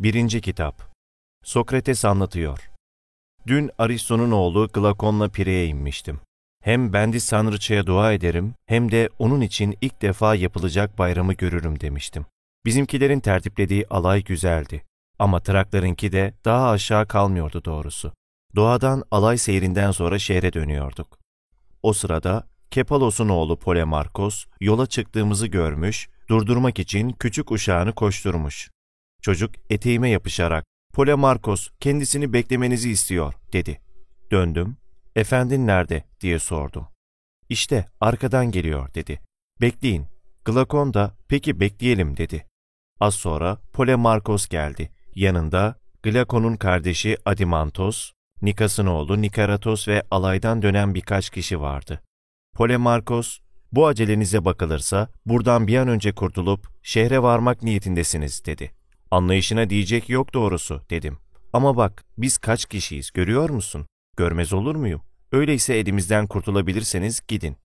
1. Kitap Sokrates anlatıyor. Dün Aristo'nun oğlu Glakon'la Pire'ye inmiştim. Hem bendis tanrıçaya dua ederim hem de onun için ilk defa yapılacak bayramı görürüm demiştim. Bizimkilerin tertiplediği alay güzeldi. Ama Traklarınki de daha aşağı kalmıyordu doğrusu. Doğadan alay seyrinden sonra şehre dönüyorduk. O sırada Kepalos'un oğlu Polemarkos yola çıktığımızı görmüş, durdurmak için küçük uşağını koşturmuş. Çocuk eteğime yapışarak, Polemarkos kendisini beklemenizi istiyor, dedi. Döndüm, efendin nerede, diye sordum. İşte arkadan geliyor, dedi. Bekleyin. Glakon da, peki bekleyelim, dedi. Az sonra Polemarkos geldi. Yanında Glakon'un kardeşi Adimantos, Nikas'ın oğlu Nikaratos ve alaydan dönen birkaç kişi vardı. Polemarkos, bu acelenize bakılırsa buradan bir an önce kurtulup şehre varmak niyetindesiniz dedi. Anlayışına diyecek yok doğrusu dedim. Ama bak biz kaç kişiyiz görüyor musun? Görmez olur muyum? Öyleyse elimizden kurtulabilirseniz gidin.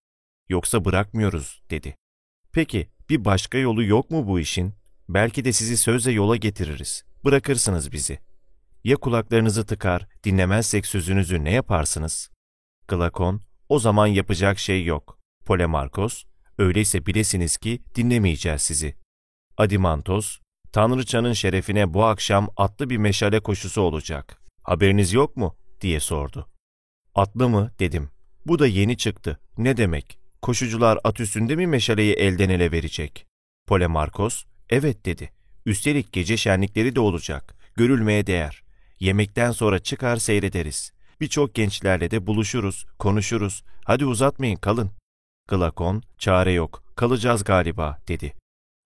Yoksa bırakmıyoruz dedi. Peki bir başka yolu yok mu bu işin? Belki de sizi sözle yola getiririz. Bırakırsınız bizi. Ya kulaklarınızı tıkar, dinlemezsek sözünüzü ne yaparsınız? Glakon, o zaman yapacak şey yok. Polemarkos, öyleyse bilesiniz ki dinlemeyeceğiz sizi. Adimantos, Tanrıçanın şerefine bu akşam atlı bir meşale koşusu olacak. Haberiniz yok mu? diye sordu. Atlı mı? dedim. Bu da yeni çıktı. Ne demek? Koşucular at üstünde mi meşaleyi elden ele verecek? Polemarkos, evet dedi. Üstelik gece şenlikleri de olacak. Görülmeye değer. Yemekten sonra çıkar seyrederiz. Birçok gençlerle de buluşuruz, konuşuruz. Hadi uzatmayın kalın. Glakon, çare yok, kalacağız galiba, dedi.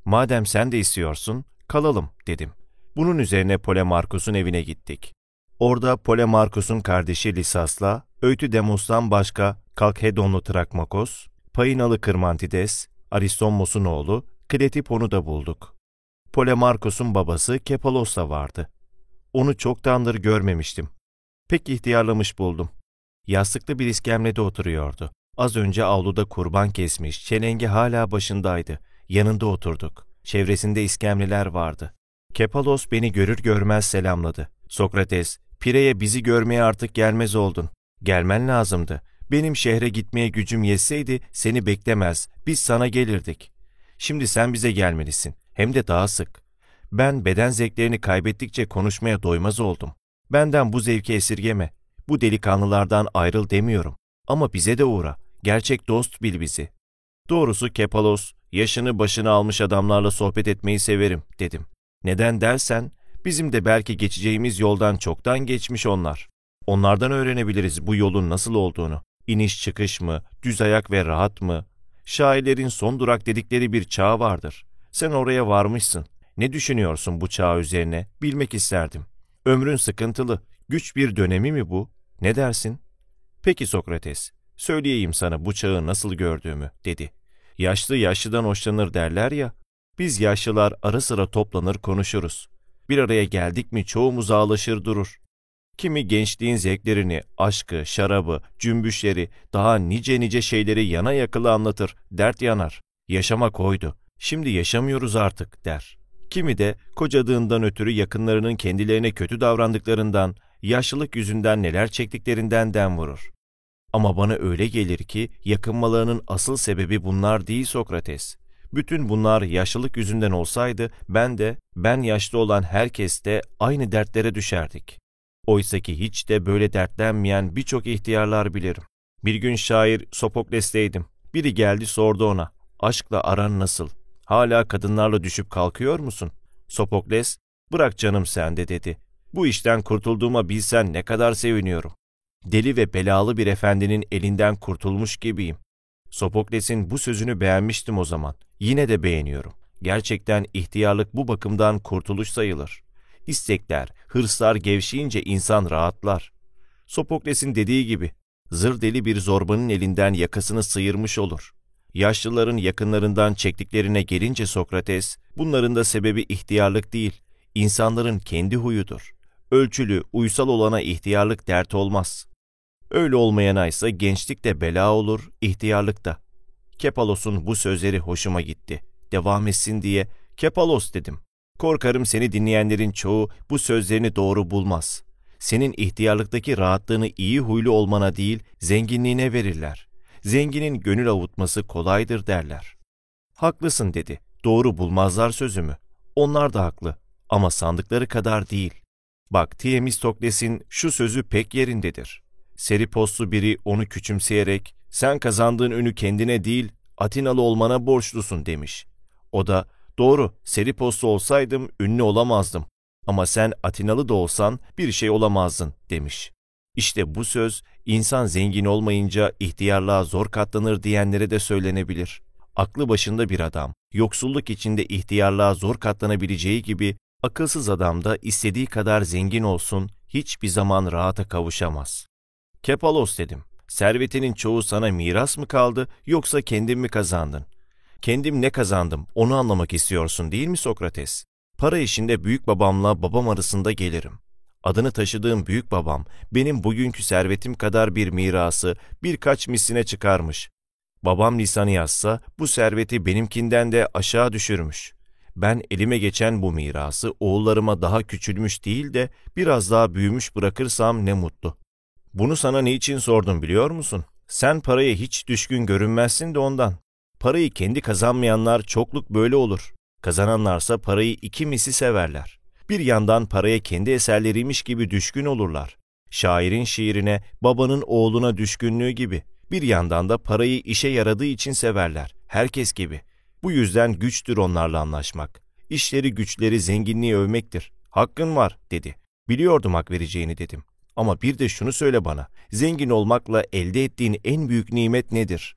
Madem sen de istiyorsun, kalalım, dedim. Bunun üzerine Polemarkus'un evine gittik. Orada Polemarkus'un kardeşi Lisas'la, Öğütü Demos'tan başka Kalkhedonlu Trakmakos, Payinalı Kırmantides, Aristommos'un oğlu Kletipon'u da bulduk. Polemarkus'un babası Kepalos vardı. Onu çoktandır görmemiştim. Pek ihtiyarlamış buldum. Yastıklı bir iskemlede oturuyordu. Az önce avluda kurban kesmiş, çelengi hala başındaydı. Yanında oturduk. Çevresinde iskemleler vardı. Kepalos beni görür görmez selamladı. Sokrates, Pire'ye bizi görmeye artık gelmez oldun. Gelmen lazımdı. Benim şehre gitmeye gücüm yetseydi seni beklemez, biz sana gelirdik. Şimdi sen bize gelmelisin, hem de daha sık. Ben beden zevklerini kaybettikçe konuşmaya doymaz oldum. Benden bu zevki esirgeme. Bu delikanlılardan ayrıl demiyorum. Ama bize de uğra. Gerçek dost bil bizi. Doğrusu Kepalos, yaşını başını almış adamlarla sohbet etmeyi severim, dedim. Neden dersen, bizim de belki geçeceğimiz yoldan çoktan geçmiş onlar. Onlardan öğrenebiliriz bu yolun nasıl olduğunu. İniş çıkış mı, düz ayak ve rahat mı? Şairlerin son durak dedikleri bir çağ vardır. Sen oraya varmışsın. Ne düşünüyorsun bu çağ üzerine? Bilmek isterdim. Ömrün sıkıntılı, güç bir dönemi mi bu? Ne dersin? Peki Sokrates, söyleyeyim sana bu çağı nasıl gördüğümü, dedi. Yaşlı yaşlıdan hoşlanır derler ya, biz yaşlılar ara sıra toplanır konuşuruz. Bir araya geldik mi çoğumuz ağlaşır durur. Kimi gençliğin zevklerini, aşkı, şarabı, cümbüşleri, daha nice nice şeyleri yana yakılı anlatır, dert yanar. Yaşama koydu, şimdi yaşamıyoruz artık der. Kimi de kocadığından ötürü yakınlarının kendilerine kötü davrandıklarından, yaşlılık yüzünden neler çektiklerinden dem vurur. Ama bana öyle gelir ki yakınmalarının asıl sebebi bunlar değil Sokrates. Bütün bunlar yaşlılık yüzünden olsaydı ben de, ben yaşlı olan herkes de aynı dertlere düşerdik. Oysa ki hiç de böyle dertlenmeyen birçok ihtiyarlar bilirim. Bir gün şair Sopokles'teydim. Biri geldi sordu ona, aşkla aran nasıl? Hala kadınlarla düşüp kalkıyor musun? Sopokles, bırak canım sen de dedi. Bu işten kurtulduğuma bilsen ne kadar seviniyorum. Deli ve belalı bir efendinin elinden kurtulmuş gibiyim. Sopokles'in bu sözünü beğenmiştim o zaman. Yine de beğeniyorum. Gerçekten ihtiyarlık bu bakımdan kurtuluş sayılır. İstekler, hırslar gevşeyince insan rahatlar. Sopokles'in dediği gibi, zır deli bir zorbanın elinden yakasını sıyırmış olur. Yaşlıların yakınlarından çektiklerine gelince Sokrates, bunların da sebebi ihtiyarlık değil, insanların kendi huyudur. Ölçülü, uysal olana ihtiyarlık dert olmaz. Öyle olmayana ise gençlik de bela olur, ihtiyarlık da. Kepalos'un bu sözleri hoşuma gitti. Devam etsin diye, Kepalos dedim. Korkarım seni dinleyenlerin çoğu bu sözlerini doğru bulmaz. Senin ihtiyarlıktaki rahatlığını iyi huylu olmana değil, zenginliğine verirler. Zenginin gönül avutması kolaydır derler. Haklısın dedi. Doğru bulmazlar sözümü. Onlar da haklı ama sandıkları kadar değil. Bak Tiemistokles'in şu sözü pek yerindedir. Seriposlu biri onu küçümseyerek sen kazandığın ünü kendine değil Atinalı olmana borçlusun demiş. O da doğru Seriposlu olsaydım ünlü olamazdım ama sen Atinalı da olsan bir şey olamazdın demiş. İşte bu söz insan zengin olmayınca ihtiyarlığa zor katlanır diyenlere de söylenebilir. Aklı başında bir adam, yoksulluk içinde ihtiyarlığa zor katlanabileceği gibi akılsız adam da istediği kadar zengin olsun hiçbir zaman rahata kavuşamaz. Kepalos dedim. Servetinin çoğu sana miras mı kaldı yoksa kendin mi kazandın? Kendim ne kazandım onu anlamak istiyorsun değil mi Sokrates? Para işinde büyük babamla babam arasında gelirim. Adını taşıdığım büyük babam benim bugünkü servetim kadar bir mirası birkaç misline çıkarmış. Babam lisanı yazsa bu serveti benimkinden de aşağı düşürmüş. Ben elime geçen bu mirası oğullarıma daha küçülmüş değil de biraz daha büyümüş bırakırsam ne mutlu. Bunu sana niçin sordum biliyor musun? Sen paraya hiç düşkün görünmezsin de ondan. Parayı kendi kazanmayanlar çokluk böyle olur. Kazananlarsa parayı iki misi severler. Bir yandan paraya kendi eserleriymiş gibi düşkün olurlar. Şairin şiirine, babanın oğluna düşkünlüğü gibi. Bir yandan da parayı işe yaradığı için severler. Herkes gibi. Bu yüzden güçtür onlarla anlaşmak. İşleri güçleri zenginliği övmektir. Hakkın var dedi. Biliyordum hak vereceğini dedim. Ama bir de şunu söyle bana. Zengin olmakla elde ettiğin en büyük nimet nedir?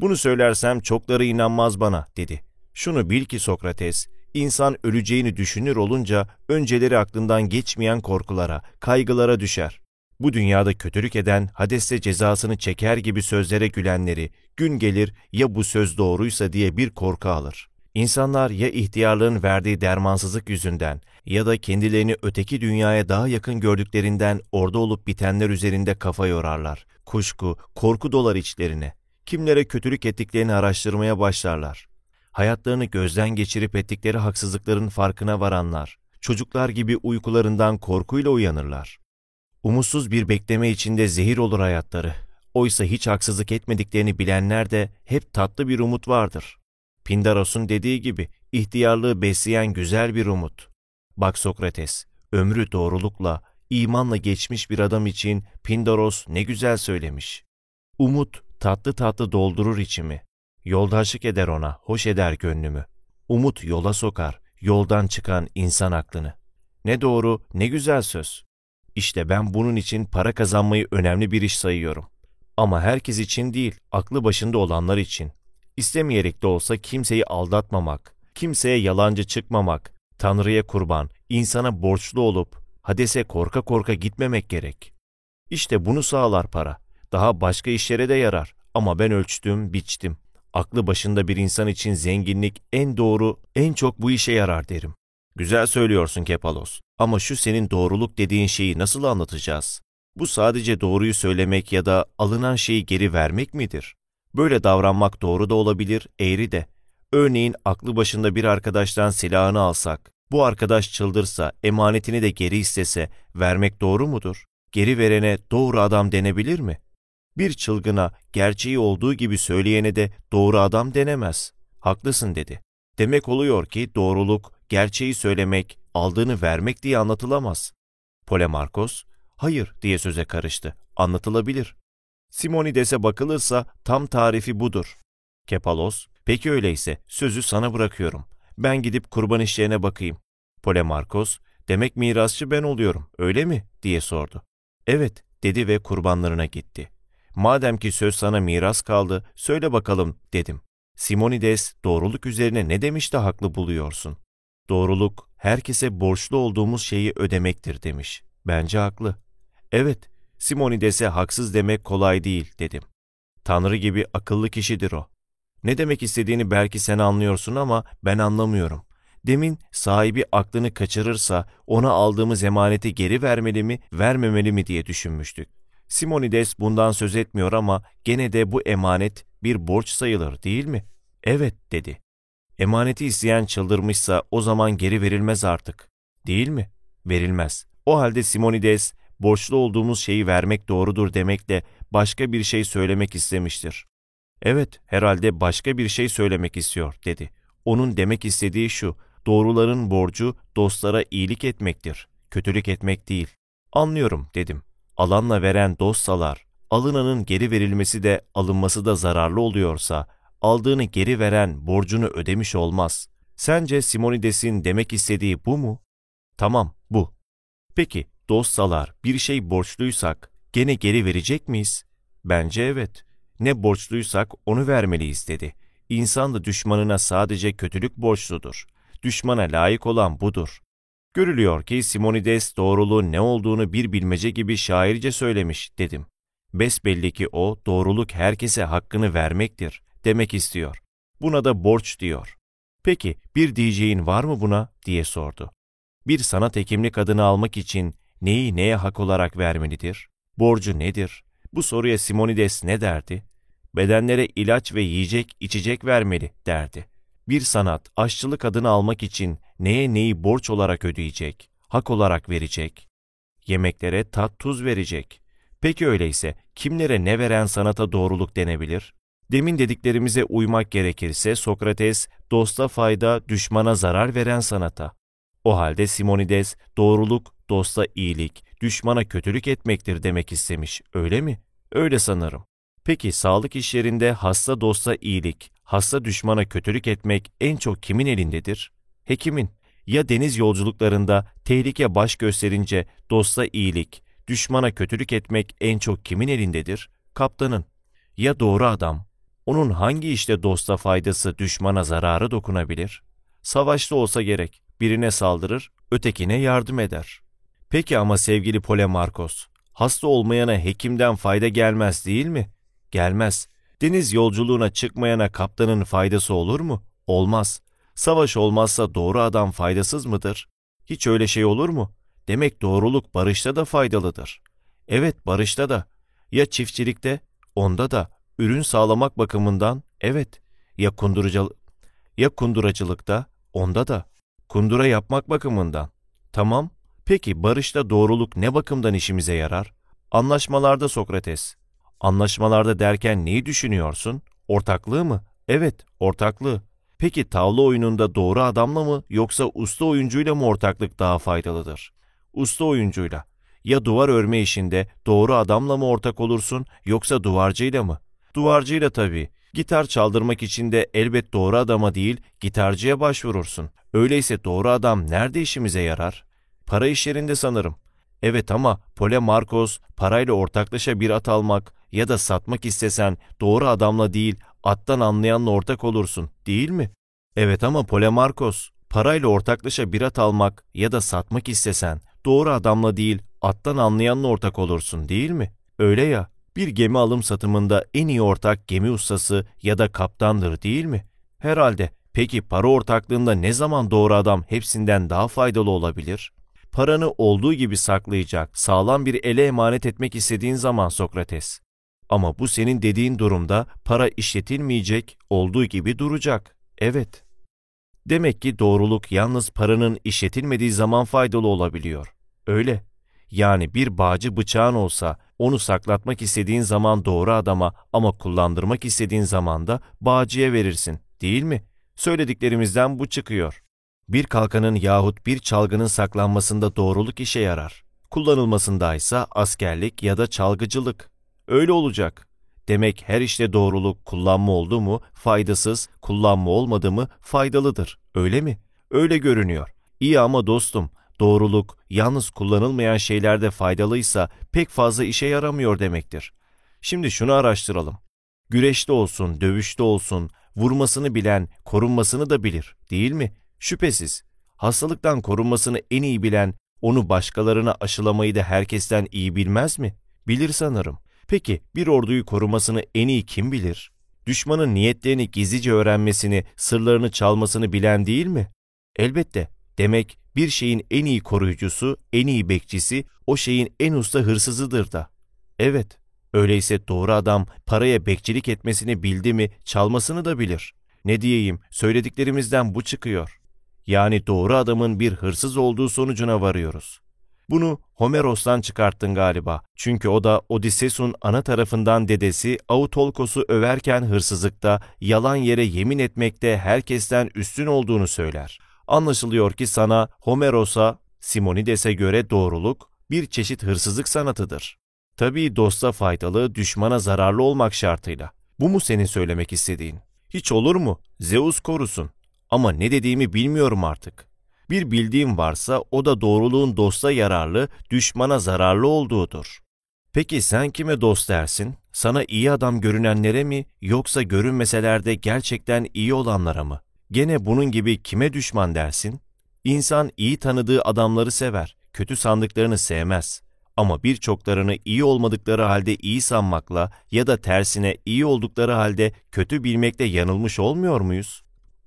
Bunu söylersem çokları inanmaz bana dedi. Şunu bil ki Sokrates, insan öleceğini düşünür olunca önceleri aklından geçmeyen korkulara, kaygılara düşer. Bu dünyada kötülük eden Hades'te cezasını çeker gibi sözlere gülenleri, gün gelir ya bu söz doğruysa diye bir korku alır. İnsanlar ya ihtiyarlığın verdiği dermansızlık yüzünden ya da kendilerini öteki dünyaya daha yakın gördüklerinden orada olup bitenler üzerinde kafa yorarlar. Kuşku, korku dolar içlerine. Kimlere kötülük ettiklerini araştırmaya başlarlar. Hayatlarını gözden geçirip ettikleri haksızlıkların farkına varanlar, çocuklar gibi uykularından korkuyla uyanırlar. Umutsuz bir bekleme içinde zehir olur hayatları. Oysa hiç haksızlık etmediklerini bilenler de hep tatlı bir umut vardır. Pindaros'un dediği gibi ihtiyarlığı besleyen güzel bir umut. Bak Sokrates, ömrü doğrulukla, imanla geçmiş bir adam için Pindaros ne güzel söylemiş. Umut tatlı tatlı doldurur içimi. Yoldaşlık eder ona, hoş eder gönlümü. Umut yola sokar, yoldan çıkan insan aklını. Ne doğru, ne güzel söz. İşte ben bunun için para kazanmayı önemli bir iş sayıyorum. Ama herkes için değil, aklı başında olanlar için. İstemeyerek de olsa kimseyi aldatmamak, kimseye yalancı çıkmamak, Tanrı'ya kurban, insana borçlu olup Hades'e korka korka gitmemek gerek. İşte bunu sağlar para. Daha başka işlere de yarar ama ben ölçtüm, biçtim. Aklı başında bir insan için zenginlik en doğru, en çok bu işe yarar derim. Güzel söylüyorsun Kepalos. Ama şu senin doğruluk dediğin şeyi nasıl anlatacağız? Bu sadece doğruyu söylemek ya da alınan şeyi geri vermek midir? Böyle davranmak doğru da olabilir, eğri de. Örneğin aklı başında bir arkadaştan silahını alsak, bu arkadaş çıldırsa, emanetini de geri istese, vermek doğru mudur? Geri verene doğru adam denebilir mi? Bir çılgına gerçeği olduğu gibi söyleyene de doğru adam denemez. Haklısın dedi. Demek oluyor ki doğruluk, gerçeği söylemek, aldığını vermek diye anlatılamaz. Polemarkos, hayır diye söze karıştı. Anlatılabilir. Simonides'e bakılırsa tam tarifi budur. Kepalos, peki öyleyse sözü sana bırakıyorum. Ben gidip kurban işlerine bakayım. Polemarkos, demek mirasçı ben oluyorum, öyle mi? diye sordu. Evet, dedi ve kurbanlarına gitti. Madem ki söz sana miras kaldı, söyle bakalım, dedim. Simonides, doğruluk üzerine ne demiş de haklı buluyorsun? Doğruluk, herkese borçlu olduğumuz şeyi ödemektir demiş. Bence haklı. Evet, Simonides'e haksız demek kolay değil, dedim. Tanrı gibi akıllı kişidir o. Ne demek istediğini belki sen anlıyorsun ama ben anlamıyorum. Demin sahibi aklını kaçırırsa ona aldığımız emaneti geri vermeli mi, vermemeli mi diye düşünmüştük. Simonides bundan söz etmiyor ama gene de bu emanet bir borç sayılır değil mi? Evet dedi. Emaneti isteyen çıldırmışsa o zaman geri verilmez artık. Değil mi? Verilmez. O halde Simonides, borçlu olduğumuz şeyi vermek doğrudur demekle başka bir şey söylemek istemiştir. Evet, herhalde başka bir şey söylemek istiyor, dedi. Onun demek istediği şu, doğruların borcu dostlara iyilik etmektir, kötülük etmek değil. Anlıyorum, dedim. Alanla veren dostsalar, alınanın geri verilmesi de alınması da zararlı oluyorsa, aldığını geri veren borcunu ödemiş olmaz. Sence Simonides'in demek istediği bu mu? Tamam, bu. Peki, dostsalar bir şey borçluysak gene geri verecek miyiz? Bence evet. Ne borçluysak onu vermeliyiz dedi. İnsan da düşmanına sadece kötülük borçludur. Düşmana layık olan budur. Görülüyor ki Simonides doğruluğun ne olduğunu bir bilmece gibi şairce söylemiş dedim. Besbelli ki o doğruluk herkese hakkını vermektir demek istiyor. Buna da borç diyor. Peki bir diyeceğin var mı buna diye sordu. Bir sanat hekimli kadını almak için neyi neye hak olarak vermelidir? Borcu nedir? Bu soruya Simonides ne derdi? Bedenlere ilaç ve yiyecek, içecek vermeli derdi. Bir sanat, aşçılık kadını almak için neye neyi borç olarak ödeyecek, hak olarak verecek? Yemeklere tat tuz verecek. Peki öyleyse kimlere ne veren sanata doğruluk denebilir? Demin dediklerimize uymak gerekirse Sokrates, dosta fayda, düşmana zarar veren sanata. O halde Simonides, doğruluk, dosta iyilik, düşmana kötülük etmektir demek istemiş, öyle mi? Öyle sanırım. Peki sağlık işlerinde hasta dosta iyilik, hasta düşmana kötülük etmek en çok kimin elindedir? Hekimin. Ya deniz yolculuklarında tehlike baş gösterince dosta iyilik, düşmana kötülük etmek en çok kimin elindedir? Kaptanın. Ya doğru adam, onun hangi işte dosta faydası, düşmana zararı dokunabilir? Savaşta olsa gerek, birine saldırır, ötekine yardım eder. Peki ama sevgili Polemarkos, hasta olmayana hekimden fayda gelmez değil mi? Gelmez. Deniz yolculuğuna çıkmayana kaptanın faydası olur mu? Olmaz. Savaş olmazsa doğru adam faydasız mıdır? Hiç öyle şey olur mu? Demek doğruluk barışta da faydalıdır. Evet barışta da. Ya çiftçilikte? Onda da. Ürün sağlamak bakımından evet. Ya kunduracılık ya kunduracılıkta? Onda da. Kundura yapmak bakımından. Tamam. Peki barışta doğruluk ne bakımdan işimize yarar? Anlaşmalarda Sokrates. Anlaşmalarda derken neyi düşünüyorsun? Ortaklığı mı? Evet, ortaklığı. Peki tavla oyununda doğru adamla mı yoksa usta oyuncuyla mı ortaklık daha faydalıdır? Usta oyuncuyla. Ya duvar örme işinde doğru adamla mı ortak olursun yoksa duvarcıyla mı? Duvarcıyla tabii. Gitar çaldırmak için de elbet doğru adama değil, gitarcıya başvurursun. Öyleyse doğru adam nerede işimize yarar? Para işlerinde sanırım. Evet ama Pole Marcos parayla ortaklaşa bir at almak ya da satmak istesen doğru adamla değil, attan anlayanla ortak olursun, değil mi? Evet ama Pole Marcos, parayla ortaklaşa bir at almak ya da satmak istesen doğru adamla değil, attan anlayanla ortak olursun, değil mi? Öyle ya. Bir gemi alım satımında en iyi ortak gemi ustası ya da kaptandır değil mi? Herhalde. Peki para ortaklığında ne zaman doğru adam hepsinden daha faydalı olabilir? Paranı olduğu gibi saklayacak, sağlam bir ele emanet etmek istediğin zaman Sokrates. Ama bu senin dediğin durumda para işletilmeyecek, olduğu gibi duracak. Evet. Demek ki doğruluk yalnız paranın işletilmediği zaman faydalı olabiliyor. Öyle. Yani bir bağcı bıçağın olsa onu saklatmak istediğin zaman doğru adama ama kullandırmak istediğin zaman da bağcıya verirsin, değil mi? Söylediklerimizden bu çıkıyor. Bir kalkanın yahut bir çalgının saklanmasında doğruluk işe yarar. Kullanılmasında ise askerlik ya da çalgıcılık. Öyle olacak. Demek her işte doğruluk kullanma oldu mu faydasız, kullanma olmadı mı faydalıdır. Öyle mi? Öyle görünüyor. İyi ama dostum, doğruluk yalnız kullanılmayan şeylerde faydalıysa pek fazla işe yaramıyor demektir. Şimdi şunu araştıralım. Güreşte olsun, dövüşte olsun, vurmasını bilen, korunmasını da bilir, değil mi? Şüphesiz. Hastalıktan korunmasını en iyi bilen, onu başkalarına aşılamayı da herkesten iyi bilmez mi? Bilir sanırım. Peki bir orduyu korumasını en iyi kim bilir? Düşmanın niyetlerini gizlice öğrenmesini, sırlarını çalmasını bilen değil mi? Elbette. Demek bir şeyin en iyi koruyucusu, en iyi bekçisi, o şeyin en usta hırsızıdır da. Evet, öyleyse doğru adam paraya bekçilik etmesini bildi mi, çalmasını da bilir. Ne diyeyim, söylediklerimizden bu çıkıyor. Yani doğru adamın bir hırsız olduğu sonucuna varıyoruz. Bunu Homeros'tan çıkarttın galiba. Çünkü o da Odysseus'un ana tarafından dedesi Autolkos'u överken hırsızlıkta, yalan yere yemin etmekte herkesten üstün olduğunu söyler. Anlaşılıyor ki sana Homeros'a, Simonides'e göre doğruluk bir çeşit hırsızlık sanatıdır. Tabii dosta faydalı, düşmana zararlı olmak şartıyla. Bu mu senin söylemek istediğin? Hiç olur mu? Zeus korusun. Ama ne dediğimi bilmiyorum artık. Bir bildiğim varsa o da doğruluğun dosta yararlı, düşmana zararlı olduğudur. Peki sen kime dost dersin? Sana iyi adam görünenlere mi yoksa görünmeseler de gerçekten iyi olanlara mı? Gene bunun gibi kime düşman dersin? İnsan iyi tanıdığı adamları sever, kötü sandıklarını sevmez. Ama birçoklarını iyi olmadıkları halde iyi sanmakla ya da tersine iyi oldukları halde kötü bilmekle yanılmış olmuyor muyuz?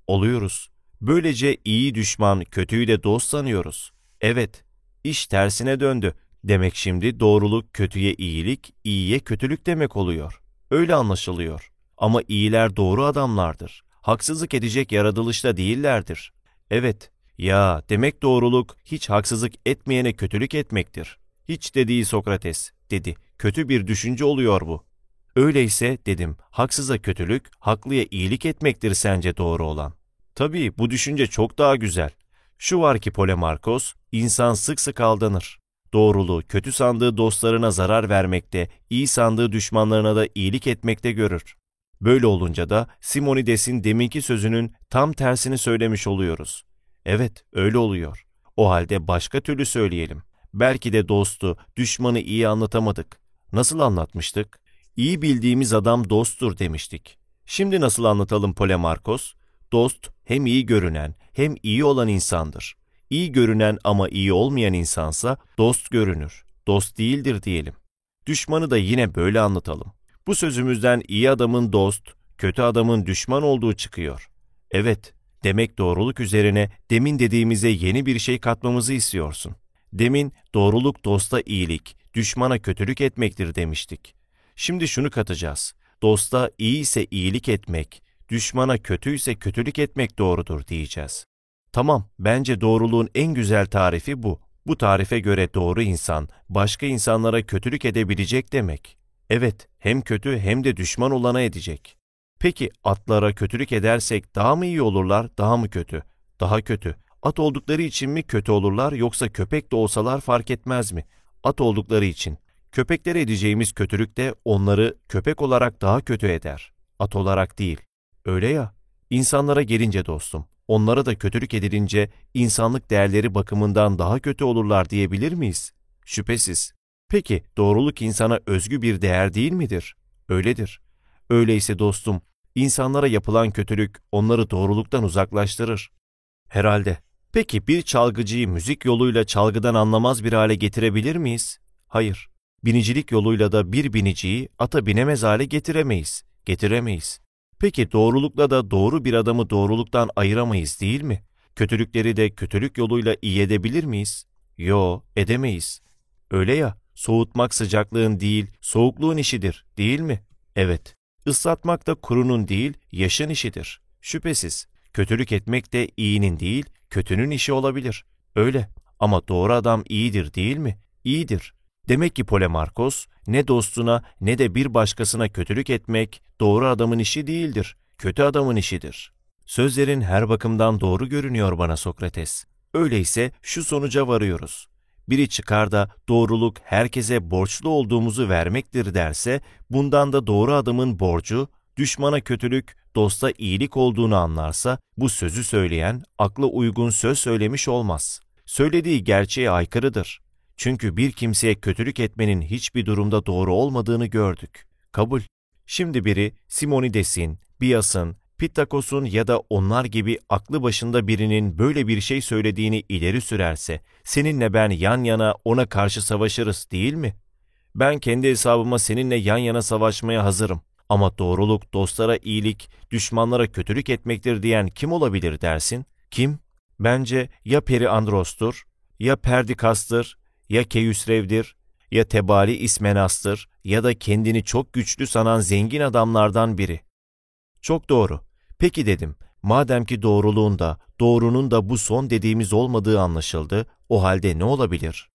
Oluyoruz. Böylece iyi düşman, kötüyü de dost sanıyoruz. Evet, iş tersine döndü. Demek şimdi doğruluk kötüye iyilik, iyiye kötülük demek oluyor. Öyle anlaşılıyor. Ama iyiler doğru adamlardır. Haksızlık edecek yaratılışta değillerdir. Evet, ya demek doğruluk hiç haksızlık etmeyene kötülük etmektir. Hiç dediği Sokrates, dedi. Kötü bir düşünce oluyor bu. Öyleyse dedim, haksıza kötülük, haklıya iyilik etmektir sence doğru olan. Tabii bu düşünce çok daha güzel. Şu var ki Polemarkos, insan sık sık aldanır. Doğruluğu kötü sandığı dostlarına zarar vermekte, iyi sandığı düşmanlarına da iyilik etmekte görür. Böyle olunca da Simonides'in deminki sözünün tam tersini söylemiş oluyoruz. Evet, öyle oluyor. O halde başka türlü söyleyelim. Belki de dostu, düşmanı iyi anlatamadık. Nasıl anlatmıştık? İyi bildiğimiz adam dosttur demiştik. Şimdi nasıl anlatalım Polemarkos? Dost hem iyi görünen hem iyi olan insandır. İyi görünen ama iyi olmayan insansa dost görünür. Dost değildir diyelim. Düşmanı da yine böyle anlatalım. Bu sözümüzden iyi adamın dost, kötü adamın düşman olduğu çıkıyor. Evet, demek doğruluk üzerine demin dediğimize yeni bir şey katmamızı istiyorsun. Demin doğruluk dosta iyilik, düşmana kötülük etmektir demiştik. Şimdi şunu katacağız. Dosta iyi ise iyilik etmek, düşmana kötüyse kötülük etmek doğrudur diyeceğiz. Tamam, bence doğruluğun en güzel tarifi bu. Bu tarife göre doğru insan, başka insanlara kötülük edebilecek demek. Evet, hem kötü hem de düşman olana edecek. Peki atlara kötülük edersek daha mı iyi olurlar, daha mı kötü? Daha kötü. At oldukları için mi kötü olurlar yoksa köpek de olsalar fark etmez mi? At oldukları için. Köpeklere edeceğimiz kötülük de onları köpek olarak daha kötü eder. At olarak değil. Öyle ya. İnsanlara gelince dostum, onlara da kötülük edilince insanlık değerleri bakımından daha kötü olurlar diyebilir miyiz? Şüphesiz. Peki doğruluk insana özgü bir değer değil midir? Öyledir. Öyleyse dostum, insanlara yapılan kötülük onları doğruluktan uzaklaştırır. Herhalde. Peki bir çalgıcıyı müzik yoluyla çalgıdan anlamaz bir hale getirebilir miyiz? Hayır. Binicilik yoluyla da bir biniciyi ata binemez hale getiremeyiz. Getiremeyiz. Peki doğrulukla da doğru bir adamı doğruluktan ayıramayız değil mi? Kötülükleri de kötülük yoluyla iyi edebilir miyiz? Yo, edemeyiz. Öyle ya, soğutmak sıcaklığın değil, soğukluğun işidir, değil mi? Evet. Islatmak da kurunun değil, yaşın işidir. Şüphesiz. Kötülük etmek de iyinin değil, kötünün işi olabilir. Öyle. Ama doğru adam iyidir değil mi? İyidir. Demek ki Polemarkos ne dostuna ne de bir başkasına kötülük etmek doğru adamın işi değildir. Kötü adamın işidir. Sözlerin her bakımdan doğru görünüyor bana Sokrates. Öyleyse şu sonuca varıyoruz. Biri çıkar da doğruluk herkese borçlu olduğumuzu vermektir derse, bundan da doğru adamın borcu, düşmana kötülük, dosta iyilik olduğunu anlarsa, bu sözü söyleyen akla uygun söz söylemiş olmaz. Söylediği gerçeğe aykırıdır. Çünkü bir kimseye kötülük etmenin hiçbir durumda doğru olmadığını gördük. Kabul. Şimdi biri Simonides'in, Bias'ın, Pittakos'un ya da onlar gibi aklı başında birinin böyle bir şey söylediğini ileri sürerse, seninle ben yan yana ona karşı savaşırız değil mi? Ben kendi hesabıma seninle yan yana savaşmaya hazırım. Ama doğruluk, dostlara iyilik, düşmanlara kötülük etmektir diyen kim olabilir dersin? Kim? Bence ya Peri Andros'tur, ya Perdikas'tır, ya Keyüsrev'dir, ya Tebali İsmenas'tır ya da kendini çok güçlü sanan zengin adamlardan biri. Çok doğru. Peki dedim, madem ki doğruluğun da, doğrunun da bu son dediğimiz olmadığı anlaşıldı, o halde ne olabilir?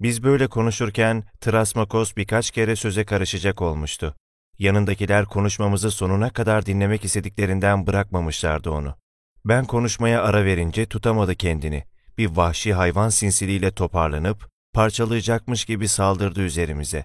Biz böyle konuşurken Trasmakos birkaç kere söze karışacak olmuştu. Yanındakiler konuşmamızı sonuna kadar dinlemek istediklerinden bırakmamışlardı onu. Ben konuşmaya ara verince tutamadı kendini. Bir vahşi hayvan sinsiliğiyle toparlanıp parçalayacakmış gibi saldırdı üzerimize.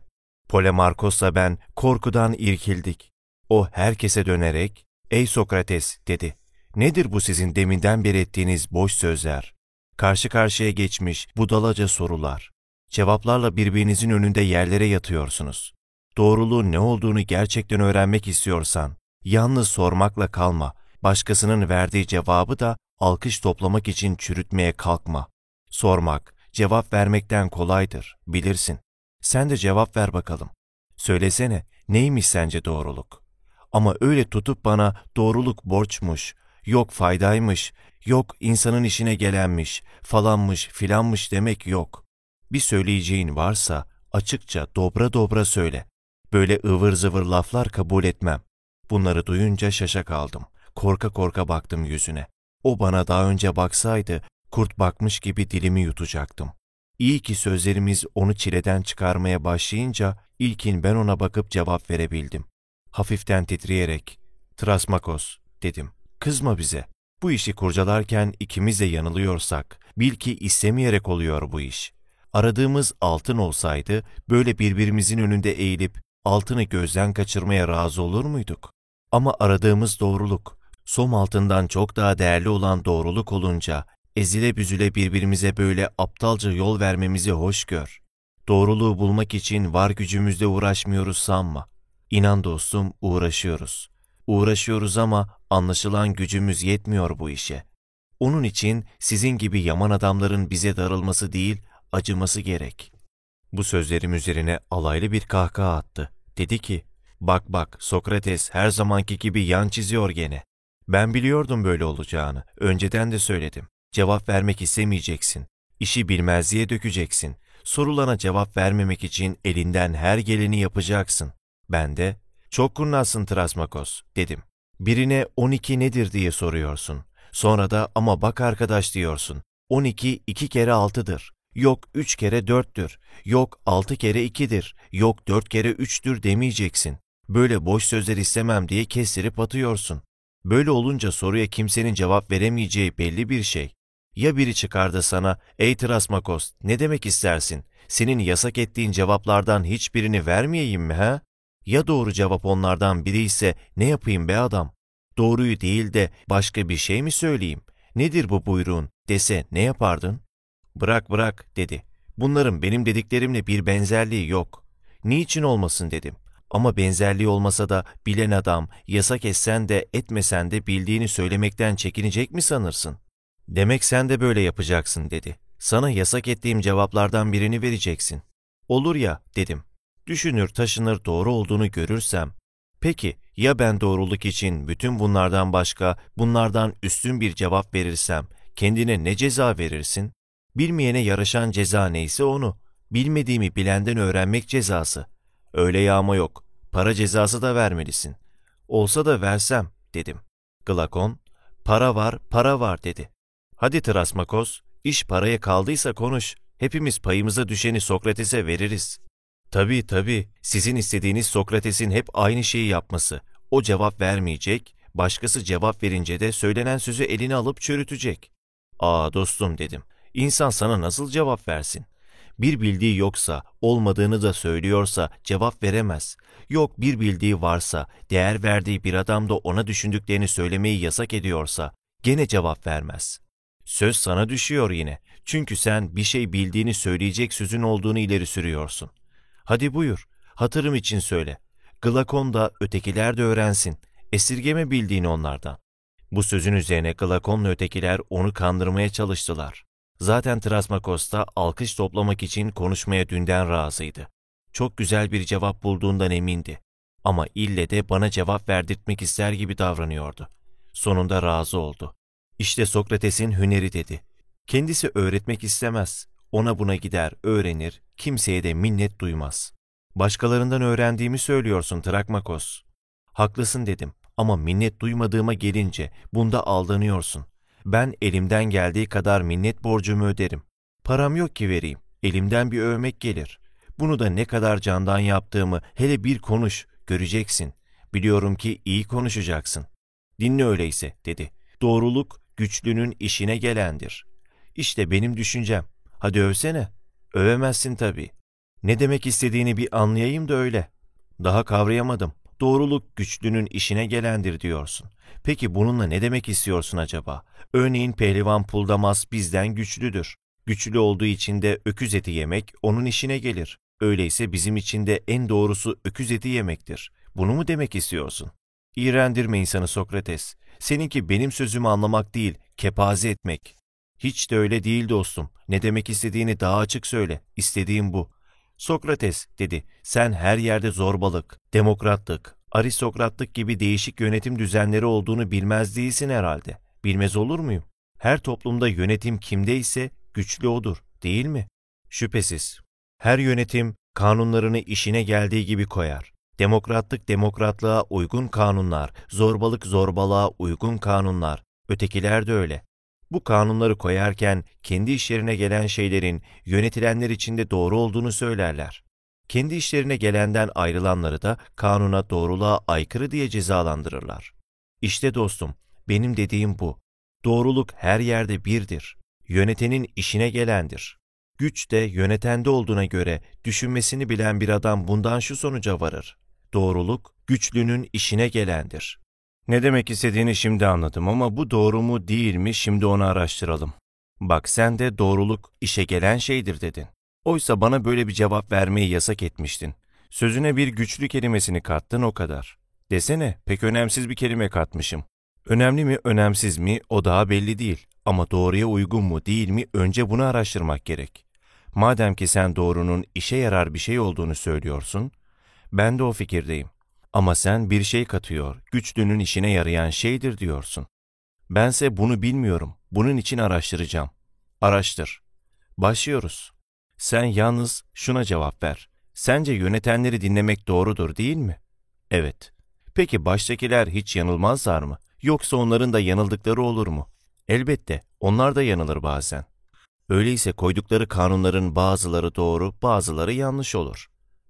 Polemarkos'la ben korkudan irkildik. O herkese dönerek, ''Ey Sokrates'' dedi. ''Nedir bu sizin deminden beri ettiğiniz boş sözler? Karşı karşıya geçmiş budalaca sorular. Cevaplarla birbirinizin önünde yerlere yatıyorsunuz. Doğruluğun ne olduğunu gerçekten öğrenmek istiyorsan, yalnız sormakla kalma, başkasının verdiği cevabı da alkış toplamak için çürütmeye kalkma. Sormak, cevap vermekten kolaydır, bilirsin. Sen de cevap ver bakalım. Söylesene, neymiş sence doğruluk? Ama öyle tutup bana doğruluk borçmuş, yok faydaymış, yok insanın işine gelenmiş, falanmış, filanmış demek yok. Bir söyleyeceğin varsa açıkça dobra dobra söyle. Böyle ıvır zıvır laflar kabul etmem. Bunları duyunca şaşa kaldım. Korka korka baktım yüzüne. O bana daha önce baksaydı, kurt bakmış gibi dilimi yutacaktım. İyi ki sözlerimiz onu çileden çıkarmaya başlayınca ilkin ben ona bakıp cevap verebildim. Hafiften titreyerek, Trasmakos dedim. Kızma bize. Bu işi kurcalarken ikimiz de yanılıyorsak, bil ki istemeyerek oluyor bu iş. Aradığımız altın olsaydı, böyle birbirimizin önünde eğilip altını gözden kaçırmaya razı olur muyduk? Ama aradığımız doğruluk, som altından çok daha değerli olan doğruluk olunca, ezile büzüle birbirimize böyle aptalca yol vermemizi hoş gör. Doğruluğu bulmak için var gücümüzle uğraşmıyoruz sanma. İnan dostum uğraşıyoruz. Uğraşıyoruz ama anlaşılan gücümüz yetmiyor bu işe. Onun için sizin gibi yaman adamların bize darılması değil, acıması gerek. Bu sözlerim üzerine alaylı bir kahkaha attı. Dedi ki, bak bak Sokrates her zamanki gibi yan çiziyor gene. Ben biliyordum böyle olacağını, önceden de söyledim. Cevap vermek istemeyeceksin. İşi bilmezliğe dökeceksin. Sorulana cevap vermemek için elinden her geleni yapacaksın. Ben de, çok kurnazsın Trasmakos, dedim. Birine 12 nedir diye soruyorsun. Sonra da ama bak arkadaş diyorsun. 12 iki kere altıdır. Yok üç kere dörttür. Yok altı kere ikidir. Yok dört kere üçtür demeyeceksin. Böyle boş sözler istemem diye kestirip atıyorsun. Böyle olunca soruya kimsenin cevap veremeyeceği belli bir şey. Ya biri çıkar da sana, ey Trasmakos ne demek istersin? Senin yasak ettiğin cevaplardan hiçbirini vermeyeyim mi ha? Ya doğru cevap onlardan biri ise ne yapayım be adam? Doğruyu değil de başka bir şey mi söyleyeyim? Nedir bu buyruğun dese ne yapardın? Bırak bırak dedi. Bunların benim dediklerimle bir benzerliği yok. Niçin olmasın dedim. Ama benzerliği olmasa da bilen adam yasak etsen de etmesen de bildiğini söylemekten çekinecek mi sanırsın? Demek sen de böyle yapacaksın dedi. Sana yasak ettiğim cevaplardan birini vereceksin. Olur ya dedim. Düşünür taşınır doğru olduğunu görürsem. Peki ya ben doğruluk için bütün bunlardan başka, bunlardan üstün bir cevap verirsem, kendine ne ceza verirsin? Bilmeyene yaraşan ceza neyse onu. Bilmediğimi bilenden öğrenmek cezası. Öyle yağma yok. Para cezası da vermelisin. Olsa da versem, dedim. Glakon, para var, para var dedi. Hadi Trasmakos, iş paraya kaldıysa konuş. Hepimiz payımıza düşeni Sokrates'e veririz. Tabii tabii, sizin istediğiniz Sokrates'in hep aynı şeyi yapması. O cevap vermeyecek, başkası cevap verince de söylenen sözü eline alıp çürütecek. Aa dostum dedim, İnsan sana nasıl cevap versin? Bir bildiği yoksa, olmadığını da söylüyorsa cevap veremez. Yok bir bildiği varsa, değer verdiği bir adam da ona düşündüklerini söylemeyi yasak ediyorsa, gene cevap vermez. Söz sana düşüyor yine. Çünkü sen bir şey bildiğini söyleyecek sözün olduğunu ileri sürüyorsun. Hadi buyur, hatırım için söyle. Glakon da ötekiler de öğrensin. Esirgeme bildiğini onlardan. Bu sözün üzerine Glakon'la ötekiler onu kandırmaya çalıştılar. Zaten Trasmakos da alkış toplamak için konuşmaya dünden razıydı. Çok güzel bir cevap bulduğundan emindi. Ama ille de bana cevap verdirtmek ister gibi davranıyordu. Sonunda razı oldu. İşte Sokrates'in hüneri dedi. Kendisi öğretmek istemez. Ona buna gider, öğrenir, kimseye de minnet duymaz. Başkalarından öğrendiğimi söylüyorsun Trakmakos. Haklısın dedim Ama minnet duymadığıma gelince bunda aldanıyorsun. Ben elimden geldiği kadar minnet borcumu öderim. Param yok ki vereyim. Elimden bir övmek gelir. Bunu da ne kadar candan yaptığımı hele bir konuş, göreceksin. Biliyorum ki iyi konuşacaksın. Dinle öyleyse, dedi. Doğruluk güçlünün işine gelendir. İşte benim düşüncem. Hadi övsene. Övemezsin tabii. Ne demek istediğini bir anlayayım da öyle. Daha kavrayamadım. Doğruluk güçlünün işine gelendir diyorsun. Peki bununla ne demek istiyorsun acaba? Örneğin pehlivan Puldamas bizden güçlüdür. Güçlü olduğu için de öküz eti yemek onun işine gelir. Öyleyse bizim için de en doğrusu öküz eti yemektir. Bunu mu demek istiyorsun? İğrendirme insanı Sokrates. Seninki benim sözümü anlamak değil, kepaze etmek. Hiç de öyle değil dostum. Ne demek istediğini daha açık söyle. İstediğim bu. Sokrates dedi, sen her yerde zorbalık, demokratlık, aristokratlık gibi değişik yönetim düzenleri olduğunu bilmez değilsin herhalde. Bilmez olur muyum? Her toplumda yönetim kimdeyse güçlü odur, değil mi? Şüphesiz. Her yönetim kanunlarını işine geldiği gibi koyar. Demokratlık demokratlığa uygun kanunlar, zorbalık zorbalığa uygun kanunlar. Ötekiler de öyle. Bu kanunları koyarken kendi işlerine gelen şeylerin yönetilenler içinde doğru olduğunu söylerler. Kendi işlerine gelenden ayrılanları da kanuna doğruluğa aykırı diye cezalandırırlar. İşte dostum, benim dediğim bu. Doğruluk her yerde birdir. Yönetenin işine gelendir. Güç de yönetende olduğuna göre düşünmesini bilen bir adam bundan şu sonuca varır. Doğruluk, güçlünün işine gelendir. Ne demek istediğini şimdi anladım ama bu doğru mu değil mi şimdi onu araştıralım. Bak sen de doğruluk işe gelen şeydir dedin. Oysa bana böyle bir cevap vermeyi yasak etmiştin. Sözüne bir güçlü kelimesini kattın o kadar. Desene pek önemsiz bir kelime katmışım. Önemli mi önemsiz mi o daha belli değil. Ama doğruya uygun mu değil mi önce bunu araştırmak gerek. Madem ki sen doğrunun işe yarar bir şey olduğunu söylüyorsun, ben de o fikirdeyim. Ama sen bir şey katıyor, güçlünün işine yarayan şeydir diyorsun. Bense bunu bilmiyorum, bunun için araştıracağım. Araştır. Başlıyoruz. Sen yalnız şuna cevap ver. Sence yönetenleri dinlemek doğrudur değil mi? Evet. Peki baştakiler hiç yanılmazlar mı? Yoksa onların da yanıldıkları olur mu? Elbette, onlar da yanılır bazen. Öyleyse koydukları kanunların bazıları doğru, bazıları yanlış olur.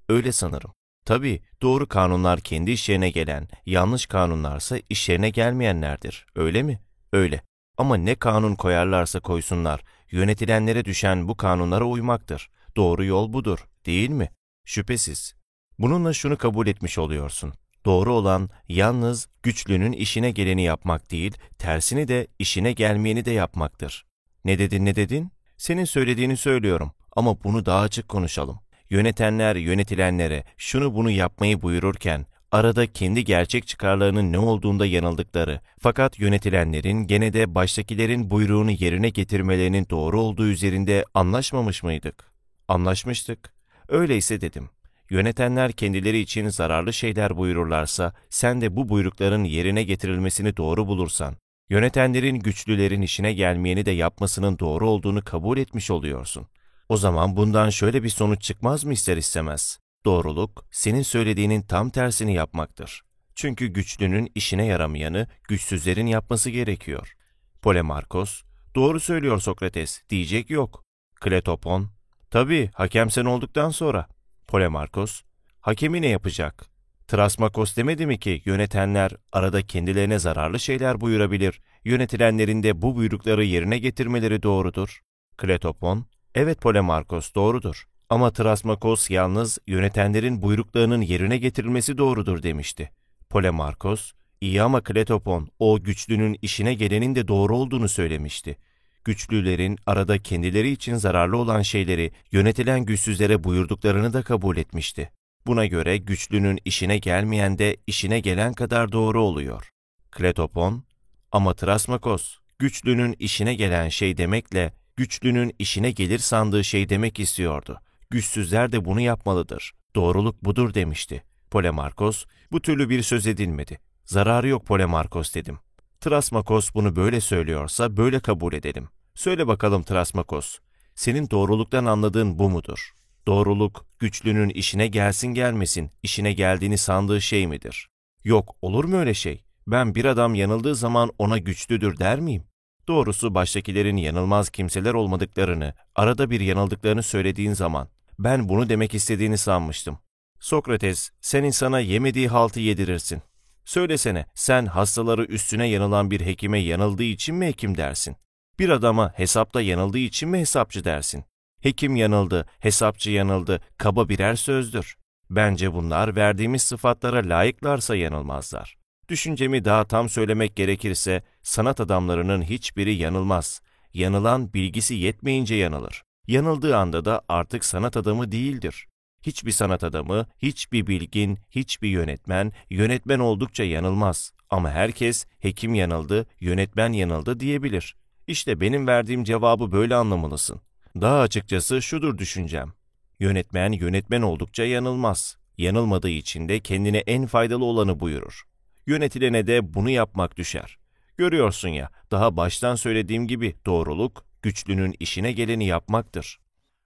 Öyle sanırım. Tabii doğru kanunlar kendi işlerine gelen, yanlış kanunlarsa işlerine gelmeyenlerdir. Öyle mi? Öyle. Ama ne kanun koyarlarsa koysunlar, yönetilenlere düşen bu kanunlara uymaktır. Doğru yol budur, değil mi? Şüphesiz. Bununla şunu kabul etmiş oluyorsun. Doğru olan yalnız güçlünün işine geleni yapmak değil, tersini de işine gelmeyeni de yapmaktır. Ne dedin ne dedin? Senin söylediğini söylüyorum ama bunu daha açık konuşalım. Yönetenler yönetilenlere şunu bunu yapmayı buyururken arada kendi gerçek çıkarlarının ne olduğunda yanıldıkları fakat yönetilenlerin gene de baştakilerin buyruğunu yerine getirmelerinin doğru olduğu üzerinde anlaşmamış mıydık? Anlaşmıştık. Öyleyse dedim. Yönetenler kendileri için zararlı şeyler buyururlarsa, sen de bu buyrukların yerine getirilmesini doğru bulursan, yönetenlerin güçlülerin işine gelmeyeni de yapmasının doğru olduğunu kabul etmiş oluyorsun. O zaman bundan şöyle bir sonuç çıkmaz mı ister istemez? Doğruluk, senin söylediğinin tam tersini yapmaktır. Çünkü güçlünün işine yaramayanı güçsüzlerin yapması gerekiyor. Polemarkos, doğru söylüyor Sokrates, diyecek yok. Kletopon, tabii hakem sen olduktan sonra. Polemarkos, hakemi ne yapacak? Trasmakos demedi mi ki yönetenler arada kendilerine zararlı şeyler buyurabilir, yönetilenlerin de bu buyrukları yerine getirmeleri doğrudur. Kletopon, evet Polemarkos doğrudur. Ama Trasmakos yalnız yönetenlerin buyruklarının yerine getirilmesi doğrudur demişti. Polemarkos, iyi ama Kletopon o güçlünün işine gelenin de doğru olduğunu söylemişti güçlülerin arada kendileri için zararlı olan şeyleri yönetilen güçsüzlere buyurduklarını da kabul etmişti. Buna göre güçlünün işine gelmeyen de işine gelen kadar doğru oluyor. Kletopon, ama Trasmakos, güçlünün işine gelen şey demekle güçlünün işine gelir sandığı şey demek istiyordu. Güçsüzler de bunu yapmalıdır. Doğruluk budur demişti. Polemarkos, bu türlü bir söz edilmedi. Zararı yok Polemarkos dedim. Trasmakos bunu böyle söylüyorsa böyle kabul edelim. Söyle bakalım Trasmakos, senin doğruluktan anladığın bu mudur? Doğruluk, güçlünün işine gelsin gelmesin, işine geldiğini sandığı şey midir? Yok, olur mu öyle şey? Ben bir adam yanıldığı zaman ona güçlüdür der miyim? Doğrusu baştakilerin yanılmaz kimseler olmadıklarını, arada bir yanıldıklarını söylediğin zaman ben bunu demek istediğini sanmıştım. Sokrates, sen insana yemediği haltı yedirirsin. Söylesene, sen hastaları üstüne yanılan bir hekime yanıldığı için mi hekim dersin? Bir adama hesapta yanıldığı için mi hesapçı dersin? Hekim yanıldı, hesapçı yanıldı, kaba birer sözdür. Bence bunlar verdiğimiz sıfatlara layıklarsa yanılmazlar. Düşüncemi daha tam söylemek gerekirse, sanat adamlarının hiçbiri yanılmaz. Yanılan bilgisi yetmeyince yanılır. Yanıldığı anda da artık sanat adamı değildir. Hiçbir sanat adamı, hiçbir bilgin, hiçbir yönetmen, yönetmen oldukça yanılmaz. Ama herkes hekim yanıldı, yönetmen yanıldı diyebilir. İşte benim verdiğim cevabı böyle anlamalısın. Daha açıkçası şudur düşüncem. Yönetmen yönetmen oldukça yanılmaz. Yanılmadığı için de kendine en faydalı olanı buyurur. Yönetilene de bunu yapmak düşer. Görüyorsun ya, daha baştan söylediğim gibi doğruluk, güçlünün işine geleni yapmaktır.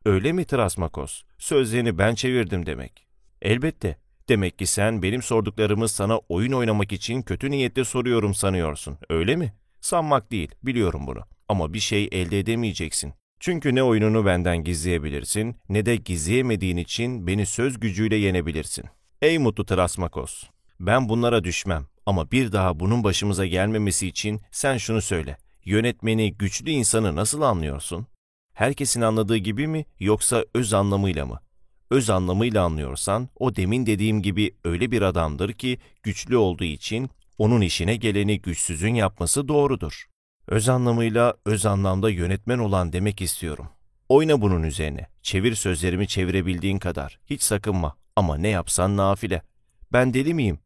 Öyle mi Trasmakos? Sözlerini ben çevirdim demek. Elbette. Demek ki sen benim sorduklarımı sana oyun oynamak için kötü niyetle soruyorum sanıyorsun, öyle mi? Sanmak değil, biliyorum bunu. Ama bir şey elde edemeyeceksin. Çünkü ne oyununu benden gizleyebilirsin, ne de gizleyemediğin için beni söz gücüyle yenebilirsin. Ey mutlu Trasmakos! Ben bunlara düşmem ama bir daha bunun başımıza gelmemesi için sen şunu söyle. Yönetmeni, güçlü insanı nasıl anlıyorsun? Herkesin anladığı gibi mi yoksa öz anlamıyla mı? Öz anlamıyla anlıyorsan o demin dediğim gibi öyle bir adamdır ki güçlü olduğu için onun işine geleni güçsüzün yapması doğrudur. Öz anlamıyla öz anlamda yönetmen olan demek istiyorum. Oyna bunun üzerine. Çevir sözlerimi çevirebildiğin kadar. Hiç sakınma. Ama ne yapsan nafile. Ben deli miyim?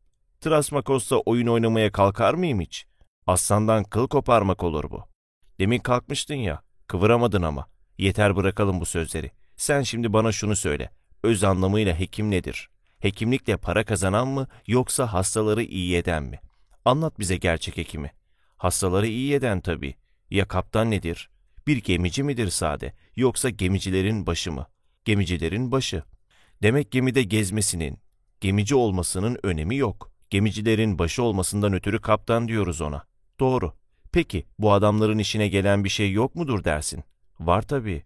Trasmakos'ta oyun oynamaya kalkar mıyım hiç? Aslandan kıl koparmak olur bu. Demin kalkmıştın ya. Kıvıramadın ama. Yeter bırakalım bu sözleri. Sen şimdi bana şunu söyle. Öz anlamıyla hekim nedir? Hekimlikle para kazanan mı yoksa hastaları iyi eden mi? Anlat bize gerçek hekimi. Hastaları iyi eden tabii. Ya kaptan nedir? Bir gemici midir sade yoksa gemicilerin başı mı? Gemicilerin başı. Demek gemide gezmesinin, gemici olmasının önemi yok. Gemicilerin başı olmasından ötürü kaptan diyoruz ona. Doğru. Peki bu adamların işine gelen bir şey yok mudur dersin? Var tabii.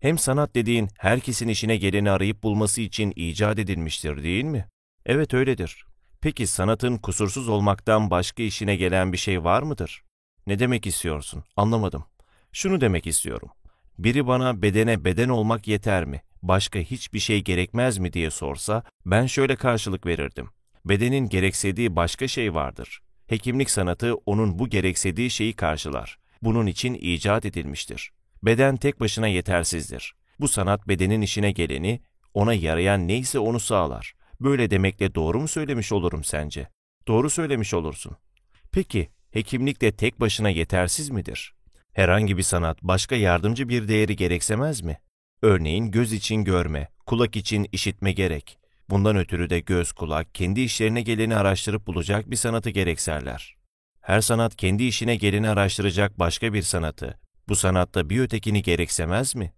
Hem sanat dediğin herkesin işine geleni arayıp bulması için icat edilmiştir değil mi? Evet öyledir. Peki sanatın kusursuz olmaktan başka işine gelen bir şey var mıdır? Ne demek istiyorsun? Anlamadım. Şunu demek istiyorum. Biri bana bedene beden olmak yeter mi? Başka hiçbir şey gerekmez mi diye sorsa ben şöyle karşılık verirdim. Bedenin gereksediği başka şey vardır. Hekimlik sanatı onun bu gereksediği şeyi karşılar. Bunun için icat edilmiştir. Beden tek başına yetersizdir. Bu sanat bedenin işine geleni, ona yarayan neyse onu sağlar. Böyle demekle doğru mu söylemiş olurum sence? Doğru söylemiş olursun. Peki, hekimlik de tek başına yetersiz midir? Herhangi bir sanat başka yardımcı bir değeri gereksemez mi? Örneğin göz için görme, kulak için işitme gerek. Bundan ötürü de göz kulak kendi işlerine geleni araştırıp bulacak bir sanatı gerekserler. Her sanat kendi işine geleni araştıracak başka bir sanatı, bu sanatta bir ötekini gereksemez mi?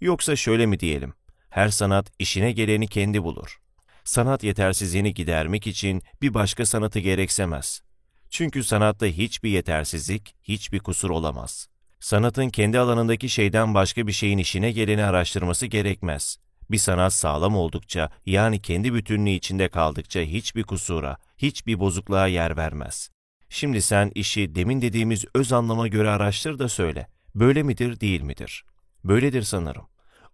Yoksa şöyle mi diyelim, her sanat işine geleni kendi bulur. Sanat yetersizliğini gidermek için bir başka sanatı gereksemez. Çünkü sanatta hiçbir yetersizlik, hiçbir kusur olamaz. Sanatın kendi alanındaki şeyden başka bir şeyin işine geleni araştırması gerekmez. Bir sanat sağlam oldukça, yani kendi bütünlüğü içinde kaldıkça hiçbir kusura, hiçbir bozukluğa yer vermez. Şimdi sen işi demin dediğimiz öz anlama göre araştır da söyle. Böyle midir, değil midir? Böyledir sanırım.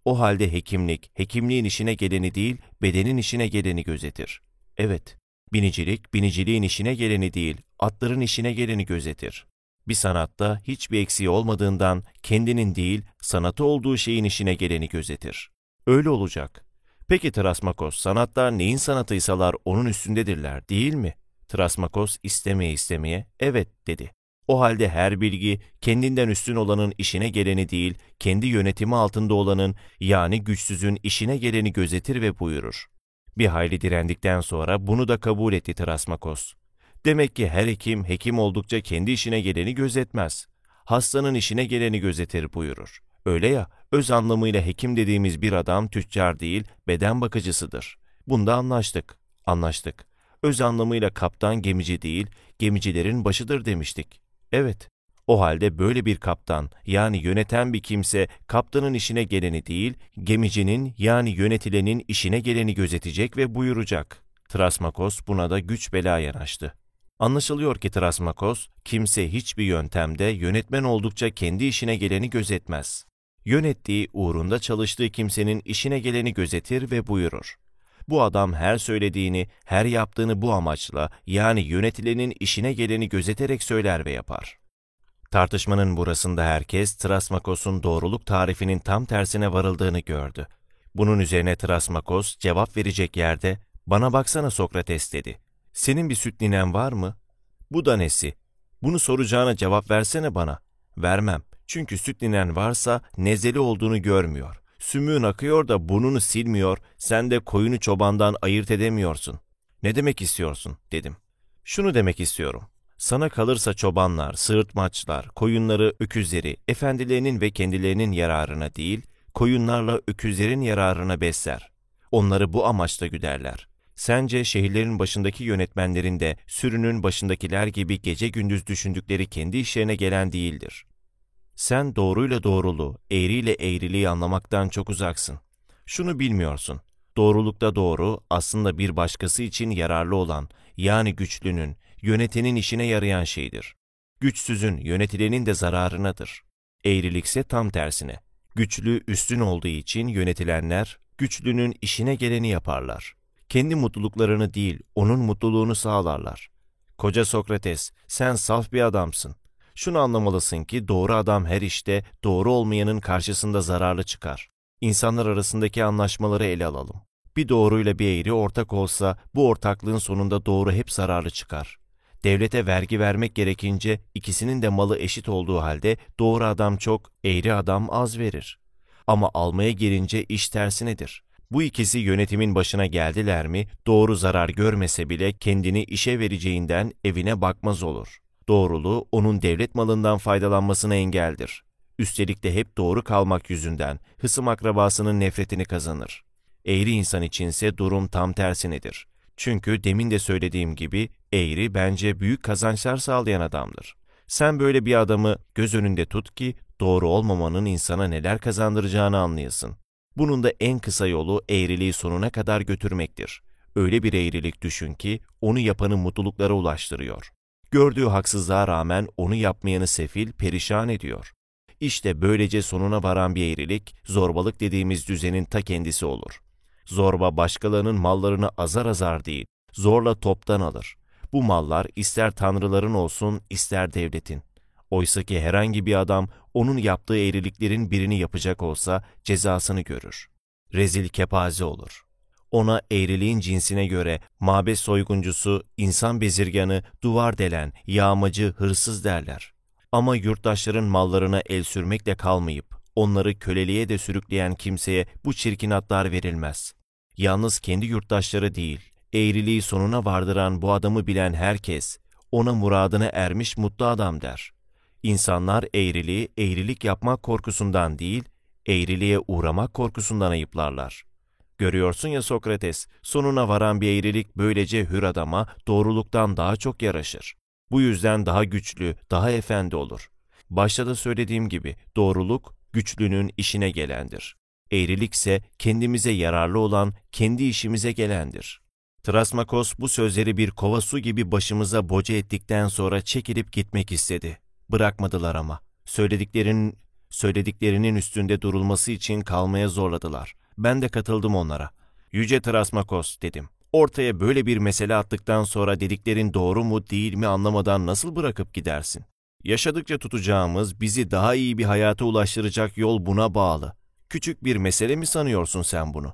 O halde hekimlik, hekimliğin işine geleni değil, bedenin işine geleni gözetir. Evet, binicilik, biniciliğin işine geleni değil, atların işine geleni gözetir. Bir sanatta hiçbir eksiği olmadığından kendinin değil, sanatı olduğu şeyin işine geleni gözetir. Öyle olacak. Peki Trasmakos, sanatlar neyin sanatıysalar onun üstündedirler değil mi? Trasmakos istemeye istemeye evet dedi. O halde her bilgi kendinden üstün olanın işine geleni değil, kendi yönetimi altında olanın yani güçsüzün işine geleni gözetir ve buyurur. Bir hayli direndikten sonra bunu da kabul etti Trasmakos. Demek ki her hekim hekim oldukça kendi işine geleni gözetmez. Hastanın işine geleni gözetir buyurur. Öyle ya, öz anlamıyla hekim dediğimiz bir adam tüccar değil, beden bakıcısıdır. Bunda anlaştık, anlaştık. Öz anlamıyla kaptan gemici değil, gemicilerin başıdır demiştik. Evet, o halde böyle bir kaptan yani yöneten bir kimse kaptanın işine geleni değil, gemicinin yani yönetilenin işine geleni gözetecek ve buyuracak. Trasmakos buna da güç bela yanaştı. Anlaşılıyor ki Trasmakos, kimse hiçbir yöntemde yönetmen oldukça kendi işine geleni gözetmez. Yönettiği, uğrunda çalıştığı kimsenin işine geleni gözetir ve buyurur. Bu adam her söylediğini, her yaptığını bu amaçla yani yönetilenin işine geleni gözeterek söyler ve yapar. Tartışmanın burasında herkes Trasmakos'un doğruluk tarifinin tam tersine varıldığını gördü. Bunun üzerine Trasmakos cevap verecek yerde ''Bana baksana Sokrates'' dedi. ''Senin bir süt ninen var mı?'' ''Bu da nesi?'' ''Bunu soracağına cevap versene bana.'' ''Vermem. Çünkü süt ninen varsa nezeli olduğunu görmüyor. Sümüğün akıyor da burnunu silmiyor, sen de koyunu çobandan ayırt edemiyorsun. Ne demek istiyorsun?'' dedim. ''Şunu demek istiyorum. Sana kalırsa çobanlar, sığırtmaçlar, koyunları, öküzleri, efendilerinin ve kendilerinin yararına değil, koyunlarla öküzlerin yararına besler. Onları bu amaçla güderler. Sence şehirlerin başındaki yönetmenlerin de sürünün başındakiler gibi gece gündüz düşündükleri kendi işlerine gelen değildir. Sen doğruyla doğruluğu, eğriyle eğriliği anlamaktan çok uzaksın. Şunu bilmiyorsun. Doğrulukta doğru aslında bir başkası için yararlı olan, yani güçlünün, yönetenin işine yarayan şeydir. Güçsüzün, yönetilenin de zararınadır. Eğrilikse tam tersine. Güçlü üstün olduğu için yönetilenler, güçlünün işine geleni yaparlar. Kendi mutluluklarını değil, onun mutluluğunu sağlarlar. Koca Sokrates, sen saf bir adamsın. Şunu anlamalısın ki doğru adam her işte doğru olmayanın karşısında zararlı çıkar. İnsanlar arasındaki anlaşmaları ele alalım. Bir doğruyla bir eğri ortak olsa bu ortaklığın sonunda doğru hep zararlı çıkar. Devlete vergi vermek gerekince ikisinin de malı eşit olduğu halde doğru adam çok, eğri adam az verir. Ama almaya gelince iş tersinedir. Bu ikisi yönetimin başına geldiler mi doğru zarar görmese bile kendini işe vereceğinden evine bakmaz olur. Doğruluğu onun devlet malından faydalanmasına engeldir. Üstelik de hep doğru kalmak yüzünden hısım akrabasının nefretini kazanır. Eğri insan içinse durum tam tersinedir. Çünkü demin de söylediğim gibi eğri bence büyük kazançlar sağlayan adamdır. Sen böyle bir adamı göz önünde tut ki doğru olmamanın insana neler kazandıracağını anlayasın. Bunun da en kısa yolu eğriliği sonuna kadar götürmektir. Öyle bir eğrilik düşün ki onu yapanı mutluluklara ulaştırıyor. Gördüğü haksızlığa rağmen onu yapmayanı sefil, perişan ediyor. İşte böylece sonuna varan bir eğrilik, zorbalık dediğimiz düzenin ta kendisi olur. Zorba başkalarının mallarını azar azar değil, zorla toptan alır. Bu mallar ister tanrıların olsun, ister devletin. Oysa ki herhangi bir adam onun yaptığı eğriliklerin birini yapacak olsa cezasını görür. Rezil kepaze olur. Ona eğriliğin cinsine göre mabet soyguncusu, insan bezirganı, duvar delen, yağmacı, hırsız derler. Ama yurttaşların mallarına el sürmekle kalmayıp, onları köleliğe de sürükleyen kimseye bu çirkin adlar verilmez. Yalnız kendi yurttaşları değil, eğriliği sonuna vardıran bu adamı bilen herkes, ona muradına ermiş mutlu adam der. İnsanlar eğriliği eğrilik yapmak korkusundan değil, eğriliğe uğramak korkusundan ayıplarlar. Görüyorsun ya Sokrates, sonuna varan bir eğrilik böylece hür adama doğruluktan daha çok yaraşır. Bu yüzden daha güçlü, daha efendi olur. Başta da söylediğim gibi doğruluk güçlünün işine gelendir. Eğrilik ise kendimize yararlı olan kendi işimize gelendir. Trasmakos bu sözleri bir kova su gibi başımıza boca ettikten sonra çekilip gitmek istedi. Bırakmadılar ama. Söylediklerinin, söylediklerinin üstünde durulması için kalmaya zorladılar. Ben de katıldım onlara. Yüce Trasmakos dedim. Ortaya böyle bir mesele attıktan sonra dediklerin doğru mu değil mi anlamadan nasıl bırakıp gidersin? Yaşadıkça tutacağımız, bizi daha iyi bir hayata ulaştıracak yol buna bağlı. Küçük bir mesele mi sanıyorsun sen bunu?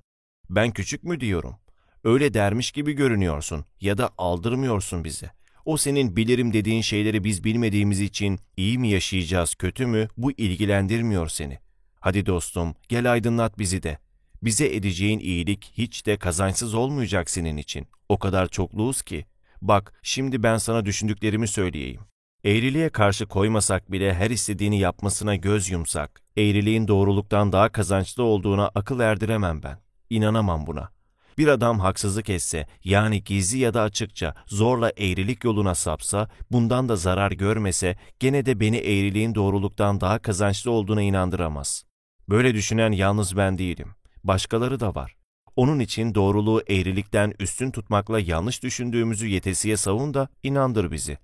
Ben küçük mü diyorum? Öyle dermiş gibi görünüyorsun ya da aldırmıyorsun bize. O senin bilirim dediğin şeyleri biz bilmediğimiz için iyi mi yaşayacağız, kötü mü bu ilgilendirmiyor seni. Hadi dostum, gel aydınlat bizi de. Bize edeceğin iyilik hiç de kazançsız olmayacak senin için. O kadar çokluğuz ki. Bak, şimdi ben sana düşündüklerimi söyleyeyim. Eğriliğe karşı koymasak bile her istediğini yapmasına göz yumsak, eğriliğin doğruluktan daha kazançlı olduğuna akıl erdiremem ben. İnanamam buna. Bir adam haksızlık etse, yani gizli ya da açıkça zorla eğrilik yoluna sapsa, bundan da zarar görmese, gene de beni eğriliğin doğruluktan daha kazançlı olduğuna inandıramaz. Böyle düşünen yalnız ben değilim. Başkaları da var. Onun için doğruluğu eğrilikten üstün tutmakla yanlış düşündüğümüzü yetesiye savun da inandır bizi.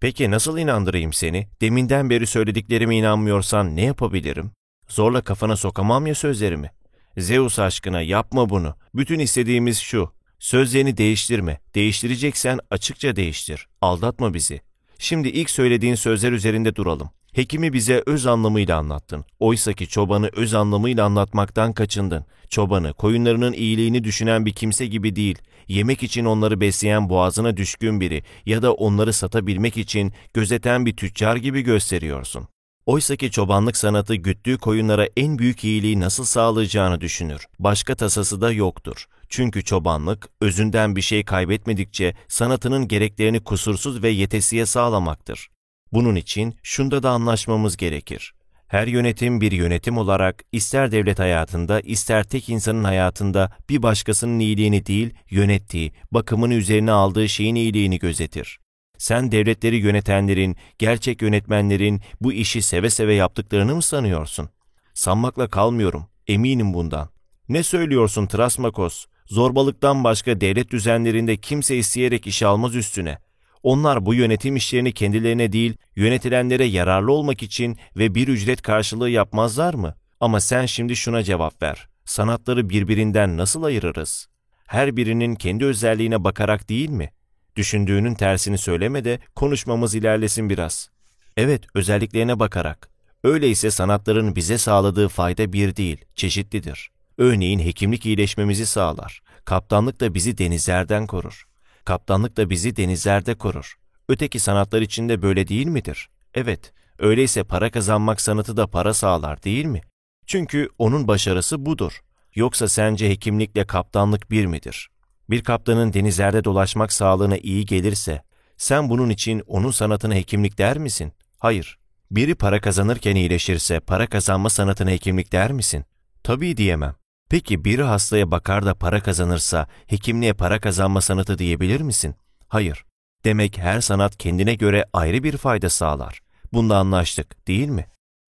Peki nasıl inandırayım seni? Deminden beri söylediklerime inanmıyorsan ne yapabilirim? Zorla kafana sokamam ya sözlerimi. Zeus aşkına yapma bunu. Bütün istediğimiz şu. Sözlerini değiştirme. Değiştireceksen açıkça değiştir. Aldatma bizi. Şimdi ilk söylediğin sözler üzerinde duralım. Hekimi bize öz anlamıyla anlattın. Oysa ki çobanı öz anlamıyla anlatmaktan kaçındın. Çobanı, koyunlarının iyiliğini düşünen bir kimse gibi değil, yemek için onları besleyen boğazına düşkün biri ya da onları satabilmek için gözeten bir tüccar gibi gösteriyorsun. Oysa ki çobanlık sanatı güttüğü koyunlara en büyük iyiliği nasıl sağlayacağını düşünür. Başka tasası da yoktur. Çünkü çobanlık, özünden bir şey kaybetmedikçe sanatının gereklerini kusursuz ve yetesiye sağlamaktır. Bunun için şunda da anlaşmamız gerekir. Her yönetim bir yönetim olarak ister devlet hayatında ister tek insanın hayatında bir başkasının iyiliğini değil, yönettiği, bakımını üzerine aldığı şeyin iyiliğini gözetir. Sen devletleri yönetenlerin, gerçek yönetmenlerin bu işi seve seve yaptıklarını mı sanıyorsun? Sanmakla kalmıyorum, eminim bundan. Ne söylüyorsun Trasmakos? Zorbalıktan başka devlet düzenlerinde kimse isteyerek işe almaz üstüne. Onlar bu yönetim işlerini kendilerine değil, yönetilenlere yararlı olmak için ve bir ücret karşılığı yapmazlar mı? Ama sen şimdi şuna cevap ver. Sanatları birbirinden nasıl ayırırız? Her birinin kendi özelliğine bakarak değil mi? Düşündüğünün tersini söyleme de konuşmamız ilerlesin biraz. Evet, özelliklerine bakarak. Öyleyse sanatların bize sağladığı fayda bir değil, çeşitlidir. Örneğin hekimlik iyileşmemizi sağlar. Kaptanlık da bizi denizlerden korur. Kaptanlık da bizi denizlerde korur. Öteki sanatlar için de böyle değil midir? Evet, öyleyse para kazanmak sanatı da para sağlar değil mi? Çünkü onun başarısı budur. Yoksa sence hekimlikle kaptanlık bir midir? Bir kaptanın denizlerde dolaşmak sağlığına iyi gelirse, sen bunun için onun sanatına hekimlik der misin? Hayır. Biri para kazanırken iyileşirse para kazanma sanatına hekimlik der misin? Tabii diyemem. Peki biri hastaya bakar da para kazanırsa hekimliğe para kazanma sanatı diyebilir misin? Hayır. Demek her sanat kendine göre ayrı bir fayda sağlar. Bunda anlaştık, değil mi?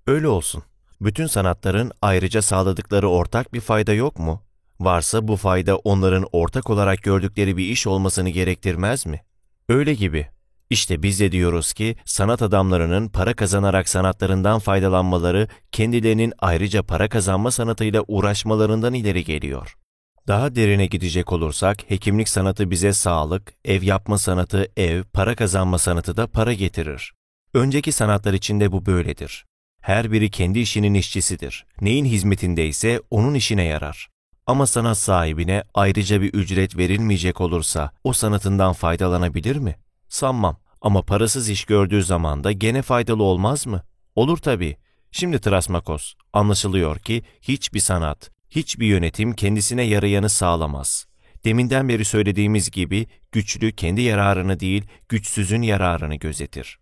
Öyle olsun. Bütün sanatların ayrıca sağladıkları ortak bir fayda yok mu? Varsa bu fayda onların ortak olarak gördükleri bir iş olmasını gerektirmez mi? Öyle gibi. İşte biz de diyoruz ki sanat adamlarının para kazanarak sanatlarından faydalanmaları kendilerinin ayrıca para kazanma sanatıyla uğraşmalarından ileri geliyor. Daha derine gidecek olursak hekimlik sanatı bize sağlık, ev yapma sanatı ev, para kazanma sanatı da para getirir. Önceki sanatlar için de bu böyledir. Her biri kendi işinin işçisidir. Neyin hizmetindeyse onun işine yarar. Ama sanat sahibine ayrıca bir ücret verilmeyecek olursa o sanatından faydalanabilir mi? Sanmam. Ama parasız iş gördüğü zaman da gene faydalı olmaz mı? Olur tabii. Şimdi Trasmakos, anlaşılıyor ki hiçbir sanat, hiçbir yönetim kendisine yarayanı sağlamaz. Deminden beri söylediğimiz gibi güçlü kendi yararını değil, güçsüzün yararını gözetir.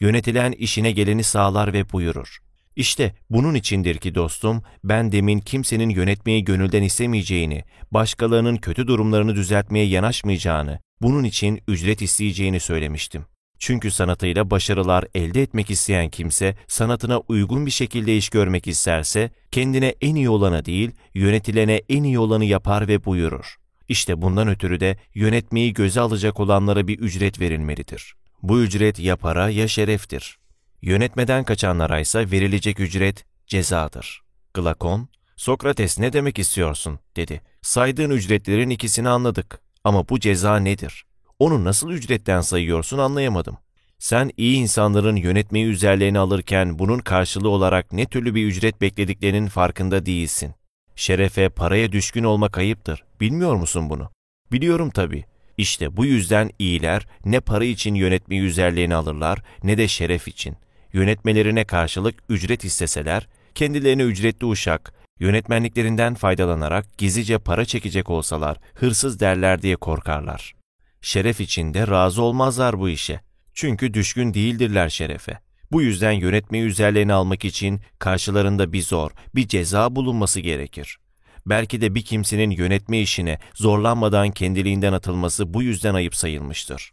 Yönetilen işine geleni sağlar ve buyurur. İşte bunun içindir ki dostum, ben demin kimsenin yönetmeyi gönülden istemeyeceğini, başkalarının kötü durumlarını düzeltmeye yanaşmayacağını, bunun için ücret isteyeceğini söylemiştim. Çünkü sanatıyla başarılar elde etmek isteyen kimse, sanatına uygun bir şekilde iş görmek isterse, kendine en iyi olanı değil, yönetilene en iyi olanı yapar ve buyurur. İşte bundan ötürü de yönetmeyi göze alacak olanlara bir ücret verilmelidir. Bu ücret ya para ya şereftir. Yönetmeden kaçanlara ise verilecek ücret cezadır. Glakon, Sokrates ne demek istiyorsun dedi. Saydığın ücretlerin ikisini anladık. Ama bu ceza nedir? Onu nasıl ücretten sayıyorsun anlayamadım. Sen iyi insanların yönetmeyi üzerlerine alırken bunun karşılığı olarak ne türlü bir ücret beklediklerinin farkında değilsin. Şerefe, paraya düşkün olmak ayıptır. Bilmiyor musun bunu? Biliyorum tabii. İşte bu yüzden iyiler ne para için yönetmeyi üzerlerine alırlar ne de şeref için. Yönetmelerine karşılık ücret isteseler, kendilerine ücretli uşak, yönetmenliklerinden faydalanarak gizlice para çekecek olsalar hırsız derler diye korkarlar. Şeref içinde razı olmazlar bu işe. Çünkü düşkün değildirler şerefe. Bu yüzden yönetmeyi üzerlerine almak için karşılarında bir zor, bir ceza bulunması gerekir. Belki de bir kimsenin yönetme işine zorlanmadan kendiliğinden atılması bu yüzden ayıp sayılmıştır.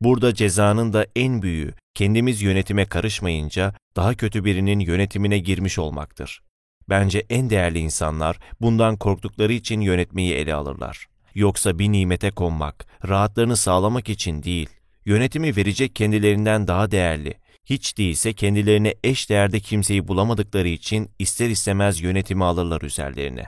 Burada cezanın da en büyüğü kendimiz yönetime karışmayınca daha kötü birinin yönetimine girmiş olmaktır. Bence en değerli insanlar bundan korktukları için yönetmeyi ele alırlar. Yoksa bir nimete konmak, rahatlarını sağlamak için değil, yönetimi verecek kendilerinden daha değerli, hiç değilse kendilerine eş değerde kimseyi bulamadıkları için ister istemez yönetimi alırlar üzerlerine.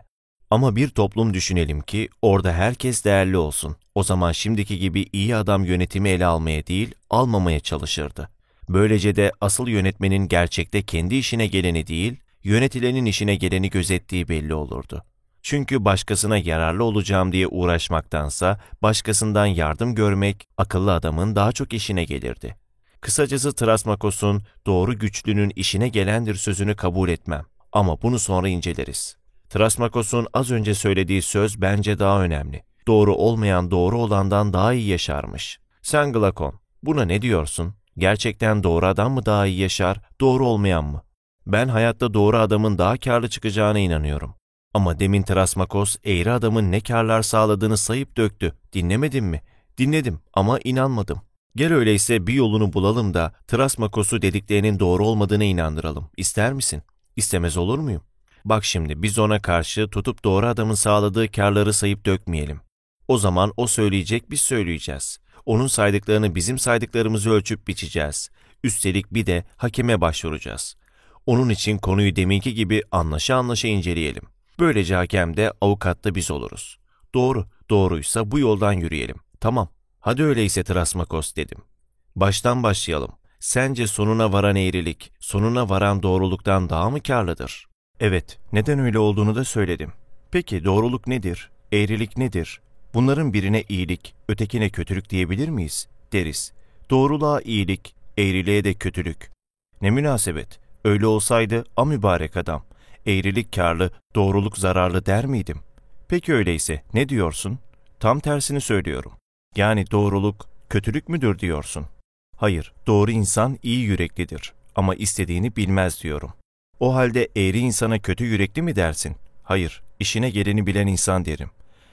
Ama bir toplum düşünelim ki orada herkes değerli olsun. O zaman şimdiki gibi iyi adam yönetimi ele almaya değil, almamaya çalışırdı. Böylece de asıl yönetmenin gerçekte kendi işine geleni değil, yönetilenin işine geleni gözettiği belli olurdu. Çünkü başkasına yararlı olacağım diye uğraşmaktansa başkasından yardım görmek akıllı adamın daha çok işine gelirdi. Kısacası Trasmakos'un doğru güçlünün işine gelendir sözünü kabul etmem ama bunu sonra inceleriz. Trasmakos'un az önce söylediği söz bence daha önemli. Doğru olmayan doğru olandan daha iyi yaşarmış. Sen Glakon, buna ne diyorsun? Gerçekten doğru adam mı daha iyi yaşar, doğru olmayan mı? Ben hayatta doğru adamın daha karlı çıkacağına inanıyorum. Ama demin Trasmakos eğri adamın ne karlar sağladığını sayıp döktü. Dinlemedin mi? Dinledim ama inanmadım. Gel öyleyse bir yolunu bulalım da Trasmakos'u dediklerinin doğru olmadığını inandıralım. İster misin? İstemez olur muyum? Bak şimdi biz ona karşı tutup doğru adamın sağladığı karları sayıp dökmeyelim. O zaman o söyleyecek biz söyleyeceğiz. Onun saydıklarını bizim saydıklarımızı ölçüp biçeceğiz. Üstelik bir de hakeme başvuracağız. Onun için konuyu deminki gibi anlaşa anlaşa inceleyelim. Böylece hakem de avukat da biz oluruz. Doğru, doğruysa bu yoldan yürüyelim. Tamam, hadi öyleyse Trasmakos dedim. Baştan başlayalım. Sence sonuna varan eğrilik, sonuna varan doğruluktan daha mı karlıdır? Evet, neden öyle olduğunu da söyledim. Peki doğruluk nedir? Eğrilik nedir? Bunların birine iyilik, ötekine kötülük diyebilir miyiz? Deriz. Doğruluğa iyilik, eğriliğe de kötülük. Ne münasebet. Öyle olsaydı a mübarek adam. Eğrilik karlı, doğruluk zararlı der miydim? Peki öyleyse ne diyorsun? Tam tersini söylüyorum. Yani doğruluk kötülük müdür diyorsun? Hayır, doğru insan iyi yüreklidir ama istediğini bilmez diyorum. O halde eğri insana kötü yürekli mi dersin? Hayır, işine geleni bilen insan derim.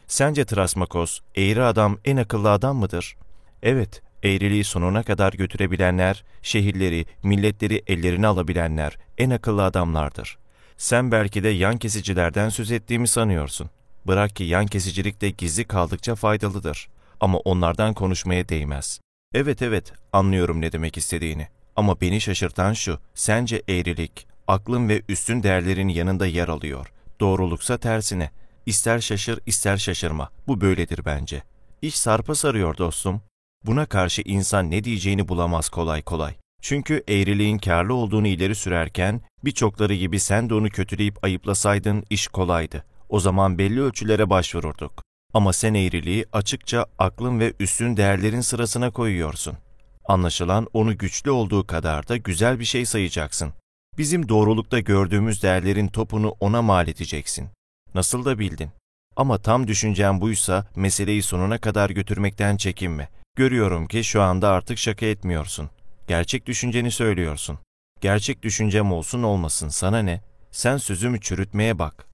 Sence Trasmakos, eğri adam en akıllı adam mıdır? Evet, eğriliği sonuna kadar götürebilenler, şehirleri, milletleri ellerine alabilenler en akıllı adamlardır. Sen belki de yan kesicilerden söz ettiğimi sanıyorsun. Bırak ki yan kesicilik de gizli kaldıkça faydalıdır. Ama onlardan konuşmaya değmez. Evet evet, anlıyorum ne demek istediğini. Ama beni şaşırtan şu, sence eğrilik, aklın ve üstün değerlerin yanında yer alıyor. Doğruluksa tersine. İster şaşır ister şaşırma. Bu böyledir bence. İş sarpa sarıyor dostum. Buna karşı insan ne diyeceğini bulamaz kolay kolay. Çünkü eğriliğin karlı olduğunu ileri sürerken birçokları gibi sen de onu kötüleyip ayıplasaydın iş kolaydı. O zaman belli ölçülere başvururduk. Ama sen eğriliği açıkça aklın ve üstün değerlerin sırasına koyuyorsun. Anlaşılan onu güçlü olduğu kadar da güzel bir şey sayacaksın. Bizim doğrulukta gördüğümüz değerlerin topunu ona mal edeceksin. Nasıl da bildin. Ama tam düşüncen buysa meseleyi sonuna kadar götürmekten çekinme. Görüyorum ki şu anda artık şaka etmiyorsun. Gerçek düşünceni söylüyorsun. Gerçek düşüncem olsun olmasın sana ne? Sen sözümü çürütmeye bak.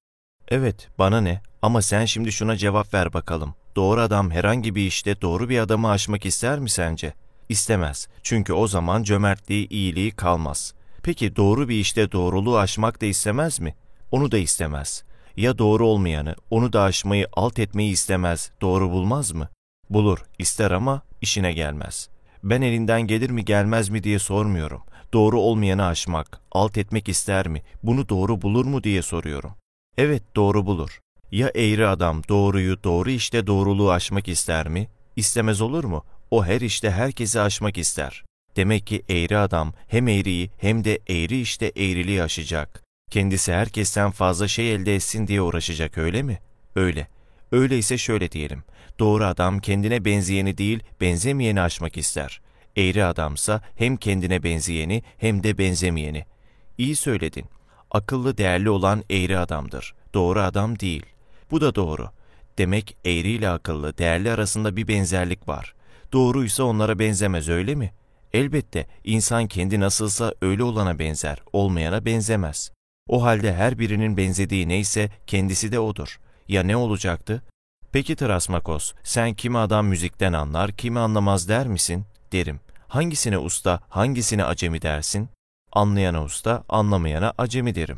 Evet, bana ne? Ama sen şimdi şuna cevap ver bakalım. Doğru adam herhangi bir işte doğru bir adamı aşmak ister mi sence? İstemez. Çünkü o zaman cömertliği, iyiliği kalmaz. Peki doğru bir işte doğruluğu aşmak da istemez mi? Onu da istemez. Ya doğru olmayanı, onu da aşmayı, alt etmeyi istemez, doğru bulmaz mı? Bulur, ister ama işine gelmez. Ben elinden gelir mi gelmez mi diye sormuyorum. Doğru olmayanı aşmak, alt etmek ister mi, bunu doğru bulur mu diye soruyorum. Evet doğru bulur. Ya eğri adam doğruyu, doğru işte doğruluğu aşmak ister mi? İstemez olur mu? O her işte herkesi aşmak ister. Demek ki eğri adam hem eğriyi hem de eğri işte eğriliği aşacak. Kendisi herkesten fazla şey elde etsin diye uğraşacak öyle mi? Öyle. Öyleyse şöyle diyelim. Doğru adam kendine benzeyeni değil, benzemeyeni aşmak ister. Eğri adamsa hem kendine benzeyeni hem de benzemeyeni. İyi söyledin. Akıllı değerli olan eğri adamdır. Doğru adam değil. Bu da doğru. Demek eğri ile akıllı, değerli arasında bir benzerlik var. Doğruysa onlara benzemez öyle mi? Elbette insan kendi nasılsa öyle olana benzer, olmayana benzemez. O halde her birinin benzediği neyse kendisi de odur. Ya ne olacaktı? Peki Trasmakos, sen kimi adam müzikten anlar, kimi anlamaz der misin? Derim. Hangisine usta, hangisine acemi dersin? Anlayana usta, anlamayana acemi derim.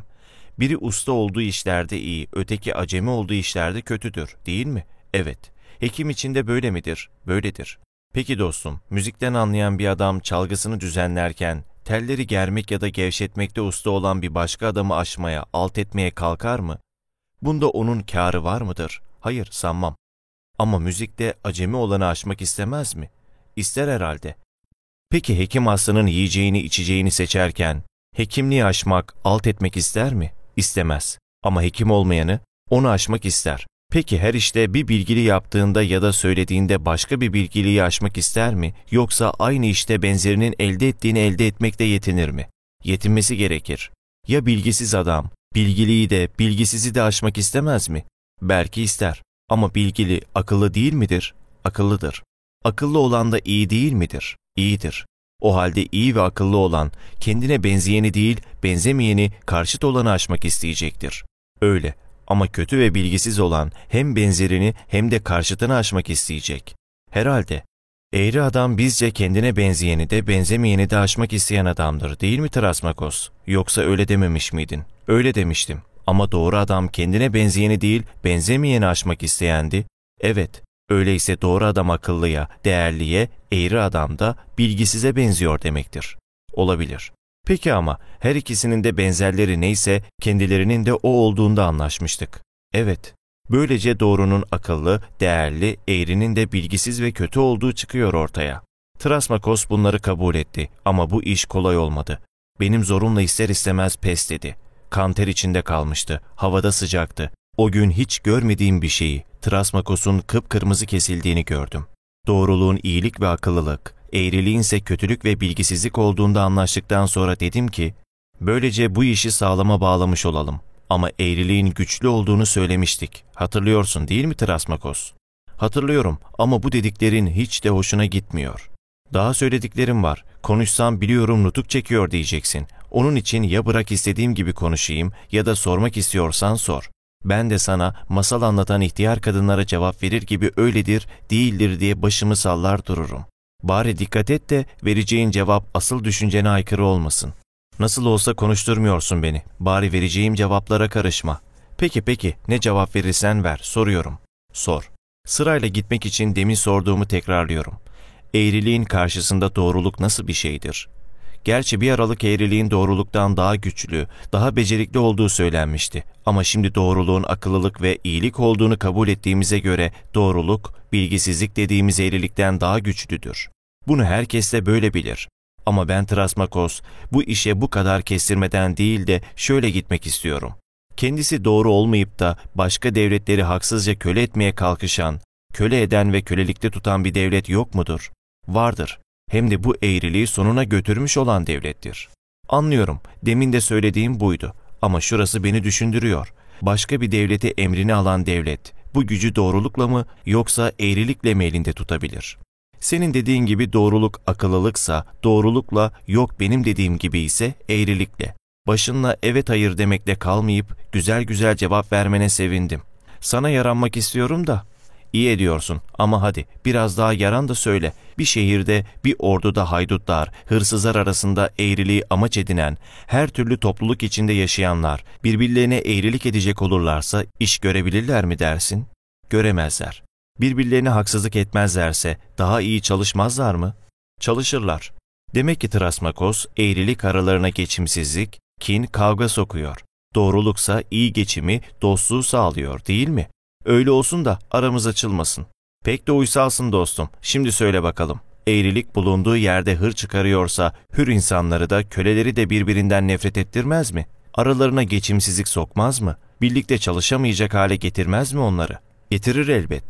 Biri usta olduğu işlerde iyi, öteki acemi olduğu işlerde kötüdür, değil mi? Evet. Hekim için de böyle midir? Böyledir. Peki dostum, müzikten anlayan bir adam çalgısını düzenlerken, telleri germek ya da gevşetmekte usta olan bir başka adamı aşmaya, alt etmeye kalkar mı? Bunda onun kârı var mıdır? Hayır, sanmam. Ama müzikte acemi olanı aşmak istemez mi? İster herhalde. Peki hekim hastanın yiyeceğini içeceğini seçerken, hekimliği aşmak, alt etmek ister mi? İstemez. Ama hekim olmayanı, onu aşmak ister. Peki her işte bir bilgili yaptığında ya da söylediğinde başka bir bilgiliyi aşmak ister mi? Yoksa aynı işte benzerinin elde ettiğini elde etmekte yetinir mi? Yetinmesi gerekir. Ya bilgisiz adam, bilgiliyi de bilgisizi de aşmak istemez mi? Belki ister. Ama bilgili akıllı değil midir? Akıllıdır. Akıllı olan da iyi değil midir? İyidir. O halde iyi ve akıllı olan kendine benzeyeni değil, benzemeyeni karşıt olanı aşmak isteyecektir. Öyle ama kötü ve bilgisiz olan hem benzerini hem de karşıtını aşmak isteyecek. Herhalde. Eğri adam bizce kendine benzeyeni de benzemeyeni de aşmak isteyen adamdır değil mi Trasmakos? Yoksa öyle dememiş miydin? Öyle demiştim. Ama doğru adam kendine benzeyeni değil benzemeyeni aşmak isteyendi. Evet, öyleyse doğru adam akıllıya, değerliye, eğri adam da bilgisize benziyor demektir. Olabilir. Peki ama her ikisinin de benzerleri neyse kendilerinin de o olduğunda anlaşmıştık. Evet, böylece doğrunun akıllı, değerli, eğrinin de bilgisiz ve kötü olduğu çıkıyor ortaya. Trasmakos bunları kabul etti ama bu iş kolay olmadı. Benim zorumla ister istemez pes dedi. Kanter içinde kalmıştı, havada sıcaktı. O gün hiç görmediğim bir şeyi, Trasmakos'un kıpkırmızı kesildiğini gördüm. Doğruluğun iyilik ve akıllılık, eğriliğin ise kötülük ve bilgisizlik olduğunda anlaştıktan sonra dedim ki, böylece bu işi sağlama bağlamış olalım. Ama eğriliğin güçlü olduğunu söylemiştik. Hatırlıyorsun değil mi Trasmakos? Hatırlıyorum ama bu dediklerin hiç de hoşuna gitmiyor. Daha söylediklerim var. Konuşsam biliyorum nutuk çekiyor diyeceksin. Onun için ya bırak istediğim gibi konuşayım ya da sormak istiyorsan sor. Ben de sana masal anlatan ihtiyar kadınlara cevap verir gibi öyledir, değildir diye başımı sallar dururum. Bari dikkat et de vereceğin cevap asıl düşüncene aykırı olmasın. Nasıl olsa konuşturmuyorsun beni. Bari vereceğim cevaplara karışma. Peki peki ne cevap verirsen ver soruyorum. Sor. Sırayla gitmek için demin sorduğumu tekrarlıyorum. Eğriliğin karşısında doğruluk nasıl bir şeydir? Gerçi bir aralık eğriliğin doğruluktan daha güçlü, daha becerikli olduğu söylenmişti. Ama şimdi doğruluğun akıllılık ve iyilik olduğunu kabul ettiğimize göre doğruluk, bilgisizlik dediğimiz eğrilikten daha güçlüdür. Bunu herkes de böyle bilir. Ama ben Trasmakos, bu işe bu kadar kestirmeden değil de şöyle gitmek istiyorum. Kendisi doğru olmayıp da başka devletleri haksızca köle etmeye kalkışan, köle eden ve kölelikte tutan bir devlet yok mudur? Vardır hem de bu eğriliği sonuna götürmüş olan devlettir. Anlıyorum, demin de söylediğim buydu. Ama şurası beni düşündürüyor. Başka bir devleti emrini alan devlet, bu gücü doğrulukla mı yoksa eğrilikle mi elinde tutabilir? Senin dediğin gibi doğruluk akıllılıksa, doğrulukla yok benim dediğim gibi ise eğrilikle. Başınla evet hayır demekle kalmayıp güzel güzel cevap vermene sevindim. Sana yaranmak istiyorum da İyi ediyorsun ama hadi biraz daha yaran da söyle. Bir şehirde, bir orduda haydutlar, hırsızlar arasında eğriliği amaç edinen, her türlü topluluk içinde yaşayanlar birbirlerine eğrilik edecek olurlarsa iş görebilirler mi dersin? Göremezler. Birbirlerine haksızlık etmezlerse daha iyi çalışmazlar mı? Çalışırlar. Demek ki Trasmakos eğrilik aralarına geçimsizlik, kin, kavga sokuyor. Doğruluksa iyi geçimi, dostluğu sağlıyor değil mi? Öyle olsun da aramız açılmasın. Pek de uysalsın dostum. Şimdi söyle bakalım. Eğrilik bulunduğu yerde hır çıkarıyorsa hür insanları da köleleri de birbirinden nefret ettirmez mi? Aralarına geçimsizlik sokmaz mı? Birlikte çalışamayacak hale getirmez mi onları? Getirir elbet.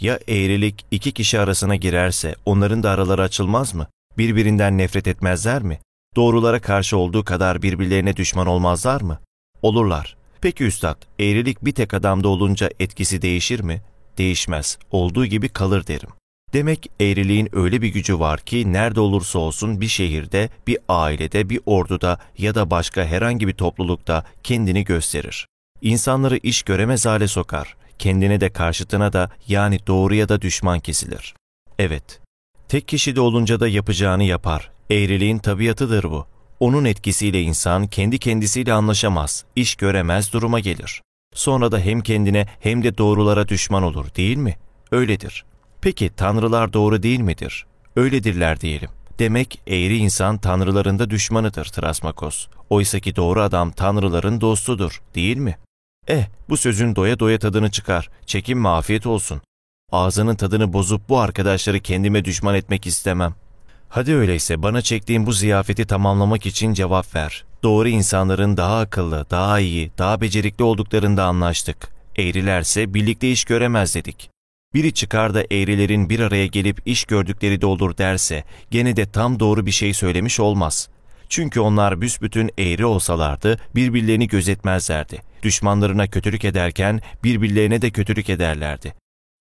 Ya eğrilik iki kişi arasına girerse onların da araları açılmaz mı? Birbirinden nefret etmezler mi? Doğrulara karşı olduğu kadar birbirlerine düşman olmazlar mı? Olurlar. Peki üstad, eğrilik bir tek adamda olunca etkisi değişir mi? Değişmez, olduğu gibi kalır derim. Demek eğriliğin öyle bir gücü var ki nerede olursa olsun bir şehirde, bir ailede, bir orduda ya da başka herhangi bir toplulukta kendini gösterir. İnsanları iş göremez hale sokar, kendine de karşıtına da yani doğruya da düşman kesilir. Evet, tek kişi de olunca da yapacağını yapar. Eğriliğin tabiatıdır bu. Onun etkisiyle insan kendi kendisiyle anlaşamaz, iş göremez duruma gelir. Sonra da hem kendine hem de doğrulara düşman olur değil mi? Öyledir. Peki tanrılar doğru değil midir? Öyledirler diyelim. Demek eğri insan tanrıların da düşmanıdır Trasmakos. Oysaki doğru adam tanrıların dostudur değil mi? Eh bu sözün doya doya tadını çıkar. Çekinme afiyet olsun. Ağzının tadını bozup bu arkadaşları kendime düşman etmek istemem. Hadi öyleyse bana çektiğin bu ziyafeti tamamlamak için cevap ver. Doğru insanların daha akıllı, daha iyi, daha becerikli olduklarında anlaştık. Eğrilerse birlikte iş göremez dedik. Biri çıkar da eğrilerin bir araya gelip iş gördükleri de olur derse gene de tam doğru bir şey söylemiş olmaz. Çünkü onlar büsbütün eğri olsalardı birbirlerini gözetmezlerdi. Düşmanlarına kötülük ederken birbirlerine de kötülük ederlerdi.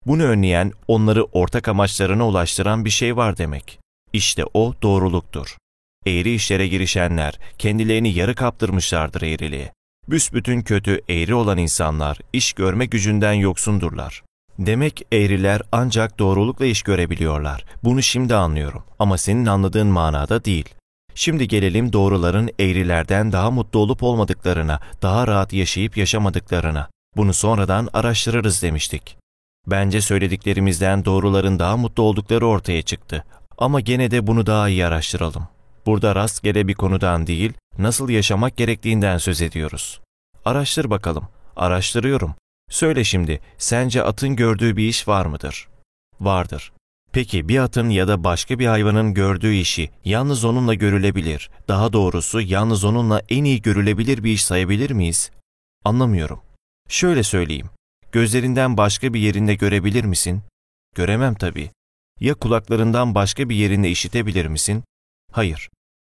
Bunu önleyen, onları ortak amaçlarına ulaştıran bir şey var demek. İşte o doğruluktur. Eğri işlere girişenler kendilerini yarı kaptırmışlardır eğriliğe. Büsbütün kötü eğri olan insanlar iş görme gücünden yoksundurlar. Demek eğriler ancak doğrulukla iş görebiliyorlar. Bunu şimdi anlıyorum ama senin anladığın manada değil. Şimdi gelelim doğruların eğrilerden daha mutlu olup olmadıklarına, daha rahat yaşayıp yaşamadıklarına. Bunu sonradan araştırırız demiştik. Bence söylediklerimizden doğruların daha mutlu oldukları ortaya çıktı. Ama gene de bunu daha iyi araştıralım. Burada rastgele bir konudan değil, nasıl yaşamak gerektiğinden söz ediyoruz. Araştır bakalım. Araştırıyorum. Söyle şimdi, sence atın gördüğü bir iş var mıdır? Vardır. Peki bir atın ya da başka bir hayvanın gördüğü işi yalnız onunla görülebilir, daha doğrusu yalnız onunla en iyi görülebilir bir iş sayabilir miyiz? Anlamıyorum. Şöyle söyleyeyim. Gözlerinden başka bir yerinde görebilir misin? Göremem tabii. Ya kulaklarından başka bir yerinde işitebilir misin? Hayır.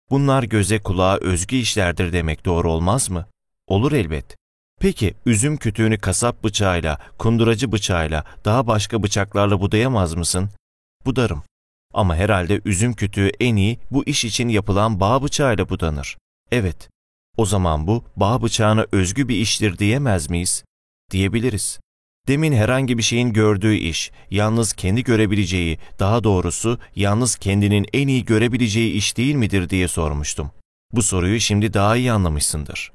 Bunlar göze kulağa özgü işlerdir demek doğru olmaz mı? Olur elbet. Peki üzüm kütüğünü kasap bıçağıyla, kunduracı bıçağıyla, daha başka bıçaklarla budayamaz mısın? Budarım. Ama herhalde üzüm kütüğü en iyi bu iş için yapılan bağ bıçağıyla budanır. Evet. O zaman bu bağ bıçağına özgü bir iştir diyemez miyiz? Diyebiliriz. Demin herhangi bir şeyin gördüğü iş, yalnız kendi görebileceği, daha doğrusu yalnız kendinin en iyi görebileceği iş değil midir diye sormuştum. Bu soruyu şimdi daha iyi anlamışsındır.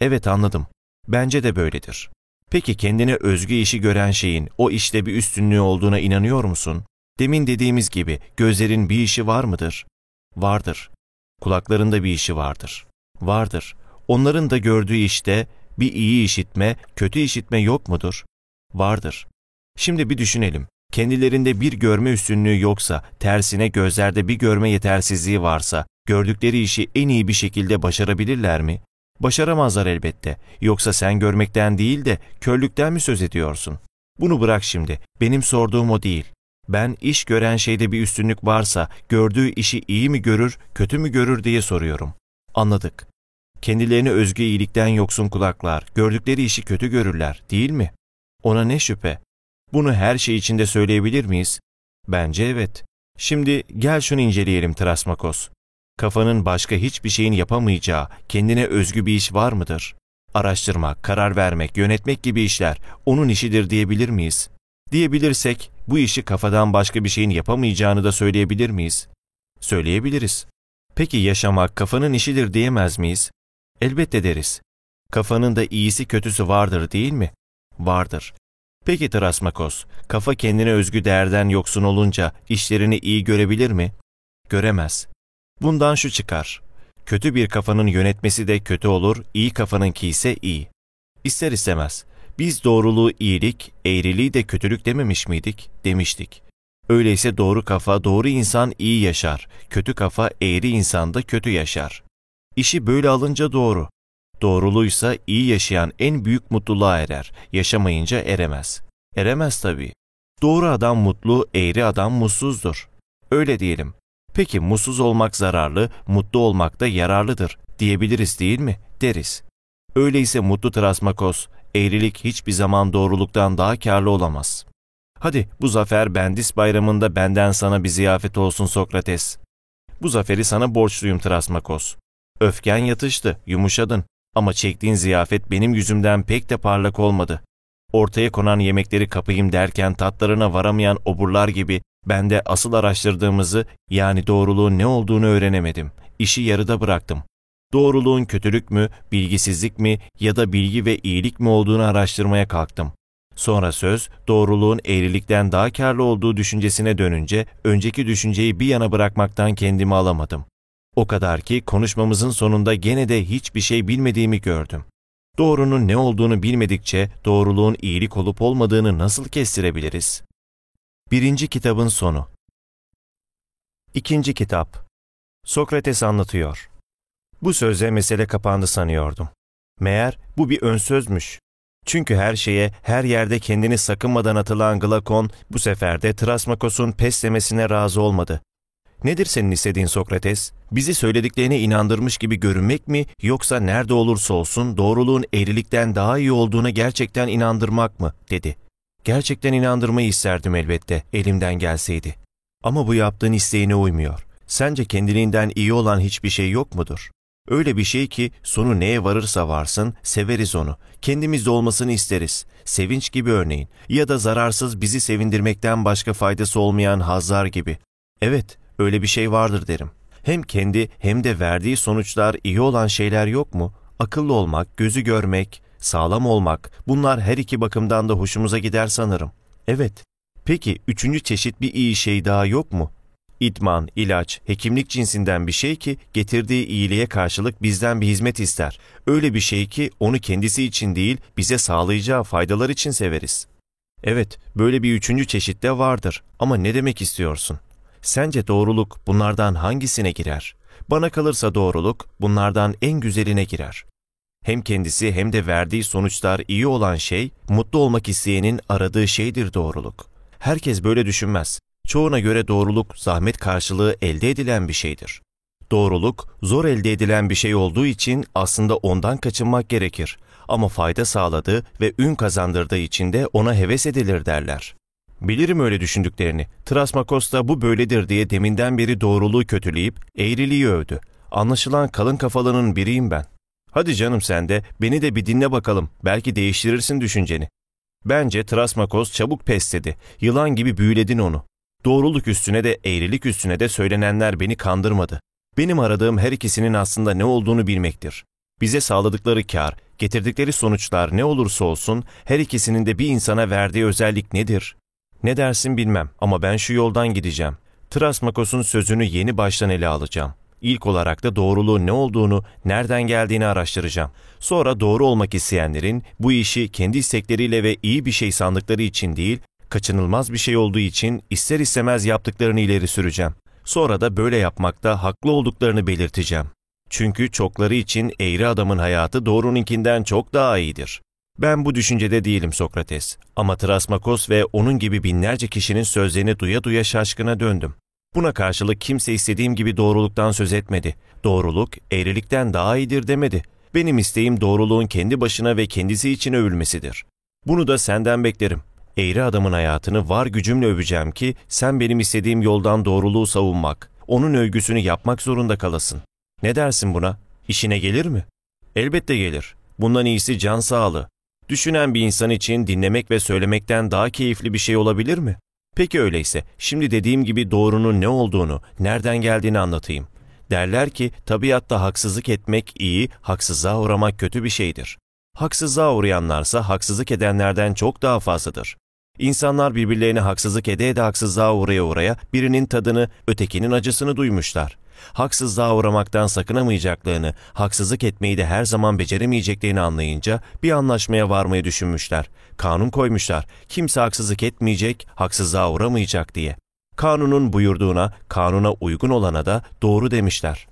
Evet anladım. Bence de böyledir. Peki kendine özgü işi gören şeyin o işte bir üstünlüğü olduğuna inanıyor musun? Demin dediğimiz gibi gözlerin bir işi var mıdır? Vardır. Kulaklarında bir işi vardır. Vardır. Onların da gördüğü işte bir iyi işitme, kötü işitme yok mudur? Vardır. Şimdi bir düşünelim. Kendilerinde bir görme üstünlüğü yoksa, tersine gözlerde bir görme yetersizliği varsa, gördükleri işi en iyi bir şekilde başarabilirler mi? Başaramazlar elbette. Yoksa sen görmekten değil de körlükten mi söz ediyorsun? Bunu bırak şimdi. Benim sorduğum o değil. Ben iş gören şeyde bir üstünlük varsa gördüğü işi iyi mi görür, kötü mü görür diye soruyorum. Anladık. Kendilerini özgü iyilikten yoksun kulaklar, gördükleri işi kötü görürler, değil mi? Ona ne şüphe? Bunu her şey içinde söyleyebilir miyiz? Bence evet. Şimdi gel şunu inceleyelim Trasmakos. Kafanın başka hiçbir şeyin yapamayacağı, kendine özgü bir iş var mıdır? Araştırmak, karar vermek, yönetmek gibi işler onun işidir diyebilir miyiz? Diyebilirsek bu işi kafadan başka bir şeyin yapamayacağını da söyleyebilir miyiz? Söyleyebiliriz. Peki yaşamak kafanın işidir diyemez miyiz? Elbette deriz. Kafanın da iyisi kötüsü vardır değil mi? Vardır. Peki Trasmakos, kafa kendine özgü değerden yoksun olunca işlerini iyi görebilir mi? Göremez. Bundan şu çıkar. Kötü bir kafanın yönetmesi de kötü olur, iyi kafanınki ise iyi. İster istemez. Biz doğruluğu iyilik, eğriliği de kötülük dememiş miydik? Demiştik. Öyleyse doğru kafa, doğru insan iyi yaşar. Kötü kafa, eğri insan da kötü yaşar. İşi böyle alınca doğru. Doğruluysa iyi yaşayan en büyük mutluluğa erer. Yaşamayınca eremez. Eremez tabii. Doğru adam mutlu, eğri adam mutsuzdur. Öyle diyelim. Peki mutsuz olmak zararlı, mutlu olmak da yararlıdır diyebiliriz değil mi? Deriz. Öyleyse mutlu Trasmakos, eğrilik hiçbir zaman doğruluktan daha karlı olamaz. Hadi bu zafer Bendis bayramında benden sana bir ziyafet olsun Sokrates. Bu zaferi sana borçluyum Trasmakos. Öfken yatıştı, yumuşadın ama çektiğin ziyafet benim yüzümden pek de parlak olmadı. Ortaya konan yemekleri kapayım derken tatlarına varamayan oburlar gibi ben de asıl araştırdığımızı yani doğruluğun ne olduğunu öğrenemedim. İşi yarıda bıraktım. Doğruluğun kötülük mü, bilgisizlik mi ya da bilgi ve iyilik mi olduğunu araştırmaya kalktım. Sonra söz doğruluğun eğrilikten daha karlı olduğu düşüncesine dönünce önceki düşünceyi bir yana bırakmaktan kendimi alamadım. O kadar ki konuşmamızın sonunda gene de hiçbir şey bilmediğimi gördüm. Doğrunun ne olduğunu bilmedikçe doğruluğun iyilik olup olmadığını nasıl kestirebiliriz? Birinci kitabın sonu İkinci kitap Sokrates anlatıyor. Bu sözle mesele kapandı sanıyordum. Meğer bu bir ön sözmüş. Çünkü her şeye, her yerde kendini sakınmadan atılan Glakon bu sefer de Trasmakos'un pes demesine razı olmadı. Nedir senin istediğin Sokrates? Bizi söylediklerine inandırmış gibi görünmek mi yoksa nerede olursa olsun doğruluğun eğrilikten daha iyi olduğuna gerçekten inandırmak mı? dedi. Gerçekten inandırmayı isterdim elbette elimden gelseydi. Ama bu yaptığın isteğine uymuyor. Sence kendiliğinden iyi olan hiçbir şey yok mudur? Öyle bir şey ki sonu neye varırsa varsın severiz onu. Kendimizde olmasını isteriz. Sevinç gibi örneğin ya da zararsız bizi sevindirmekten başka faydası olmayan hazlar gibi. Evet, öyle bir şey vardır derim. Hem kendi hem de verdiği sonuçlar iyi olan şeyler yok mu? Akıllı olmak, gözü görmek, sağlam olmak bunlar her iki bakımdan da hoşumuza gider sanırım. Evet. Peki üçüncü çeşit bir iyi şey daha yok mu? İdman, ilaç, hekimlik cinsinden bir şey ki getirdiği iyiliğe karşılık bizden bir hizmet ister. Öyle bir şey ki onu kendisi için değil bize sağlayacağı faydalar için severiz. Evet, böyle bir üçüncü çeşit de vardır ama ne demek istiyorsun? Sence doğruluk bunlardan hangisine girer? Bana kalırsa doğruluk bunlardan en güzeline girer. Hem kendisi hem de verdiği sonuçlar iyi olan şey, mutlu olmak isteyenin aradığı şeydir doğruluk. Herkes böyle düşünmez. Çoğuna göre doğruluk zahmet karşılığı elde edilen bir şeydir. Doğruluk zor elde edilen bir şey olduğu için aslında ondan kaçınmak gerekir. Ama fayda sağladığı ve ün kazandırdığı için de ona heves edilir derler. Bilirim öyle düşündüklerini. Trasmakos da bu böyledir diye deminden beri doğruluğu kötüleyip eğriliği övdü. Anlaşılan kalın kafalının biriyim ben. Hadi canım sen de beni de bir dinle bakalım. Belki değiştirirsin düşünceni. Bence Trasmakos çabuk pes dedi. Yılan gibi büyüledin onu. Doğruluk üstüne de eğrilik üstüne de söylenenler beni kandırmadı. Benim aradığım her ikisinin aslında ne olduğunu bilmektir. Bize sağladıkları kar, getirdikleri sonuçlar ne olursa olsun her ikisinin de bir insana verdiği özellik nedir? Ne dersin bilmem ama ben şu yoldan gideceğim. Trasmakos'un sözünü yeni baştan ele alacağım. İlk olarak da doğruluğun ne olduğunu, nereden geldiğini araştıracağım. Sonra doğru olmak isteyenlerin bu işi kendi istekleriyle ve iyi bir şey sandıkları için değil, kaçınılmaz bir şey olduğu için ister istemez yaptıklarını ileri süreceğim. Sonra da böyle yapmakta haklı olduklarını belirteceğim. Çünkü çokları için eğri adamın hayatı doğrununkinden çok daha iyidir. Ben bu düşüncede değilim Sokrates ama Trasmakos ve onun gibi binlerce kişinin sözlerini duya duya şaşkına döndüm. Buna karşılık kimse istediğim gibi doğruluktan söz etmedi. Doğruluk eğrilikten daha iyidir demedi. Benim isteğim doğruluğun kendi başına ve kendisi için övülmesidir. Bunu da senden beklerim. Eğri adamın hayatını var gücümle öveceğim ki sen benim istediğim yoldan doğruluğu savunmak, onun övgüsünü yapmak zorunda kalasın. Ne dersin buna? İşine gelir mi? Elbette gelir. Bundan iyisi can sağlığı. Düşünen bir insan için dinlemek ve söylemekten daha keyifli bir şey olabilir mi? Peki öyleyse, şimdi dediğim gibi doğrunun ne olduğunu, nereden geldiğini anlatayım. Derler ki tabiatta haksızlık etmek iyi, haksızlığa uğramak kötü bir şeydir. Haksızlığa uğrayanlarsa haksızlık edenlerden çok daha fazladır. İnsanlar birbirlerine haksızlık ede ede haksızlığa uğraya uğraya birinin tadını, ötekinin acısını duymuşlar. Haksızlığa uğramaktan sakınamayacaklarını, haksızlık etmeyi de her zaman beceremeyeceklerini anlayınca bir anlaşmaya varmayı düşünmüşler. Kanun koymuşlar. Kimse haksızlık etmeyecek, haksızlığa uğramayacak diye. Kanunun buyurduğuna, kanuna uygun olana da doğru demişler.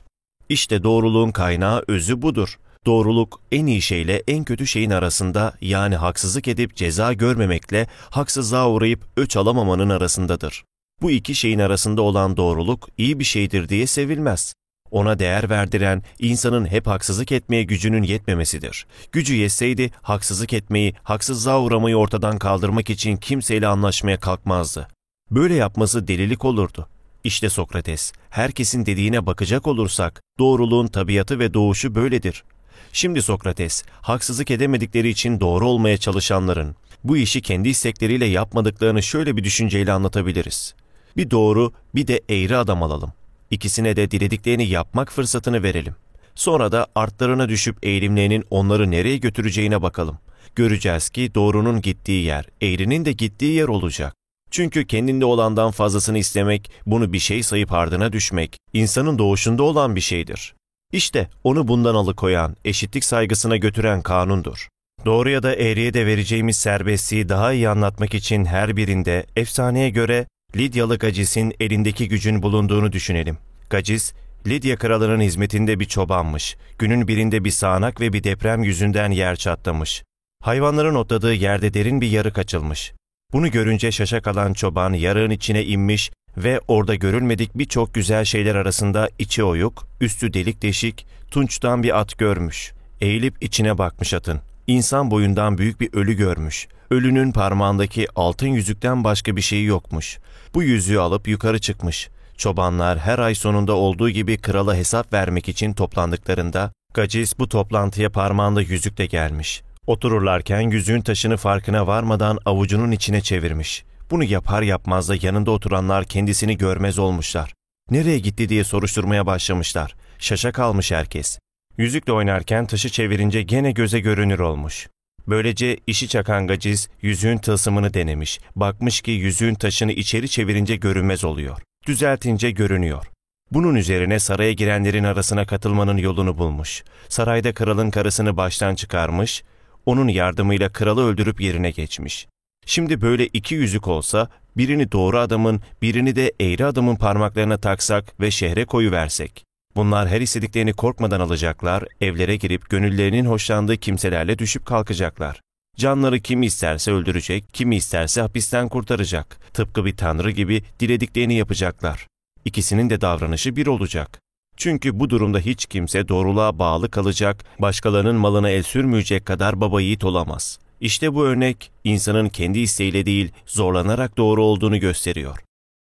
İşte doğruluğun kaynağı özü budur. Doğruluk en iyi şeyle en kötü şeyin arasında yani haksızlık edip ceza görmemekle haksızlığa uğrayıp öç alamamanın arasındadır. Bu iki şeyin arasında olan doğruluk iyi bir şeydir diye sevilmez. Ona değer verdiren insanın hep haksızlık etmeye gücünün yetmemesidir. Gücü yetseydi haksızlık etmeyi, haksızlığa uğramayı ortadan kaldırmak için kimseyle anlaşmaya kalkmazdı. Böyle yapması delilik olurdu. İşte Sokrates, herkesin dediğine bakacak olursak doğruluğun tabiatı ve doğuşu böyledir. Şimdi Sokrates, haksızlık edemedikleri için doğru olmaya çalışanların, Bu işi kendi istekleriyle yapmadıklarını şöyle bir düşünceyle anlatabiliriz. Bir doğru, bir de eğri adam alalım. İkisine de dilediklerini yapmak fırsatını verelim. Sonra da artlarına düşüp eğilimlerinin onları nereye götüreceğine bakalım. Göreceğiz ki doğrunun gittiği yer, eğrinin de gittiği yer olacak. Çünkü kendinde olandan fazlasını istemek, bunu bir şey sayıp ardına düşmek, insanın doğuşunda olan bir şeydir. İşte onu bundan alıkoyan, eşitlik saygısına götüren kanundur. Doğruya da eğriye de vereceğimiz serbestliği daha iyi anlatmak için her birinde efsaneye göre Lidyalı Gacis'in elindeki gücün bulunduğunu düşünelim. Gacis, Lidya kralının hizmetinde bir çobanmış. Günün birinde bir sağanak ve bir deprem yüzünden yer çatlamış. Hayvanların otladığı yerde derin bir yarık açılmış. Bunu görünce şaşa kalan çoban yarığın içine inmiş ve orada görülmedik birçok güzel şeyler arasında içi oyuk, üstü delik deşik, tunçtan bir at görmüş. Eğilip içine bakmış atın. İnsan boyundan büyük bir ölü görmüş. Ölünün parmağındaki altın yüzükten başka bir şeyi yokmuş. Bu yüzüğü alıp yukarı çıkmış. Çobanlar her ay sonunda olduğu gibi krala hesap vermek için toplandıklarında Gacis bu toplantıya parmağında yüzükle gelmiş. Otururlarken yüzüğün taşını farkına varmadan avucunun içine çevirmiş. Bunu yapar yapmaz da yanında oturanlar kendisini görmez olmuşlar. Nereye gitti diye soruşturmaya başlamışlar. Şaşa kalmış herkes. Yüzükle oynarken taşı çevirince gene göze görünür olmuş. Böylece işi çakan gaciz yüzüğün tılsımını denemiş. Bakmış ki yüzüğün taşını içeri çevirince görünmez oluyor. Düzeltince görünüyor. Bunun üzerine saraya girenlerin arasına katılmanın yolunu bulmuş. Sarayda kralın karısını baştan çıkarmış, onun yardımıyla kralı öldürüp yerine geçmiş. Şimdi böyle iki yüzük olsa, birini doğru adamın, birini de eğri adamın parmaklarına taksak ve şehre koyu versek. Bunlar her istediklerini korkmadan alacaklar, evlere girip gönüllerinin hoşlandığı kimselerle düşüp kalkacaklar. Canları kim isterse öldürecek, kimi isterse hapisten kurtaracak. Tıpkı bir tanrı gibi dilediklerini yapacaklar. İkisinin de davranışı bir olacak. Çünkü bu durumda hiç kimse doğruluğa bağlı kalacak, başkalarının malına el sürmeyecek kadar baba yiğit olamaz. İşte bu örnek insanın kendi isteğiyle değil, zorlanarak doğru olduğunu gösteriyor.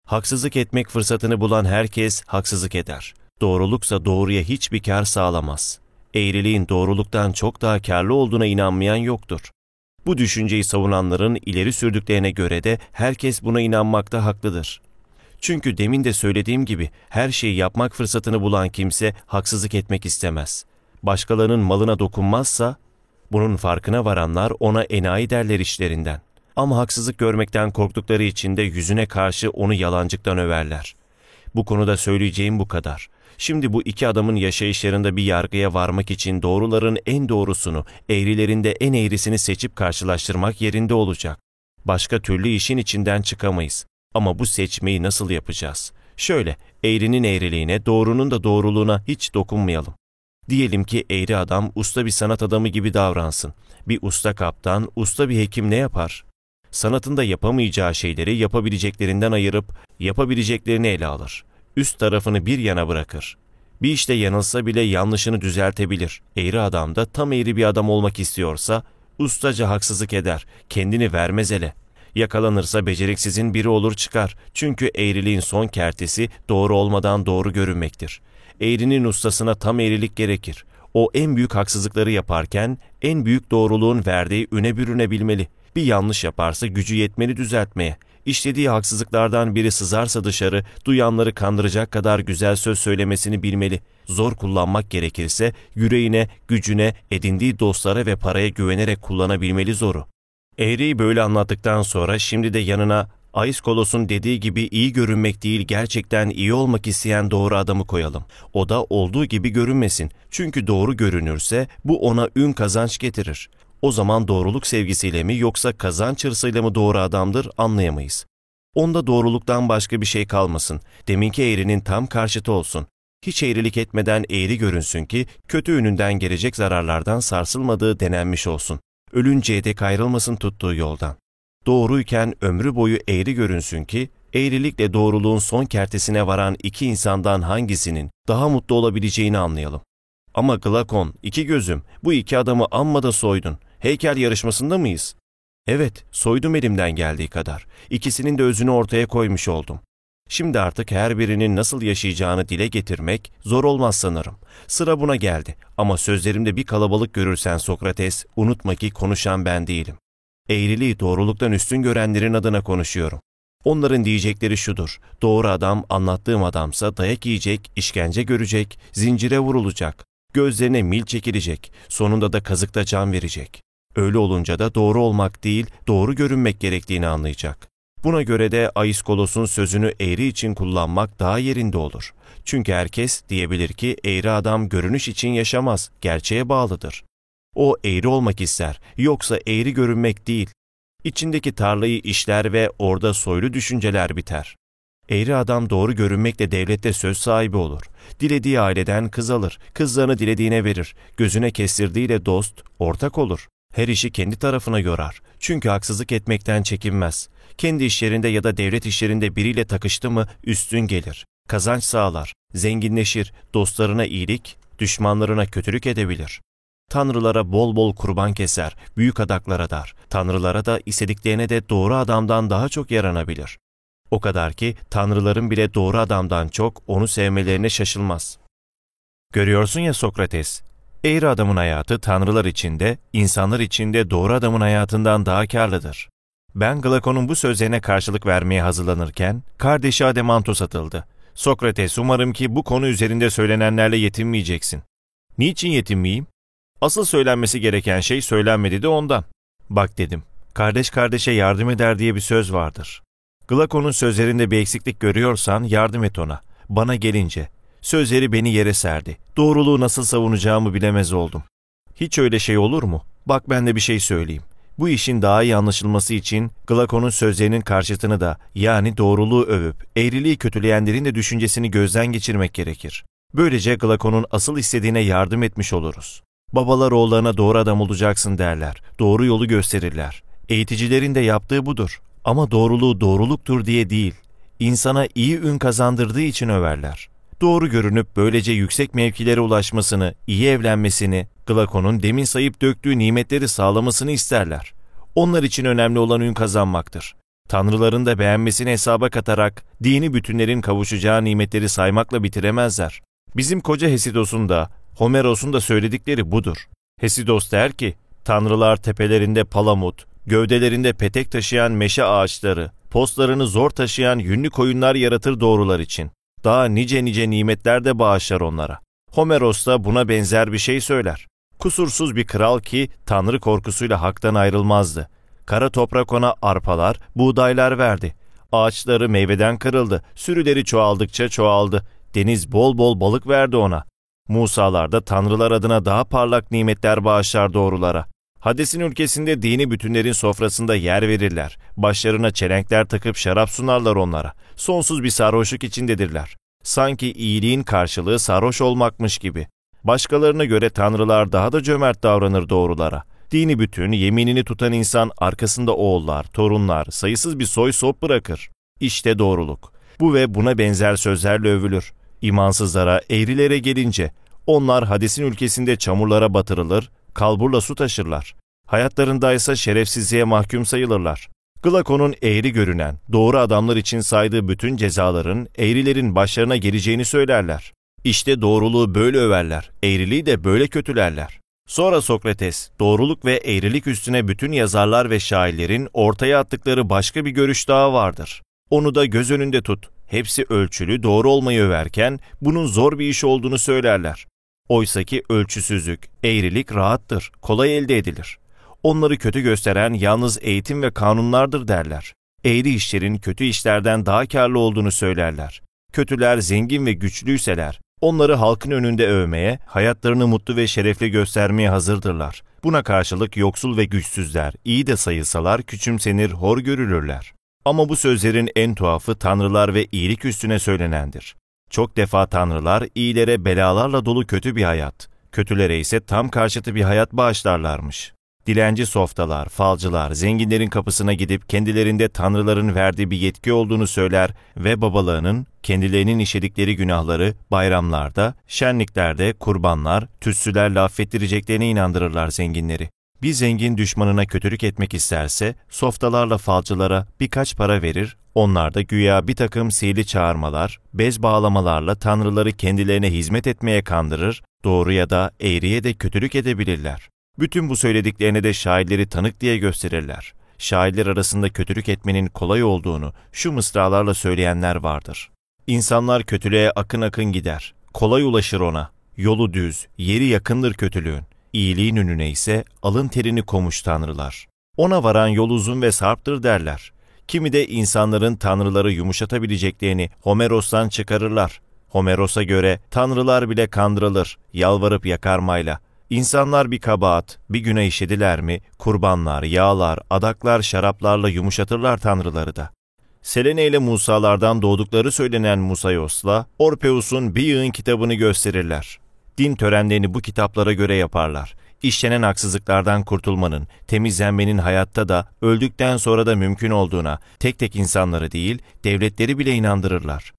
Haksızlık etmek fırsatını bulan herkes haksızlık eder. Doğruluksa doğruya hiçbir kar sağlamaz. Eğriliğin doğruluktan çok daha karlı olduğuna inanmayan yoktur. Bu düşünceyi savunanların ileri sürdüklerine göre de herkes buna inanmakta haklıdır. Çünkü demin de söylediğim gibi her şeyi yapmak fırsatını bulan kimse haksızlık etmek istemez. Başkalarının malına dokunmazsa bunun farkına varanlar ona enayi derler işlerinden. Ama haksızlık görmekten korktukları için de yüzüne karşı onu yalancıktan överler. Bu konuda söyleyeceğim bu kadar. Şimdi bu iki adamın yaşayışlarında bir yargıya varmak için doğruların en doğrusunu, eğrilerinde en eğrisini seçip karşılaştırmak yerinde olacak. Başka türlü işin içinden çıkamayız. Ama bu seçmeyi nasıl yapacağız? Şöyle, eğrinin eğriliğine, doğrunun da doğruluğuna hiç dokunmayalım. Diyelim ki eğri adam usta bir sanat adamı gibi davransın. Bir usta kaptan, usta bir hekim ne yapar? Sanatında yapamayacağı şeyleri yapabileceklerinden ayırıp yapabileceklerini ele alır. Üst tarafını bir yana bırakır. Bir işte yanılsa bile yanlışını düzeltebilir. Eğri adam da tam eğri bir adam olmak istiyorsa ustaca haksızlık eder, kendini vermez ele. Yakalanırsa beceriksizin biri olur çıkar. Çünkü eğriliğin son kertesi doğru olmadan doğru görünmektir. Eğrinin ustasına tam eğrilik gerekir. O en büyük haksızlıkları yaparken en büyük doğruluğun verdiği üne bürünebilmeli. Bir yanlış yaparsa gücü yetmeli düzeltmeye. İşlediği haksızlıklardan biri sızarsa dışarı, duyanları kandıracak kadar güzel söz söylemesini bilmeli. Zor kullanmak gerekirse yüreğine, gücüne, edindiği dostlara ve paraya güvenerek kullanabilmeli zoru. Eğri'yi böyle anlattıktan sonra şimdi de yanına Aiskolos'un dediği gibi iyi görünmek değil gerçekten iyi olmak isteyen doğru adamı koyalım. O da olduğu gibi görünmesin. Çünkü doğru görünürse bu ona ün kazanç getirir. O zaman doğruluk sevgisiyle mi yoksa kazanç hırsıyla mı doğru adamdır anlayamayız. Onda doğruluktan başka bir şey kalmasın. Deminki eğrinin tam karşıtı olsun. Hiç eğrilik etmeden eğri görünsün ki kötü ününden gelecek zararlardan sarsılmadığı denenmiş olsun. Ölünceye dek ayrılmasın tuttuğu yoldan. Doğruyken ömrü boyu eğri görünsün ki eğrilikle doğruluğun son kertesine varan iki insandan hangisinin daha mutlu olabileceğini anlayalım. Ama Glakon, iki gözüm, bu iki adamı amma da soydun. Heykel yarışmasında mıyız? Evet, soydum elimden geldiği kadar. İkisinin de özünü ortaya koymuş oldum. Şimdi artık her birinin nasıl yaşayacağını dile getirmek zor olmaz sanırım. Sıra buna geldi ama sözlerimde bir kalabalık görürsen Sokrates, unutma ki konuşan ben değilim. Eğriliği doğruluktan üstün görenlerin adına konuşuyorum. Onların diyecekleri şudur. Doğru adam anlattığım adamsa dayak yiyecek, işkence görecek, zincire vurulacak, gözlerine mil çekilecek, sonunda da kazıkta can verecek. Öyle olunca da doğru olmak değil, doğru görünmek gerektiğini anlayacak. Buna göre de Aiskolos'un sözünü eğri için kullanmak daha yerinde olur. Çünkü herkes diyebilir ki eğri adam görünüş için yaşamaz, gerçeğe bağlıdır. O eğri olmak ister, yoksa eğri görünmek değil. İçindeki tarlayı işler ve orada soylu düşünceler biter. Eğri adam doğru görünmekle devlette söz sahibi olur. Dilediği aileden kız alır, kızlarını dilediğine verir, gözüne kestirdiğiyle dost, ortak olur. Her işi kendi tarafına yorar. Çünkü haksızlık etmekten çekinmez. Kendi işlerinde ya da devlet işlerinde biriyle takıştı mı üstün gelir. Kazanç sağlar, zenginleşir, dostlarına iyilik, düşmanlarına kötülük edebilir. Tanrılara bol bol kurban keser, büyük adaklara dar. Tanrılara da istediklerine de doğru adamdan daha çok yaranabilir. O kadar ki tanrıların bile doğru adamdan çok onu sevmelerine şaşılmaz. Görüyorsun ya Sokrates, eğri adamın hayatı tanrılar içinde, insanlar içinde doğru adamın hayatından daha karlıdır. Ben Glakon'un bu sözlerine karşılık vermeye hazırlanırken, kardeşi Ademantos atıldı. Sokrates umarım ki bu konu üzerinde söylenenlerle yetinmeyeceksin. Niçin yetinmeyeyim? Asıl söylenmesi gereken şey söylenmedi de ondan. Bak dedim, kardeş kardeşe yardım eder diye bir söz vardır. Glakon'un sözlerinde bir eksiklik görüyorsan yardım et ona. Bana gelince, sözleri beni yere serdi. Doğruluğu nasıl savunacağımı bilemez oldum. Hiç öyle şey olur mu? Bak ben de bir şey söyleyeyim. Bu işin daha iyi anlaşılması için Glakon'un sözlerinin karşıtını da yani doğruluğu övüp eğriliği kötüleyenlerin de düşüncesini gözden geçirmek gerekir. Böylece Glakon'un asıl istediğine yardım etmiş oluruz. Babalar oğullarına doğru adam olacaksın derler. Doğru yolu gösterirler. Eğiticilerin de yaptığı budur. Ama doğruluğu doğruluktur diye değil. İnsana iyi ün kazandırdığı için överler. Doğru görünüp böylece yüksek mevkilere ulaşmasını, iyi evlenmesini, Glakon'un demin sayıp döktüğü nimetleri sağlamasını isterler. Onlar için önemli olan ün kazanmaktır. Tanrıların da beğenmesini hesaba katarak dini bütünlerin kavuşacağı nimetleri saymakla bitiremezler. Bizim koca Hesidos'un da Homeros'un da söyledikleri budur. Hesidos der ki, Tanrılar tepelerinde palamut, gövdelerinde petek taşıyan meşe ağaçları, postlarını zor taşıyan yünlü koyunlar yaratır doğrular için. Daha nice nice nimetler de bağışlar onlara. Homeros da buna benzer bir şey söyler. Kusursuz bir kral ki tanrı korkusuyla haktan ayrılmazdı. Kara toprak ona arpalar, buğdaylar verdi. Ağaçları meyveden kırıldı, sürüleri çoğaldıkça çoğaldı. Deniz bol bol balık verdi ona. Musalar da tanrılar adına daha parlak nimetler bağışlar doğrulara. Hades'in ülkesinde dini bütünlerin sofrasında yer verirler. Başlarına çelenkler takıp şarap sunarlar onlara. Sonsuz bir sarhoşluk içindedirler. Sanki iyiliğin karşılığı sarhoş olmakmış gibi. Başkalarına göre tanrılar daha da cömert davranır doğrulara. Dini bütün, yeminini tutan insan arkasında oğullar, torunlar, sayısız bir soy sop bırakır. İşte doğruluk. Bu ve buna benzer sözlerle övülür. İmansızlara, eğrilere gelince, onlar Hades'in ülkesinde çamurlara batırılır, kalburla su taşırlar. Hayatlarında ise şerefsizliğe mahkum sayılırlar. Glakon'un eğri görünen, doğru adamlar için saydığı bütün cezaların eğrilerin başlarına geleceğini söylerler. İşte doğruluğu böyle överler, eğriliği de böyle kötülerler. Sonra Sokrates, doğruluk ve eğrilik üstüne bütün yazarlar ve şairlerin ortaya attıkları başka bir görüş daha vardır. Onu da göz önünde tut. Hepsi ölçülü, doğru olmayı överken bunun zor bir iş olduğunu söylerler. Oysaki ölçüsüzlük, eğrilik rahattır, kolay elde edilir. Onları kötü gösteren yalnız eğitim ve kanunlardır derler. Eğri işlerin kötü işlerden daha karlı olduğunu söylerler. Kötüler zengin ve güçlüyseler, onları halkın önünde övmeye, hayatlarını mutlu ve şerefli göstermeye hazırdırlar. Buna karşılık yoksul ve güçsüzler, iyi de sayılsalar küçümsenir, hor görülürler. Ama bu sözlerin en tuhafı tanrılar ve iyilik üstüne söylenendir. Çok defa tanrılar iyilere belalarla dolu kötü bir hayat, kötülere ise tam karşıtı bir hayat bağışlarlarmış. Dilenci softalar, falcılar, zenginlerin kapısına gidip kendilerinde tanrıların verdiği bir yetki olduğunu söyler ve babalarının kendilerinin işledikleri günahları bayramlarda, şenliklerde, kurbanlar, tütsülerle affettireceklerine inandırırlar zenginleri. Bir zengin düşmanına kötülük etmek isterse, softalarla falcılara birkaç para verir, onlar da güya bir takım sihirli çağırmalar, bez bağlamalarla tanrıları kendilerine hizmet etmeye kandırır, doğru ya da eğriye de kötülük edebilirler. Bütün bu söylediklerine de şairleri tanık diye gösterirler. şairler arasında kötülük etmenin kolay olduğunu şu mısralarla söyleyenler vardır. İnsanlar kötülüğe akın akın gider. Kolay ulaşır ona. Yolu düz, yeri yakındır kötülüğün. İyiliğin önüne ise alın terini komuş tanrılar. Ona varan yol uzun ve sarptır derler. Kimi de insanların tanrıları yumuşatabileceklerini Homeros'tan çıkarırlar. Homeros'a göre tanrılar bile kandırılır, yalvarıp yakarmayla. İnsanlar bir kabahat, bir günah işediler mi, kurbanlar, yağlar, adaklar, şaraplarla yumuşatırlar tanrıları da. Selene ile Musalardan doğdukları söylenen Musayos'la Orpeus'un bir yığın kitabını gösterirler. Din törenlerini bu kitaplara göre yaparlar. İşlenen haksızlıklardan kurtulmanın, temizlenmenin hayatta da, öldükten sonra da mümkün olduğuna tek tek insanları değil, devletleri bile inandırırlar.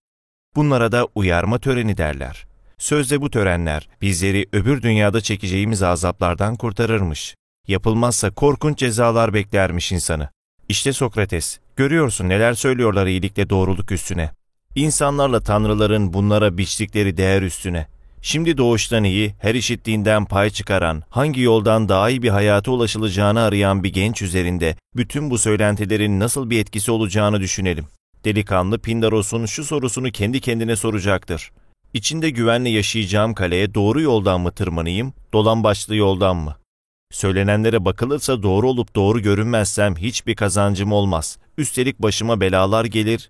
Bunlara da uyarma töreni derler. Sözde bu törenler bizleri öbür dünyada çekeceğimiz azaplardan kurtarırmış. Yapılmazsa korkunç cezalar beklermiş insanı. İşte Sokrates, görüyorsun neler söylüyorlar iyilikle doğruluk üstüne. İnsanlarla tanrıların bunlara biçtikleri değer üstüne. Şimdi doğuştan iyi, her işittiğinden pay çıkaran, hangi yoldan daha iyi bir hayata ulaşılacağını arayan bir genç üzerinde bütün bu söylentilerin nasıl bir etkisi olacağını düşünelim. Delikanlı Pindaros'un şu sorusunu kendi kendine soracaktır. İçinde güvenle yaşayacağım kaleye doğru yoldan mı tırmanayım, dolan başlı yoldan mı? Söylenenlere bakılırsa doğru olup doğru görünmezsem hiçbir kazancım olmaz. Üstelik başıma belalar gelir,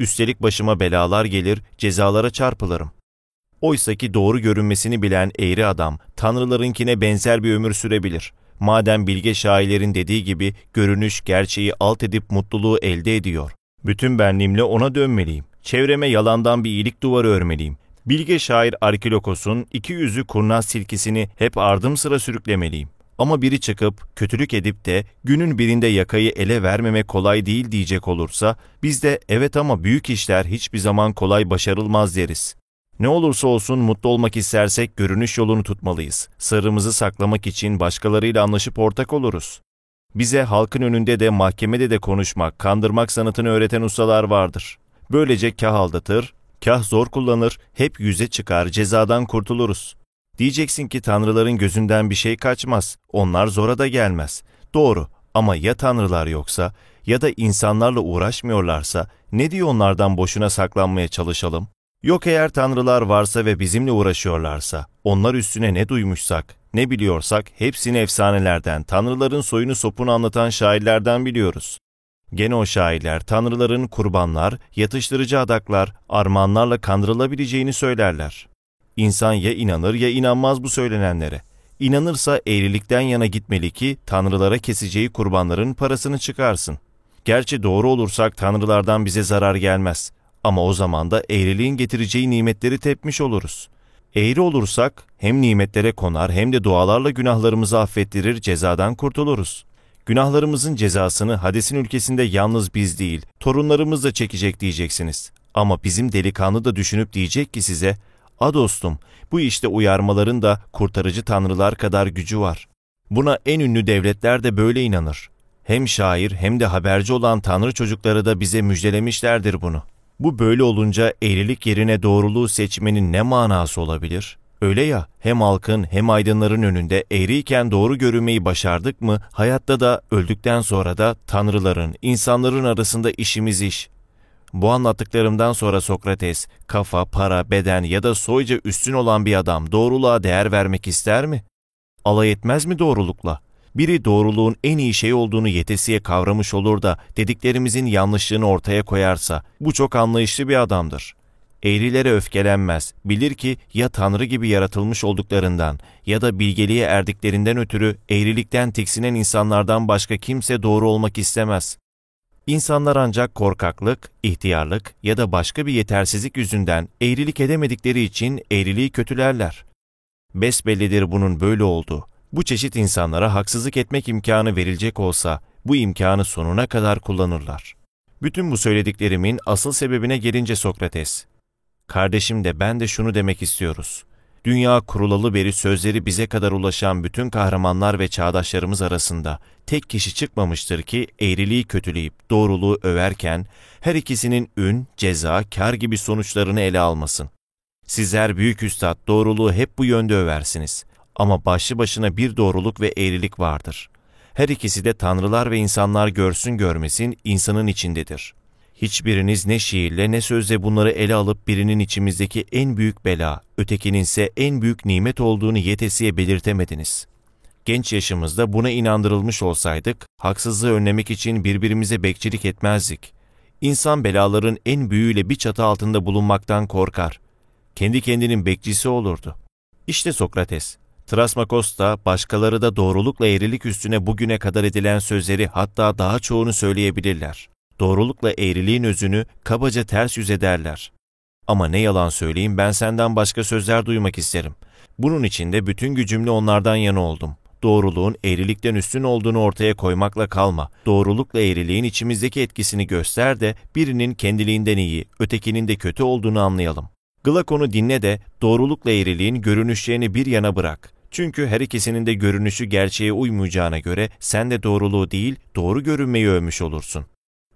üstelik başıma belalar gelir, cezalara çarpılırım. Oysa ki doğru görünmesini bilen eğri adam, tanrılarınkine benzer bir ömür sürebilir. Madem bilge şairlerin dediği gibi görünüş gerçeği alt edip mutluluğu elde ediyor. Bütün benliğimle ona dönmeliyim. Çevreme yalandan bir iyilik duvarı örmeliyim. Bilge şair Arkilokos'un iki yüzü kurnaz silkisini hep ardım sıra sürüklemeliyim. Ama biri çıkıp kötülük edip de günün birinde yakayı ele vermeme kolay değil diyecek olursa biz de evet ama büyük işler hiçbir zaman kolay başarılmaz deriz. Ne olursa olsun mutlu olmak istersek görünüş yolunu tutmalıyız. Sırrımızı saklamak için başkalarıyla anlaşıp ortak oluruz. Bize halkın önünde de mahkemede de konuşmak, kandırmak sanatını öğreten ustalar vardır. Böylece kah aldatır, kah zor kullanır, hep yüze çıkar, cezadan kurtuluruz. Diyeceksin ki tanrıların gözünden bir şey kaçmaz, onlar zora da gelmez. Doğru ama ya tanrılar yoksa ya da insanlarla uğraşmıyorlarsa ne diye onlardan boşuna saklanmaya çalışalım? Yok eğer tanrılar varsa ve bizimle uğraşıyorlarsa, onlar üstüne ne duymuşsak, ne biliyorsak hepsini efsanelerden, tanrıların soyunu sopunu anlatan şairlerden biliyoruz. Gene o şairler tanrıların kurbanlar, yatıştırıcı adaklar, armağanlarla kandırılabileceğini söylerler. İnsan ya inanır ya inanmaz bu söylenenlere. İnanırsa eğrilikten yana gitmeli ki tanrılara keseceği kurbanların parasını çıkarsın. Gerçi doğru olursak tanrılardan bize zarar gelmez. Ama o zaman da eğriliğin getireceği nimetleri tepmiş oluruz. Eğri olursak hem nimetlere konar hem de dualarla günahlarımızı affettirir cezadan kurtuluruz. Günahlarımızın cezasını Hades'in ülkesinde yalnız biz değil, torunlarımız da çekecek diyeceksiniz. Ama bizim delikanlı da düşünüp diyecek ki size, A dostum, bu işte uyarmaların da kurtarıcı tanrılar kadar gücü var. Buna en ünlü devletler de böyle inanır. Hem şair hem de haberci olan tanrı çocukları da bize müjdelemişlerdir bunu.'' Bu böyle olunca eğrilik yerine doğruluğu seçmenin ne manası olabilir? Öyle ya, hem halkın hem aydınların önünde eğriyken doğru görünmeyi başardık mı, hayatta da öldükten sonra da tanrıların, insanların arasında işimiz iş. Bu anlattıklarımdan sonra Sokrates, kafa, para, beden ya da soyca üstün olan bir adam doğruluğa değer vermek ister mi? Alay etmez mi doğrulukla? Biri doğruluğun en iyi şey olduğunu yetesiye kavramış olur da dediklerimizin yanlışlığını ortaya koyarsa bu çok anlayışlı bir adamdır. Eğrilere öfkelenmez, bilir ki ya Tanrı gibi yaratılmış olduklarından ya da bilgeliğe erdiklerinden ötürü eğrilikten tiksinen insanlardan başka kimse doğru olmak istemez. İnsanlar ancak korkaklık, ihtiyarlık ya da başka bir yetersizlik yüzünden eğrilik edemedikleri için eğriliği kötülerler. Besbellidir bunun böyle olduğu. Bu çeşit insanlara haksızlık etmek imkanı verilecek olsa bu imkanı sonuna kadar kullanırlar. Bütün bu söylediklerimin asıl sebebine gelince Sokrates. Kardeşim de ben de şunu demek istiyoruz. Dünya kurulalı beri sözleri bize kadar ulaşan bütün kahramanlar ve çağdaşlarımız arasında tek kişi çıkmamıştır ki eğriliği kötüleyip doğruluğu överken her ikisinin ün, ceza, kar gibi sonuçlarını ele almasın. Sizler büyük üstad doğruluğu hep bu yönde översiniz. Ama başlı başına bir doğruluk ve eğrilik vardır. Her ikisi de tanrılar ve insanlar görsün görmesin insanın içindedir. Hiçbiriniz ne şiirle ne sözle bunları ele alıp birinin içimizdeki en büyük bela, ötekinin ise en büyük nimet olduğunu yetesiye belirtemediniz. Genç yaşımızda buna inandırılmış olsaydık, haksızlığı önlemek için birbirimize bekçilik etmezdik. İnsan belaların en büyüğüyle bir çatı altında bulunmaktan korkar. Kendi kendinin bekçisi olurdu. İşte Sokrates, Trasmakos da başkaları da doğrulukla eğrilik üstüne bugüne kadar edilen sözleri hatta daha çoğunu söyleyebilirler. Doğrulukla eğriliğin özünü kabaca ters yüz ederler. Ama ne yalan söyleyeyim ben senden başka sözler duymak isterim. Bunun için de bütün gücümle onlardan yana oldum. Doğruluğun eğrilikten üstün olduğunu ortaya koymakla kalma. Doğrulukla eğriliğin içimizdeki etkisini göster de birinin kendiliğinden iyi, ötekinin de kötü olduğunu anlayalım. Glakon'u dinle de doğrulukla eğriliğin görünüşlerini bir yana bırak. Çünkü her ikisinin de görünüşü gerçeğe uymayacağına göre sen de doğruluğu değil, doğru görünmeyi övmüş olursun.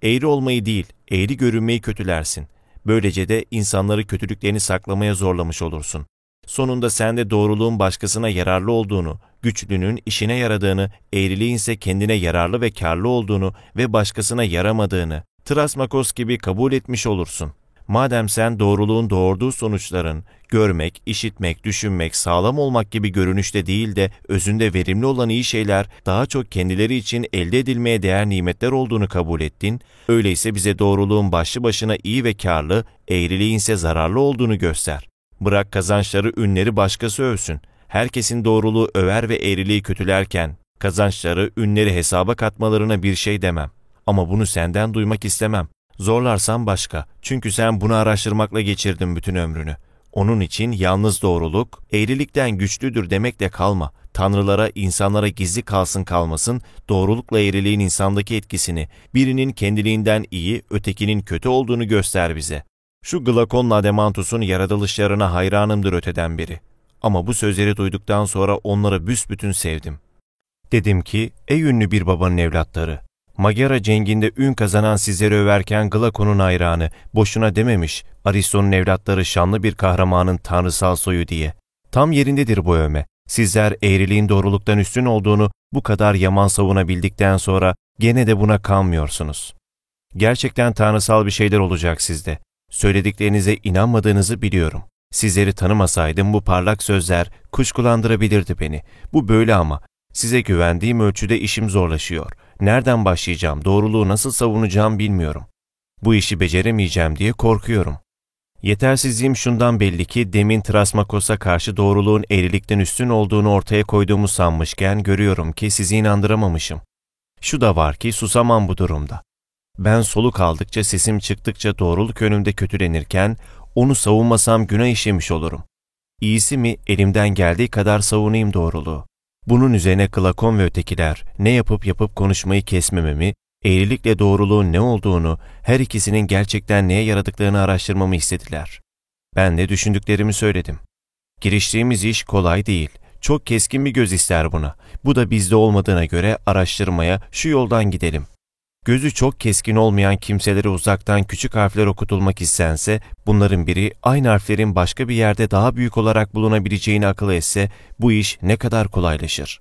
Eğri olmayı değil, eğri görünmeyi kötülersin. Böylece de insanları kötülüklerini saklamaya zorlamış olursun. Sonunda sen de doğruluğun başkasına yararlı olduğunu, güçlünün işine yaradığını, eğriliğin ise kendine yararlı ve karlı olduğunu ve başkasına yaramadığını, Trasmakos gibi kabul etmiş olursun. Madem sen doğruluğun doğurduğu sonuçların, görmek, işitmek, düşünmek, sağlam olmak gibi görünüşte değil de özünde verimli olan iyi şeyler daha çok kendileri için elde edilmeye değer nimetler olduğunu kabul ettin, öyleyse bize doğruluğun başlı başına iyi ve karlı, eğriliğin ise zararlı olduğunu göster. Bırak kazançları ünleri başkası övsün. Herkesin doğruluğu över ve eğriliği kötülerken, kazançları ünleri hesaba katmalarına bir şey demem. Ama bunu senden duymak istemem. Zorlarsan başka. Çünkü sen bunu araştırmakla geçirdin bütün ömrünü. Onun için yalnız doğruluk, eğrilikten güçlüdür demekle kalma. Tanrılara, insanlara gizli kalsın kalmasın, doğrulukla eğriliğin insandaki etkisini, birinin kendiliğinden iyi, ötekinin kötü olduğunu göster bize. Şu Glakon'la Ademantus'un yaratılışlarına hayranımdır öteden biri. Ama bu sözleri duyduktan sonra onları büsbütün sevdim. Dedim ki, ey ünlü bir babanın evlatları, Magyara cenginde ün kazanan sizleri överken Glakon'un hayranı, boşuna dememiş, Aristo'nun evlatları şanlı bir kahramanın tanrısal soyu diye. Tam yerindedir bu övme. Sizler eğriliğin doğruluktan üstün olduğunu bu kadar yaman savunabildikten sonra gene de buna kanmıyorsunuz. Gerçekten tanrısal bir şeyler olacak sizde. Söylediklerinize inanmadığınızı biliyorum. Sizleri tanımasaydım bu parlak sözler kuşkulandırabilirdi beni. Bu böyle ama. Size güvendiğim ölçüde işim zorlaşıyor. Nereden başlayacağım, doğruluğu nasıl savunacağım bilmiyorum. Bu işi beceremeyeceğim diye korkuyorum. Yetersizliğim şundan belli ki demin Trasmakos'a karşı doğruluğun eğrilikten üstün olduğunu ortaya koyduğumu sanmışken görüyorum ki sizi inandıramamışım. Şu da var ki susamam bu durumda. Ben soluk aldıkça sesim çıktıkça doğruluk önümde kötülenirken onu savunmasam günah işlemiş olurum. İyisi mi elimden geldiği kadar savunayım doğruluğu. Bunun üzerine Klakon ve ötekiler ne yapıp yapıp konuşmayı kesmememi, eğrilikle doğruluğun ne olduğunu, her ikisinin gerçekten neye yaradıklarını araştırmamı istediler. Ben de düşündüklerimi söyledim. Giriştiğimiz iş kolay değil. Çok keskin bir göz ister buna. Bu da bizde olmadığına göre araştırmaya şu yoldan gidelim. Gözü çok keskin olmayan kimselere uzaktan küçük harfler okutulmak istense, bunların biri aynı harflerin başka bir yerde daha büyük olarak bulunabileceğini akıl etse, bu iş ne kadar kolaylaşır.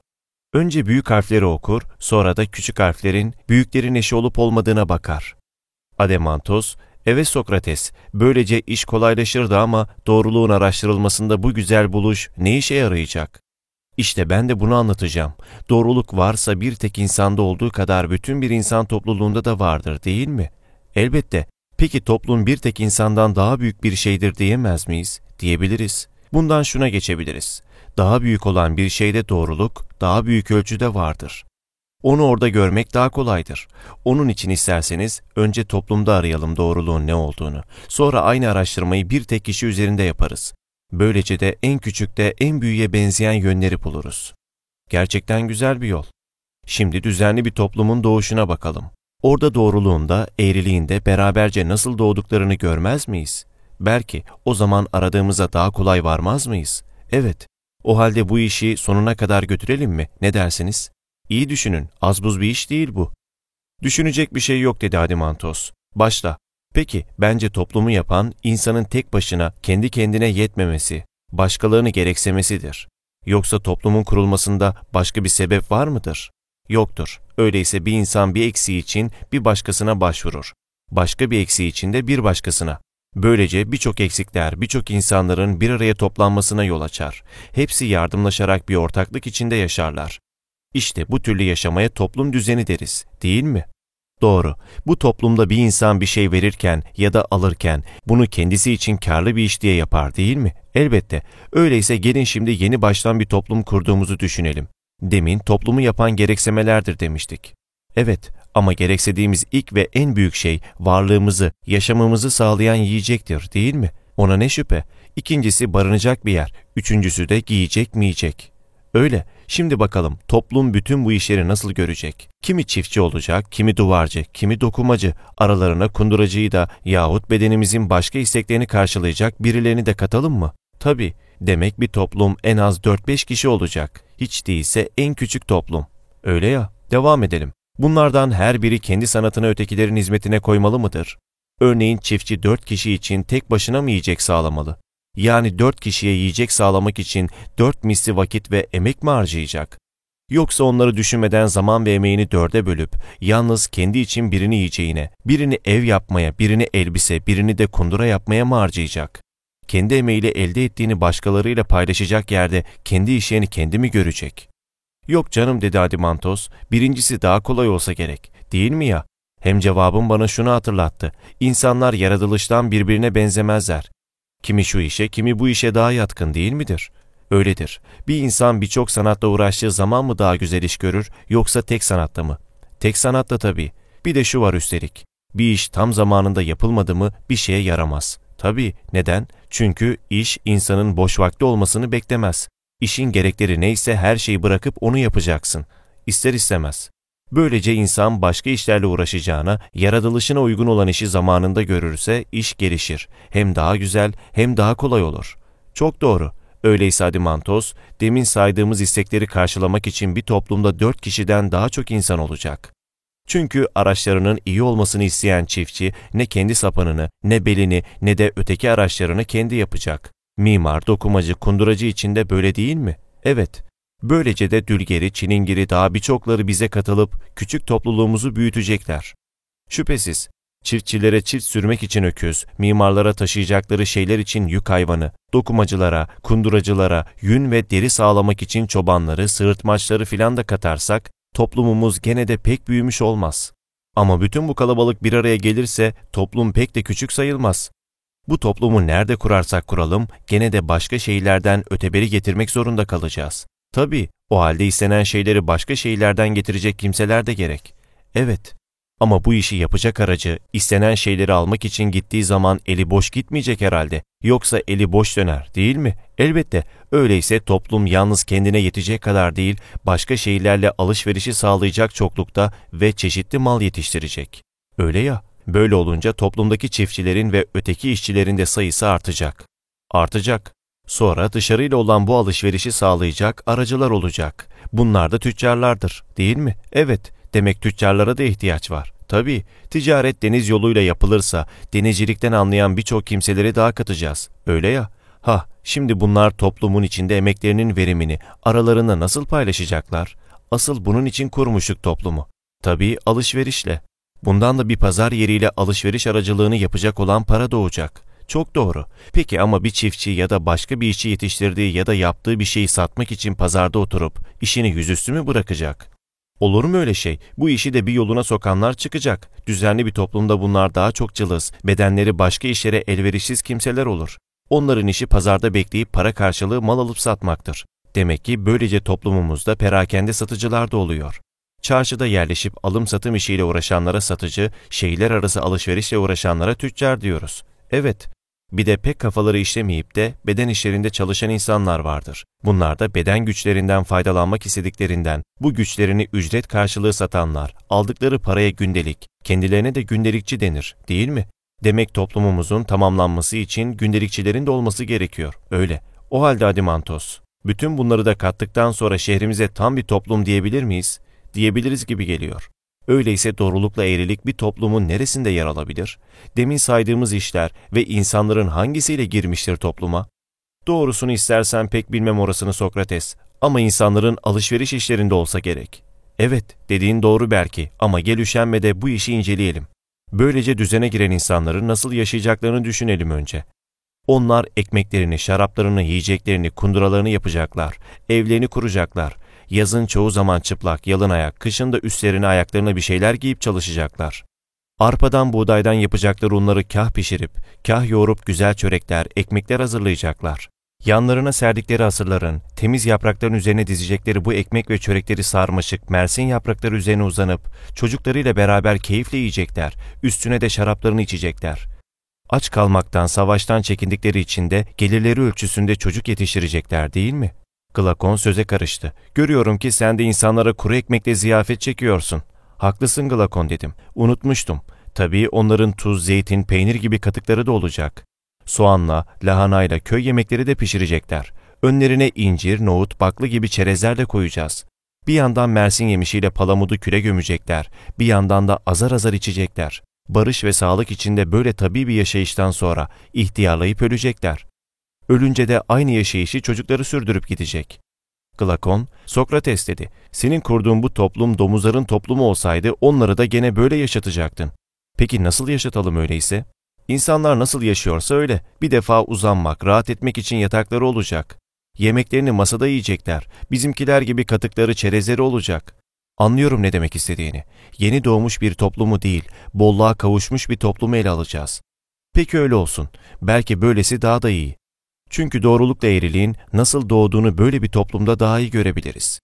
Önce büyük harfleri okur, sonra da küçük harflerin büyüklerin eşi olup olmadığına bakar. Ademantos, evet Sokrates, böylece iş kolaylaşırdı ama doğruluğun araştırılmasında bu güzel buluş ne işe yarayacak? İşte ben de bunu anlatacağım. Doğruluk varsa bir tek insanda olduğu kadar bütün bir insan topluluğunda da vardır değil mi? Elbette. Peki toplum bir tek insandan daha büyük bir şeydir diyemez miyiz? Diyebiliriz. Bundan şuna geçebiliriz. Daha büyük olan bir şeyde doğruluk daha büyük ölçüde vardır. Onu orada görmek daha kolaydır. Onun için isterseniz önce toplumda arayalım doğruluğun ne olduğunu. Sonra aynı araştırmayı bir tek kişi üzerinde yaparız. Böylece de en küçükte en büyüğe benzeyen yönleri buluruz. Gerçekten güzel bir yol. Şimdi düzenli bir toplumun doğuşuna bakalım. Orada doğruluğunda, eğriliğinde beraberce nasıl doğduklarını görmez miyiz? Belki o zaman aradığımıza daha kolay varmaz mıyız? Evet. O halde bu işi sonuna kadar götürelim mi? Ne dersiniz? İyi düşünün, az buz bir iş değil bu. Düşünecek bir şey yok dedi Adimantos. Başla. Peki, bence toplumu yapan insanın tek başına kendi kendine yetmemesi, başkalarını gereksemesidir. Yoksa toplumun kurulmasında başka bir sebep var mıdır? Yoktur. Öyleyse bir insan bir eksiği için bir başkasına başvurur. Başka bir eksiği için de bir başkasına. Böylece birçok eksikler, birçok insanların bir araya toplanmasına yol açar. Hepsi yardımlaşarak bir ortaklık içinde yaşarlar. İşte bu türlü yaşamaya toplum düzeni deriz, değil mi? Doğru. Bu toplumda bir insan bir şey verirken ya da alırken bunu kendisi için karlı bir iş diye yapar değil mi? Elbette. Öyleyse gelin şimdi yeni baştan bir toplum kurduğumuzu düşünelim. Demin toplumu yapan gereksemelerdir demiştik. Evet ama gereksediğimiz ilk ve en büyük şey varlığımızı, yaşamamızı sağlayan yiyecektir değil mi? Ona ne şüphe. İkincisi barınacak bir yer, üçüncüsü de giyecek mi yiyecek. Öyle. Şimdi bakalım toplum bütün bu işleri nasıl görecek? Kimi çiftçi olacak, kimi duvarcı, kimi dokumacı, aralarına kunduracıyı da yahut bedenimizin başka isteklerini karşılayacak birilerini de katalım mı? Tabii. Demek bir toplum en az 4-5 kişi olacak. Hiç değilse en küçük toplum. Öyle ya. Devam edelim. Bunlardan her biri kendi sanatını ötekilerin hizmetine koymalı mıdır? Örneğin çiftçi 4 kişi için tek başına mı yiyecek sağlamalı? Yani dört kişiye yiyecek sağlamak için dört misli vakit ve emek mi harcayacak? Yoksa onları düşünmeden zaman ve emeğini dörde bölüp yalnız kendi için birini yiyeceğine, birini ev yapmaya, birini elbise, birini de kundura yapmaya mı harcayacak? Kendi emeğiyle elde ettiğini başkalarıyla paylaşacak yerde kendi işlerini kendi mi görecek? Yok canım dedi Adimantos, birincisi daha kolay olsa gerek, değil mi ya? Hem cevabım bana şunu hatırlattı. İnsanlar yaratılıştan birbirine benzemezler. Kimi şu işe, kimi bu işe daha yatkın değil midir? Öyledir. Bir insan birçok sanatla uğraştığı zaman mı daha güzel iş görür, yoksa tek sanatta mı? Tek sanatta tabii. Bir de şu var üstelik. Bir iş tam zamanında yapılmadı mı bir şeye yaramaz. Tabii. Neden? Çünkü iş insanın boş vakti olmasını beklemez. İşin gerekleri neyse her şeyi bırakıp onu yapacaksın. İster istemez. Böylece insan başka işlerle uğraşacağına, yaratılışına uygun olan işi zamanında görürse iş gelişir. Hem daha güzel hem daha kolay olur. Çok doğru. Öyleyse Adimantos, demin saydığımız istekleri karşılamak için bir toplumda dört kişiden daha çok insan olacak. Çünkü araçlarının iyi olmasını isteyen çiftçi ne kendi sapanını, ne belini, ne de öteki araçlarını kendi yapacak. Mimar, dokumacı, kunduracı için de böyle değil mi? Evet, Böylece de Dülgeri, Çilingiri daha birçokları bize katılıp küçük topluluğumuzu büyütecekler. Şüphesiz, çiftçilere çift sürmek için öküz, mimarlara taşıyacakları şeyler için yük hayvanı, dokumacılara, kunduracılara, yün ve deri sağlamak için çobanları, sığırtmaçları filan da katarsak, toplumumuz gene de pek büyümüş olmaz. Ama bütün bu kalabalık bir araya gelirse toplum pek de küçük sayılmaz. Bu toplumu nerede kurarsak kuralım, gene de başka şeylerden öteberi getirmek zorunda kalacağız. Tabii, o halde istenen şeyleri başka şeylerden getirecek kimseler de gerek. Evet, ama bu işi yapacak aracı, istenen şeyleri almak için gittiği zaman eli boş gitmeyecek herhalde. Yoksa eli boş döner, değil mi? Elbette. Öyleyse toplum yalnız kendine yetecek kadar değil, başka şeylerle alışverişi sağlayacak çoklukta ve çeşitli mal yetiştirecek. Öyle ya, böyle olunca toplumdaki çiftçilerin ve öteki işçilerin de sayısı artacak. Artacak. Sonra dışarıyla olan bu alışverişi sağlayacak aracılar olacak. Bunlar da tüccarlardır, değil mi? Evet, demek tüccarlara da ihtiyaç var. Tabii, ticaret deniz yoluyla yapılırsa denizcilikten anlayan birçok kimseleri daha katacağız. Öyle ya. Ha, şimdi bunlar toplumun içinde emeklerinin verimini aralarında nasıl paylaşacaklar? Asıl bunun için kurmuştuk toplumu. Tabii alışverişle. Bundan da bir pazar yeriyle alışveriş aracılığını yapacak olan para doğacak. Çok doğru. Peki ama bir çiftçi ya da başka bir işçi yetiştirdiği ya da yaptığı bir şeyi satmak için pazarda oturup işini yüzüstü mü bırakacak? Olur mu öyle şey? Bu işi de bir yoluna sokanlar çıkacak. Düzenli bir toplumda bunlar daha çok cılız, bedenleri başka işlere elverişsiz kimseler olur. Onların işi pazarda bekleyip para karşılığı mal alıp satmaktır. Demek ki böylece toplumumuzda perakende satıcılar da oluyor. Çarşıda yerleşip alım satım işiyle uğraşanlara satıcı, şehirler arası alışverişle uğraşanlara tüccar diyoruz. Evet, bir de pek kafaları işlemeyip de beden işlerinde çalışan insanlar vardır. Bunlar da beden güçlerinden faydalanmak istediklerinden bu güçlerini ücret karşılığı satanlar, aldıkları paraya gündelik, kendilerine de gündelikçi denir, değil mi? Demek toplumumuzun tamamlanması için gündelikçilerin de olması gerekiyor. Öyle. O halde Adimantos, bütün bunları da kattıktan sonra şehrimize tam bir toplum diyebilir miyiz? Diyebiliriz gibi geliyor. Öyleyse doğrulukla eğrilik bir toplumun neresinde yer alabilir? Demin saydığımız işler ve insanların hangisiyle girmiştir topluma? Doğrusunu istersen pek bilmem orasını Sokrates ama insanların alışveriş işlerinde olsa gerek. Evet, dediğin doğru belki ama gel üşenme de bu işi inceleyelim. Böylece düzene giren insanların nasıl yaşayacaklarını düşünelim önce. Onlar ekmeklerini, şaraplarını, yiyeceklerini, kunduralarını yapacaklar, evlerini kuracaklar. Yazın çoğu zaman çıplak, yalın ayak, kışın da üstlerine ayaklarına bir şeyler giyip çalışacaklar. Arpadan buğdaydan yapacakları unları kah pişirip, kah yoğurup güzel çörekler, ekmekler hazırlayacaklar. Yanlarına serdikleri asırların, temiz yaprakların üzerine dizecekleri bu ekmek ve çörekleri sarmaşık, mersin yaprakları üzerine uzanıp, çocuklarıyla beraber keyifle yiyecekler, üstüne de şaraplarını içecekler. Aç kalmaktan, savaştan çekindikleri için de gelirleri ölçüsünde çocuk yetiştirecekler değil mi? Glakon söze karıştı. Görüyorum ki sen de insanlara kuru ekmekle ziyafet çekiyorsun. Haklısın Glakon dedim. Unutmuştum. Tabii onların tuz, zeytin, peynir gibi katıkları da olacak. Soğanla, lahanayla köy yemekleri de pişirecekler. Önlerine incir, nohut, baklı gibi çerezler de koyacağız. Bir yandan mersin yemişiyle palamudu küre gömecekler. Bir yandan da azar azar içecekler. Barış ve sağlık içinde böyle tabii bir yaşayıştan sonra ihtiyarlayıp ölecekler. Ölünce de aynı yaşayışı çocukları sürdürüp gidecek. Glakon, Sokrates dedi. Senin kurduğun bu toplum domuzların toplumu olsaydı onları da gene böyle yaşatacaktın. Peki nasıl yaşatalım öyleyse? İnsanlar nasıl yaşıyorsa öyle. Bir defa uzanmak, rahat etmek için yatakları olacak. Yemeklerini masada yiyecekler. Bizimkiler gibi katıkları, çerezleri olacak. Anlıyorum ne demek istediğini. Yeni doğmuş bir toplumu değil, bolluğa kavuşmuş bir toplumu ele alacağız. Peki öyle olsun. Belki böylesi daha da iyi. Çünkü doğrulukla eğriliğin nasıl doğduğunu böyle bir toplumda daha iyi görebiliriz.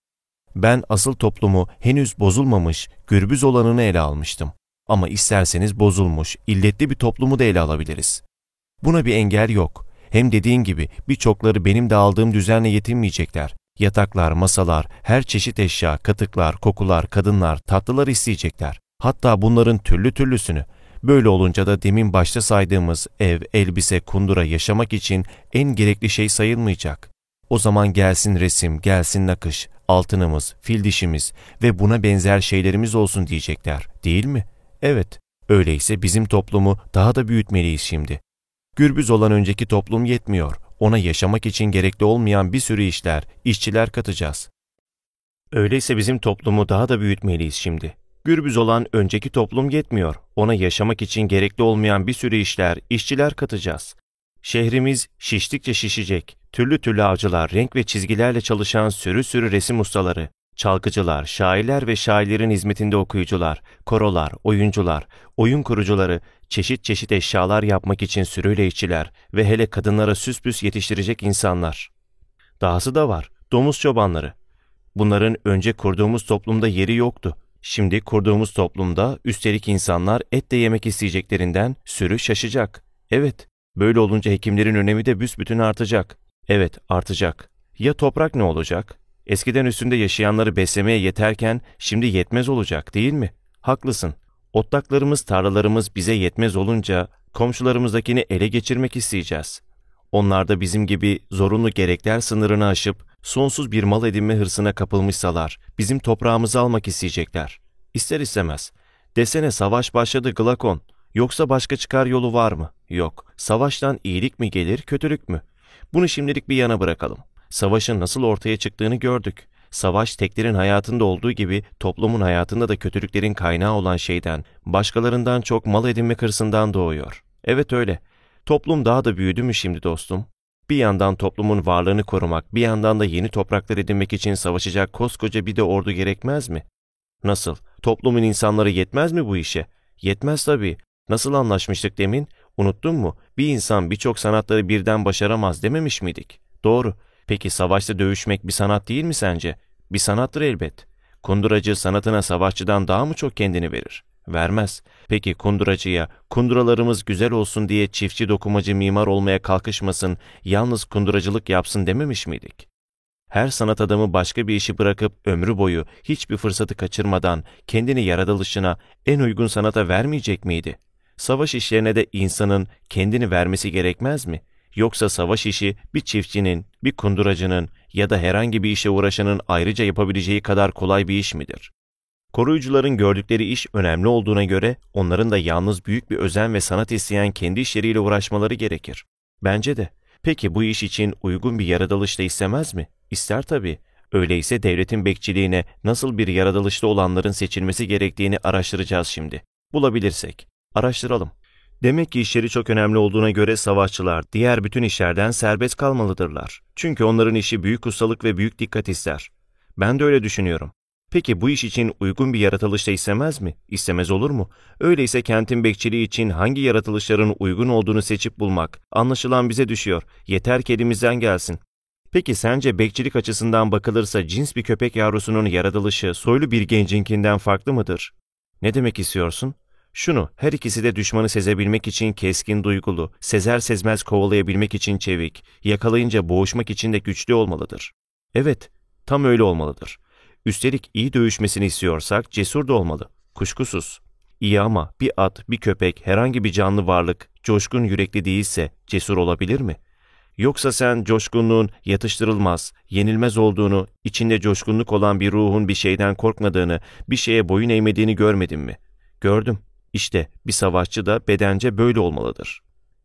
Ben asıl toplumu henüz bozulmamış, gürbüz olanını ele almıştım. Ama isterseniz bozulmuş, illetli bir toplumu da ele alabiliriz. Buna bir engel yok. Hem dediğin gibi birçokları benim de aldığım düzenle yetinmeyecekler. Yataklar, masalar, her çeşit eşya, katıklar, kokular, kadınlar, tatlılar isteyecekler. Hatta bunların türlü türlüsünü. Böyle olunca da demin başta saydığımız ev, elbise, kundura yaşamak için en gerekli şey sayılmayacak. O zaman gelsin resim, gelsin nakış, altınımız, fil dişimiz ve buna benzer şeylerimiz olsun diyecekler, değil mi? Evet, öyleyse bizim toplumu daha da büyütmeliyiz şimdi. Gürbüz olan önceki toplum yetmiyor. Ona yaşamak için gerekli olmayan bir sürü işler, işçiler katacağız. Öyleyse bizim toplumu daha da büyütmeliyiz şimdi. Gürbüz olan önceki toplum yetmiyor. Ona yaşamak için gerekli olmayan bir sürü işler, işçiler katacağız. Şehrimiz şiştikçe şişecek. Türlü türlü avcılar, renk ve çizgilerle çalışan sürü sürü resim ustaları, çalgıcılar, şairler ve şairlerin hizmetinde okuyucular, korolar, oyuncular, oyun kurucuları, çeşit çeşit eşyalar yapmak için sürüyle işçiler ve hele kadınlara süspüs yetiştirecek insanlar. Dahası da var, domuz çobanları. Bunların önce kurduğumuz toplumda yeri yoktu. Şimdi kurduğumuz toplumda üstelik insanlar et de yemek isteyeceklerinden sürü şaşacak. Evet, böyle olunca hekimlerin önemi de büsbütün artacak. Evet, artacak. Ya toprak ne olacak? Eskiden üstünde yaşayanları beslemeye yeterken şimdi yetmez olacak değil mi? Haklısın. Otlaklarımız, tarlalarımız bize yetmez olunca komşularımızdakini ele geçirmek isteyeceğiz. Onlar da bizim gibi zorunlu gerekler sınırını aşıp sonsuz bir mal edinme hırsına kapılmışsalar bizim toprağımızı almak isteyecekler. İster istemez. Desene savaş başladı Glakon. Yoksa başka çıkar yolu var mı? Yok. Savaştan iyilik mi gelir, kötülük mü? Bunu şimdilik bir yana bırakalım. Savaşın nasıl ortaya çıktığını gördük. Savaş teklerin hayatında olduğu gibi toplumun hayatında da kötülüklerin kaynağı olan şeyden, başkalarından çok mal edinme hırsından doğuyor. Evet öyle. Toplum daha da büyüdü mü şimdi dostum? Bir yandan toplumun varlığını korumak, bir yandan da yeni topraklar edinmek için savaşacak koskoca bir de ordu gerekmez mi? Nasıl? Toplumun insanları yetmez mi bu işe? Yetmez tabii. Nasıl anlaşmıştık demin? Unuttun mu? Bir insan birçok sanatları birden başaramaz dememiş miydik? Doğru. Peki savaşta dövüşmek bir sanat değil mi sence? Bir sanattır elbet. Kunduracı sanatına savaşçıdan daha mı çok kendini verir? Vermez. Peki kunduracıya, kunduralarımız güzel olsun diye çiftçi dokumacı mimar olmaya kalkışmasın, yalnız kunduracılık yapsın dememiş miydik? Her sanat adamı başka bir işi bırakıp ömrü boyu hiçbir fırsatı kaçırmadan kendini yaratılışına en uygun sanata vermeyecek miydi? Savaş işlerine de insanın kendini vermesi gerekmez mi? Yoksa savaş işi bir çiftçinin, bir kunduracının ya da herhangi bir işe uğraşanın ayrıca yapabileceği kadar kolay bir iş midir? Koruyucuların gördükleri iş önemli olduğuna göre onların da yalnız büyük bir özen ve sanat isteyen kendi işleriyle uğraşmaları gerekir. Bence de. Peki bu iş için uygun bir yaratılış da istemez mi? İster tabii. Öyleyse devletin bekçiliğine nasıl bir yaratılışta olanların seçilmesi gerektiğini araştıracağız şimdi. Bulabilirsek. Araştıralım. Demek ki işleri çok önemli olduğuna göre savaşçılar diğer bütün işlerden serbest kalmalıdırlar. Çünkü onların işi büyük ustalık ve büyük dikkat ister. Ben de öyle düşünüyorum. Peki bu iş için uygun bir yaratılış da istemez mi? İstemez olur mu? Öyleyse kentin bekçiliği için hangi yaratılışların uygun olduğunu seçip bulmak, anlaşılan bize düşüyor. Yeter ki elimizden gelsin. Peki sence bekçilik açısından bakılırsa cins bir köpek yavrusunun yaratılışı soylu bir gencinkinden farklı mıdır? Ne demek istiyorsun? Şunu, her ikisi de düşmanı sezebilmek için keskin duygulu, sezer sezmez kovalayabilmek için çevik, yakalayınca boğuşmak için de güçlü olmalıdır. Evet, tam öyle olmalıdır. Üstelik iyi dövüşmesini istiyorsak cesur da olmalı, kuşkusuz. İyi ama bir at, bir köpek, herhangi bir canlı varlık coşkun yürekli değilse cesur olabilir mi? Yoksa sen coşkunluğun yatıştırılmaz, yenilmez olduğunu, içinde coşkunluk olan bir ruhun bir şeyden korkmadığını, bir şeye boyun eğmediğini görmedin mi? Gördüm. İşte bir savaşçı da bedence böyle olmalıdır.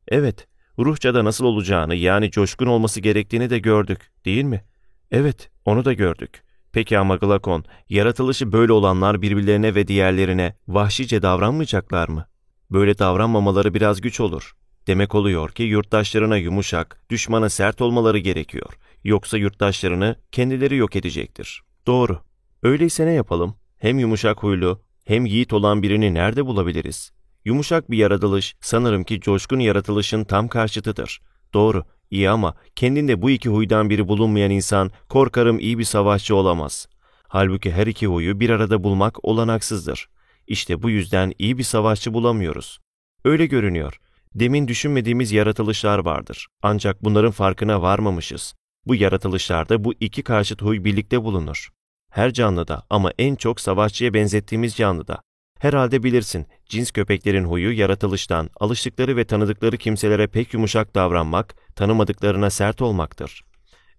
Evet, ruhça da nasıl olacağını yani coşkun olması gerektiğini de gördük, değil mi? Evet, onu da gördük. Peki ama Glakon, yaratılışı böyle olanlar birbirlerine ve diğerlerine vahşice davranmayacaklar mı? Böyle davranmamaları biraz güç olur. Demek oluyor ki yurttaşlarına yumuşak, düşmana sert olmaları gerekiyor. Yoksa yurttaşlarını kendileri yok edecektir. Doğru. Öyleyse ne yapalım? Hem yumuşak huylu, hem yiğit olan birini nerede bulabiliriz? Yumuşak bir yaratılış sanırım ki coşkun yaratılışın tam karşıtıdır. Doğru, iyi ama kendinde bu iki huydan biri bulunmayan insan korkarım iyi bir savaşçı olamaz. Halbuki her iki huyu bir arada bulmak olanaksızdır. İşte bu yüzden iyi bir savaşçı bulamıyoruz. Öyle görünüyor. Demin düşünmediğimiz yaratılışlar vardır. Ancak bunların farkına varmamışız. Bu yaratılışlarda bu iki karşıt huy birlikte bulunur. Her canlıda ama en çok savaşçıya benzettiğimiz canlıda. Herhalde bilirsin, cins köpeklerin huyu yaratılıştan, alıştıkları ve tanıdıkları kimselere pek yumuşak davranmak, tanımadıklarına sert olmaktır.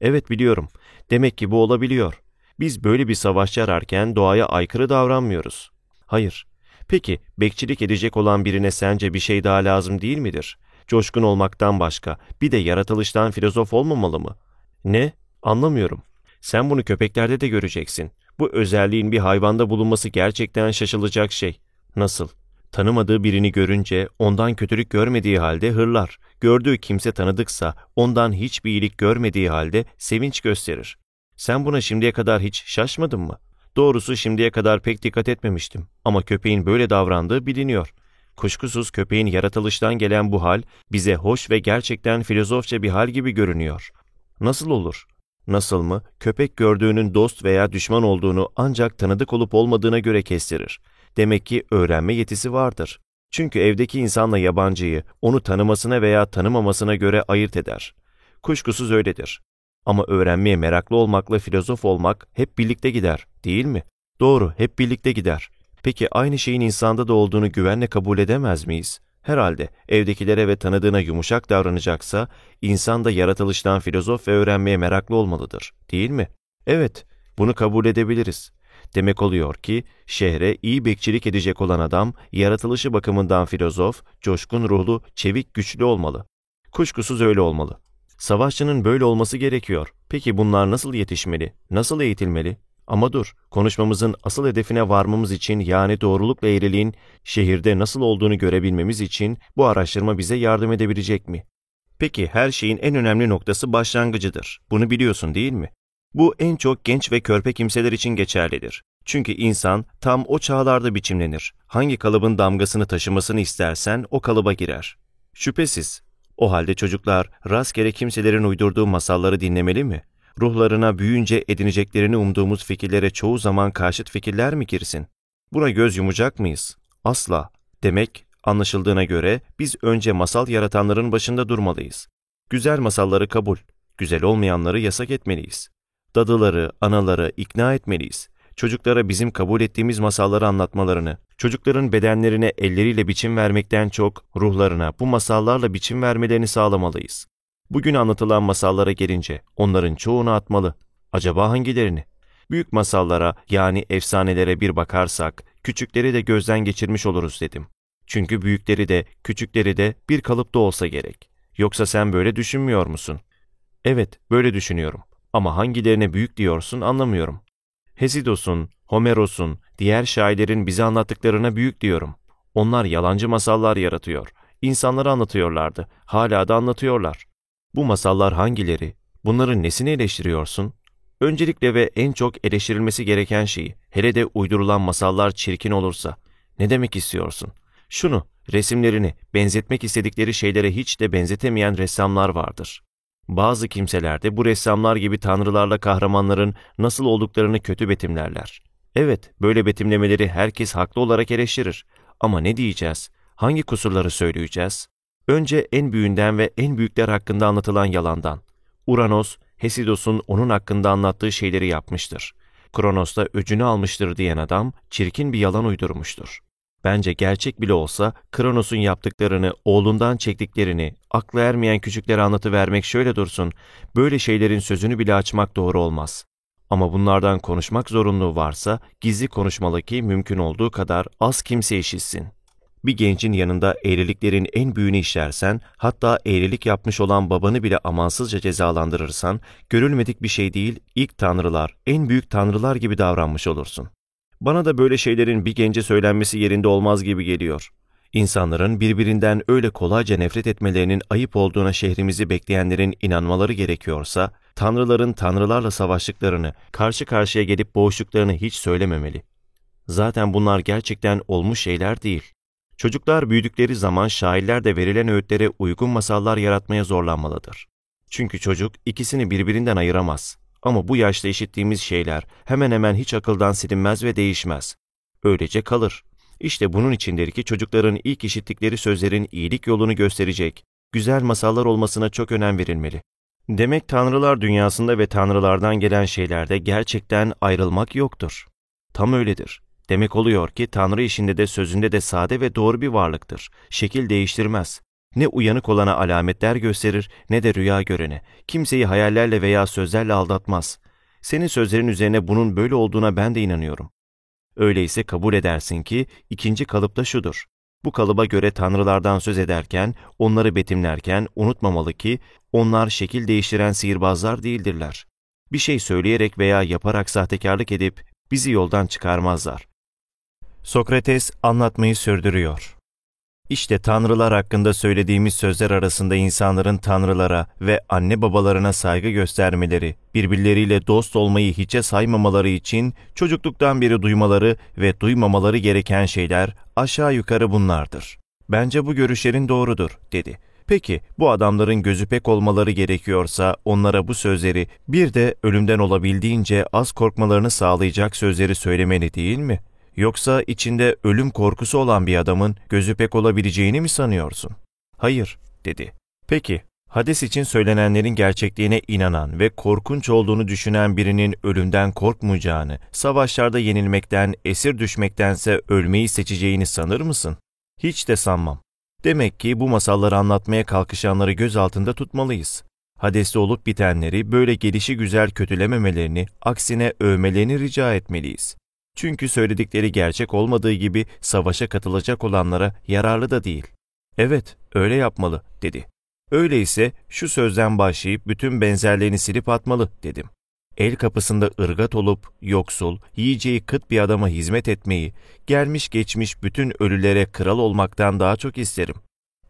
Evet biliyorum. Demek ki bu olabiliyor. Biz böyle bir savaşçı ararken doğaya aykırı davranmıyoruz. Hayır. Peki, bekçilik edecek olan birine sence bir şey daha lazım değil midir? Coşkun olmaktan başka, bir de yaratılıştan filozof olmamalı mı? Ne? Anlamıyorum. Sen bunu köpeklerde de göreceksin. Bu özelliğin bir hayvanda bulunması gerçekten şaşılacak şey. Nasıl? Tanımadığı birini görünce ondan kötülük görmediği halde hırlar. Gördüğü kimse tanıdıksa ondan hiçbir iyilik görmediği halde sevinç gösterir. Sen buna şimdiye kadar hiç şaşmadın mı? Doğrusu şimdiye kadar pek dikkat etmemiştim ama köpeğin böyle davrandığı biliniyor. Kuşkusuz köpeğin yaratılıştan gelen bu hal bize hoş ve gerçekten filozofça bir hal gibi görünüyor. Nasıl olur? Nasıl mı? Köpek gördüğünün dost veya düşman olduğunu ancak tanıdık olup olmadığına göre kestirir. Demek ki öğrenme yetisi vardır. Çünkü evdeki insanla yabancıyı onu tanımasına veya tanımamasına göre ayırt eder. Kuşkusuz öyledir. Ama öğrenmeye meraklı olmakla filozof olmak hep birlikte gider, değil mi? Doğru, hep birlikte gider. Peki aynı şeyin insanda da olduğunu güvenle kabul edemez miyiz? Herhalde evdekilere ve tanıdığına yumuşak davranacaksa, insan da yaratılıştan filozof ve öğrenmeye meraklı olmalıdır, değil mi? Evet, bunu kabul edebiliriz. Demek oluyor ki, şehre iyi bekçilik edecek olan adam, yaratılışı bakımından filozof, coşkun ruhlu, çevik güçlü olmalı. Kuşkusuz öyle olmalı. Savaşçının böyle olması gerekiyor. Peki bunlar nasıl yetişmeli, nasıl eğitilmeli? Ama dur, konuşmamızın asıl hedefine varmamız için yani doğruluk ve eğriliğin şehirde nasıl olduğunu görebilmemiz için bu araştırma bize yardım edebilecek mi? Peki her şeyin en önemli noktası başlangıcıdır. Bunu biliyorsun değil mi? Bu en çok genç ve körpe kimseler için geçerlidir. Çünkü insan tam o çağlarda biçimlenir. Hangi kalıbın damgasını taşımasını istersen o kalıba girer. Şüphesiz. O halde çocuklar rastgele kimselerin uydurduğu masalları dinlemeli mi? ruhlarına büyüyünce edineceklerini umduğumuz fikirlere çoğu zaman karşıt fikirler mi girsin? Buna göz yumacak mıyız? Asla. Demek, anlaşıldığına göre biz önce masal yaratanların başında durmalıyız. Güzel masalları kabul, güzel olmayanları yasak etmeliyiz. Dadıları, anaları ikna etmeliyiz. Çocuklara bizim kabul ettiğimiz masalları anlatmalarını, çocukların bedenlerine elleriyle biçim vermekten çok ruhlarına bu masallarla biçim vermelerini sağlamalıyız. Bugün anlatılan masallara gelince onların çoğunu atmalı. Acaba hangilerini? Büyük masallara yani efsanelere bir bakarsak küçükleri de gözden geçirmiş oluruz dedim. Çünkü büyükleri de küçükleri de bir kalıpta olsa gerek. Yoksa sen böyle düşünmüyor musun? Evet, böyle düşünüyorum. Ama hangilerine büyük diyorsun anlamıyorum. Hesidos'un, Homeros'un, diğer şairlerin bize anlattıklarına büyük diyorum. Onlar yalancı masallar yaratıyor. İnsanlara anlatıyorlardı. Hala da anlatıyorlar. Bu masallar hangileri? Bunların nesini eleştiriyorsun? Öncelikle ve en çok eleştirilmesi gereken şeyi, hele de uydurulan masallar çirkin olursa, ne demek istiyorsun? Şunu, resimlerini, benzetmek istedikleri şeylere hiç de benzetemeyen ressamlar vardır. Bazı kimseler de bu ressamlar gibi tanrılarla kahramanların nasıl olduklarını kötü betimlerler. Evet, böyle betimlemeleri herkes haklı olarak eleştirir. Ama ne diyeceğiz? Hangi kusurları söyleyeceğiz? Önce en büyüğünden ve en büyükler hakkında anlatılan yalandan. Uranos, Hesidos'un onun hakkında anlattığı şeyleri yapmıştır. Kronos da öcünü almıştır diyen adam çirkin bir yalan uydurmuştur. Bence gerçek bile olsa Kronos'un yaptıklarını, oğlundan çektiklerini, akla ermeyen küçüklere anlatıvermek şöyle dursun, böyle şeylerin sözünü bile açmak doğru olmaz. Ama bunlardan konuşmak zorunluluğu varsa gizli konuşmalı ki mümkün olduğu kadar az kimse işitsin. Bir gencin yanında eğriliklerin en büyüğünü işlersen, hatta eğrilik yapmış olan babanı bile amansızca cezalandırırsan, görülmedik bir şey değil, ilk tanrılar, en büyük tanrılar gibi davranmış olursun. Bana da böyle şeylerin bir gence söylenmesi yerinde olmaz gibi geliyor. İnsanların birbirinden öyle kolayca nefret etmelerinin ayıp olduğuna şehrimizi bekleyenlerin inanmaları gerekiyorsa, tanrıların tanrılarla savaştıklarını, karşı karşıya gelip boğuştuklarını hiç söylememeli. Zaten bunlar gerçekten olmuş şeyler değil. Çocuklar büyüdükleri zaman şairler de verilen öğütlere uygun masallar yaratmaya zorlanmalıdır. Çünkü çocuk ikisini birbirinden ayıramaz. Ama bu yaşta işittiğimiz şeyler hemen hemen hiç akıldan silinmez ve değişmez. Öylece kalır. İşte bunun içindir ki çocukların ilk işittikleri sözlerin iyilik yolunu gösterecek, güzel masallar olmasına çok önem verilmeli. Demek tanrılar dünyasında ve tanrılardan gelen şeylerde gerçekten ayrılmak yoktur. Tam öyledir. Demek oluyor ki Tanrı işinde de sözünde de sade ve doğru bir varlıktır. Şekil değiştirmez. Ne uyanık olana alametler gösterir ne de rüya görene. Kimseyi hayallerle veya sözlerle aldatmaz. Senin sözlerin üzerine bunun böyle olduğuna ben de inanıyorum. Öyleyse kabul edersin ki ikinci kalıp da şudur. Bu kalıba göre tanrılardan söz ederken, onları betimlerken unutmamalı ki onlar şekil değiştiren sihirbazlar değildirler. Bir şey söyleyerek veya yaparak sahtekarlık edip bizi yoldan çıkarmazlar. Sokrates anlatmayı sürdürüyor. İşte tanrılar hakkında söylediğimiz sözler arasında insanların tanrılara ve anne babalarına saygı göstermeleri, birbirleriyle dost olmayı hiçe saymamaları için çocukluktan beri duymaları ve duymamaları gereken şeyler aşağı yukarı bunlardır. Bence bu görüşlerin doğrudur, dedi. Peki bu adamların gözü pek olmaları gerekiyorsa onlara bu sözleri bir de ölümden olabildiğince az korkmalarını sağlayacak sözleri söylemeli değil mi?'' Yoksa içinde ölüm korkusu olan bir adamın gözü pek olabileceğini mi sanıyorsun? Hayır, dedi. Peki, Hades için söylenenlerin gerçekliğine inanan ve korkunç olduğunu düşünen birinin ölümden korkmayacağını, savaşlarda yenilmekten, esir düşmektense ölmeyi seçeceğini sanır mısın? Hiç de sanmam. Demek ki bu masalları anlatmaya kalkışanları göz altında tutmalıyız. Hades'te olup bitenleri böyle gelişi güzel kötülememelerini, aksine övmelerini rica etmeliyiz. Çünkü söyledikleri gerçek olmadığı gibi savaşa katılacak olanlara yararlı da değil. Evet, öyle yapmalı, dedi. Öyleyse şu sözden başlayıp bütün benzerlerini silip atmalı, dedim. El kapısında ırgat olup, yoksul, yiyeceği kıt bir adama hizmet etmeyi, gelmiş geçmiş bütün ölülere kral olmaktan daha çok isterim.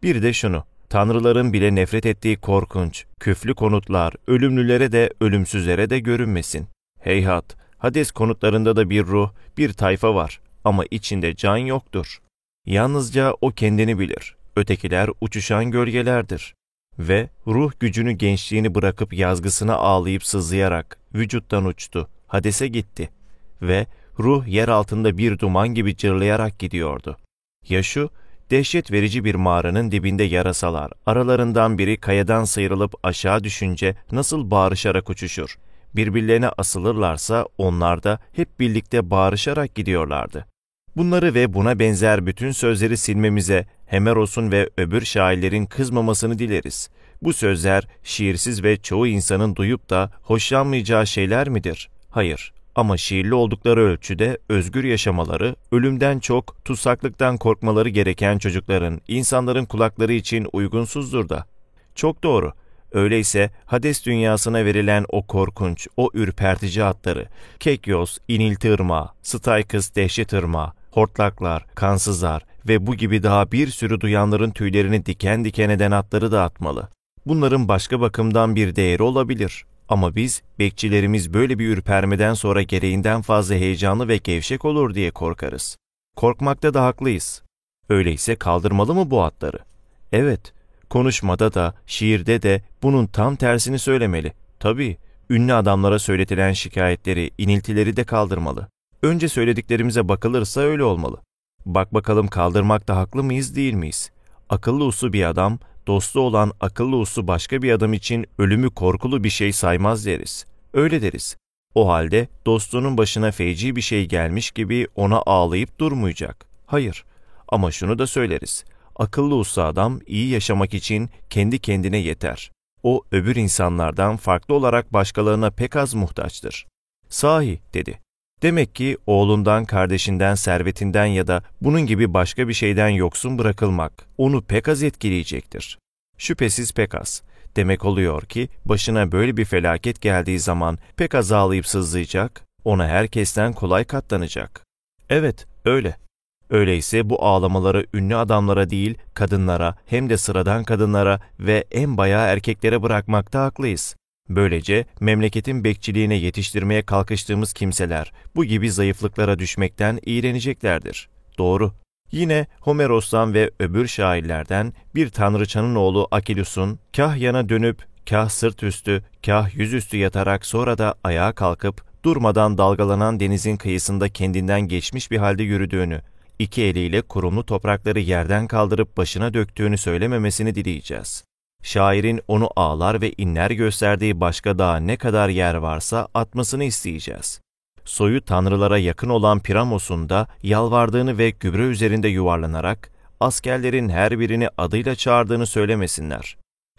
Bir de şunu, tanrıların bile nefret ettiği korkunç, küflü konutlar, ölümlülere de ölümsüzlere de görünmesin. Heyhat, Hades konutlarında da bir ruh, bir tayfa var ama içinde can yoktur. Yalnızca o kendini bilir. Ötekiler uçuşan gölgelerdir. Ve ruh gücünü gençliğini bırakıp yazgısına ağlayıp sızlayarak vücuttan uçtu. Hades'e gitti. Ve ruh yer altında bir duman gibi cırlayarak gidiyordu. Ya şu, dehşet verici bir mağaranın dibinde yarasalar, aralarından biri kayadan sıyrılıp aşağı düşünce nasıl bağırışarak uçuşur birbirlerine asılırlarsa onlar da hep birlikte bağırışarak gidiyorlardı. Bunları ve buna benzer bütün sözleri silmemize Hemeros'un ve öbür şairlerin kızmamasını dileriz. Bu sözler şiirsiz ve çoğu insanın duyup da hoşlanmayacağı şeyler midir? Hayır. Ama şiirli oldukları ölçüde özgür yaşamaları, ölümden çok tutsaklıktan korkmaları gereken çocukların, insanların kulakları için uygunsuzdur da. Çok doğru. Öyleyse Hades dünyasına verilen o korkunç, o ürpertici adları, Kekyos, İnilti Irmağı, Staykız Dehşet Irmağı, Hortlaklar, Kansızlar ve bu gibi daha bir sürü duyanların tüylerini diken diken eden adları da atmalı. Bunların başka bakımdan bir değeri olabilir. Ama biz, bekçilerimiz böyle bir ürpermeden sonra gereğinden fazla heyecanlı ve gevşek olur diye korkarız. Korkmakta da haklıyız. Öyleyse kaldırmalı mı bu atları? Evet, konuşmada da, şiirde de bunun tam tersini söylemeli. Tabii, ünlü adamlara söyletilen şikayetleri, iniltileri de kaldırmalı. Önce söylediklerimize bakılırsa öyle olmalı. Bak bakalım kaldırmakta haklı mıyız değil miyiz? Akıllı uslu bir adam, dostu olan akıllı uslu başka bir adam için ölümü korkulu bir şey saymaz deriz. Öyle deriz. O halde dostunun başına feci bir şey gelmiş gibi ona ağlayıp durmayacak. Hayır. Ama şunu da söyleriz. Akıllı uslu adam iyi yaşamak için kendi kendine yeter. O öbür insanlardan farklı olarak başkalarına pek az muhtaçtır. Sahi dedi. Demek ki oğlundan, kardeşinden, servetinden ya da bunun gibi başka bir şeyden yoksun bırakılmak onu pek az etkileyecektir. Şüphesiz pek az. Demek oluyor ki başına böyle bir felaket geldiği zaman pek az ağlayıp sızlayacak, ona herkesten kolay katlanacak. Evet, öyle. Öyleyse bu ağlamaları ünlü adamlara değil, kadınlara hem de sıradan kadınlara ve en bayağı erkeklere bırakmakta haklıyız. Böylece memleketin bekçiliğine yetiştirmeye kalkıştığımız kimseler bu gibi zayıflıklara düşmekten iğreneceklerdir. Doğru. Yine Homeros'tan ve öbür şairlerden bir tanrıçanın oğlu Akilus'un kah yana dönüp, kah sırt üstü, kah yüzüstü yatarak sonra da ayağa kalkıp durmadan dalgalanan denizin kıyısında kendinden geçmiş bir halde yürüdüğünü, iki eliyle kurumlu toprakları yerden kaldırıp başına döktüğünü söylememesini dileyeceğiz. Şairin onu ağlar ve inler gösterdiği başka daha ne kadar yer varsa atmasını isteyeceğiz. Soyu tanrılara yakın olan Piramos'un da yalvardığını ve gübre üzerinde yuvarlanarak askerlerin her birini adıyla çağırdığını söylemesinler.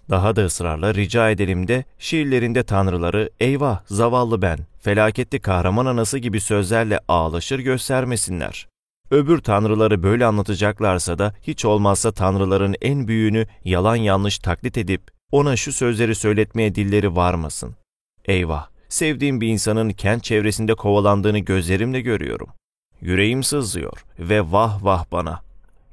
Daha da ısrarla rica edelim de şiirlerinde tanrıları eyvah zavallı ben, felaketli kahraman anası gibi sözlerle ağlaşır göstermesinler. Öbür tanrıları böyle anlatacaklarsa da hiç olmazsa tanrıların en büyüğünü yalan yanlış taklit edip ona şu sözleri söyletmeye dilleri varmasın. Eyvah, sevdiğim bir insanın kent çevresinde kovalandığını gözlerimle görüyorum. Yüreğim sızlıyor ve vah vah bana.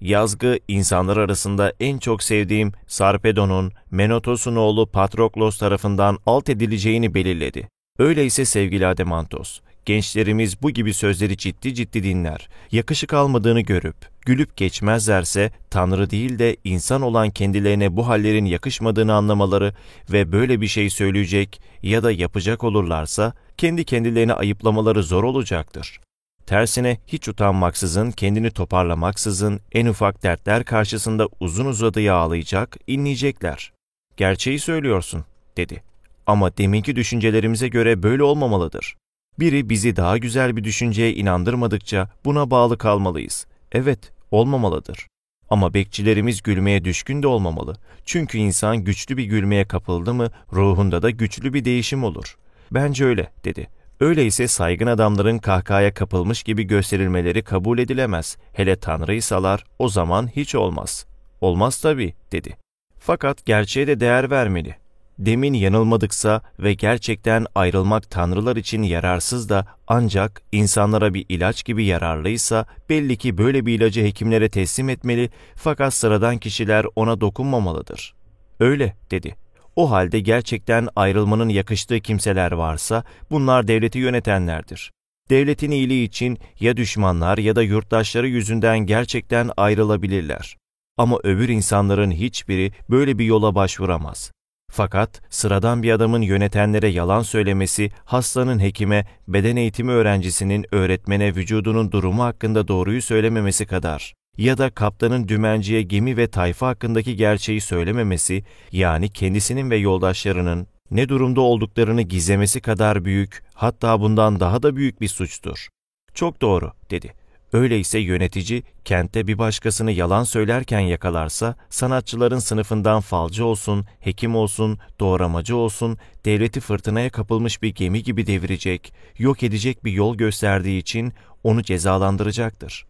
Yazgı insanlar arasında en çok sevdiğim Sarpedon'un Menotos'un oğlu Patroklos tarafından alt edileceğini belirledi. Öyleyse sevgili Ademantos, gençlerimiz bu gibi sözleri ciddi ciddi dinler, yakışık almadığını görüp, gülüp geçmezlerse Tanrı değil de insan olan kendilerine bu hallerin yakışmadığını anlamaları ve böyle bir şey söyleyecek ya da yapacak olurlarsa kendi kendilerini ayıplamaları zor olacaktır. Tersine hiç utanmaksızın, kendini toparlamaksızın en ufak dertler karşısında uzun uzadıya ağlayacak, inleyecekler. Gerçeği söylüyorsun, dedi. Ama deminki düşüncelerimize göre böyle olmamalıdır. Biri bizi daha güzel bir düşünceye inandırmadıkça buna bağlı kalmalıyız. Evet, olmamalıdır. Ama bekçilerimiz gülmeye düşkün de olmamalı. Çünkü insan güçlü bir gülmeye kapıldı mı ruhunda da güçlü bir değişim olur. Bence öyle, dedi. Öyleyse saygın adamların kahkahaya kapılmış gibi gösterilmeleri kabul edilemez. Hele Tanrıysalar o zaman hiç olmaz. Olmaz tabii, dedi. Fakat gerçeğe de değer vermeli demin yanılmadıksa ve gerçekten ayrılmak tanrılar için yararsız da ancak insanlara bir ilaç gibi yararlıysa belli ki böyle bir ilacı hekimlere teslim etmeli fakat sıradan kişiler ona dokunmamalıdır. Öyle dedi. O halde gerçekten ayrılmanın yakıştığı kimseler varsa bunlar devleti yönetenlerdir. Devletin iyiliği için ya düşmanlar ya da yurttaşları yüzünden gerçekten ayrılabilirler. Ama öbür insanların hiçbiri böyle bir yola başvuramaz. Fakat sıradan bir adamın yönetenlere yalan söylemesi, hastanın hekime, beden eğitimi öğrencisinin öğretmene vücudunun durumu hakkında doğruyu söylememesi kadar ya da kaptanın dümenciye gemi ve tayfa hakkındaki gerçeği söylememesi, yani kendisinin ve yoldaşlarının ne durumda olduklarını gizlemesi kadar büyük, hatta bundan daha da büyük bir suçtur. Çok doğru, dedi. Öyleyse yönetici kentte bir başkasını yalan söylerken yakalarsa sanatçıların sınıfından falcı olsun, hekim olsun, doğramacı olsun, devleti fırtınaya kapılmış bir gemi gibi devirecek, yok edecek bir yol gösterdiği için onu cezalandıracaktır.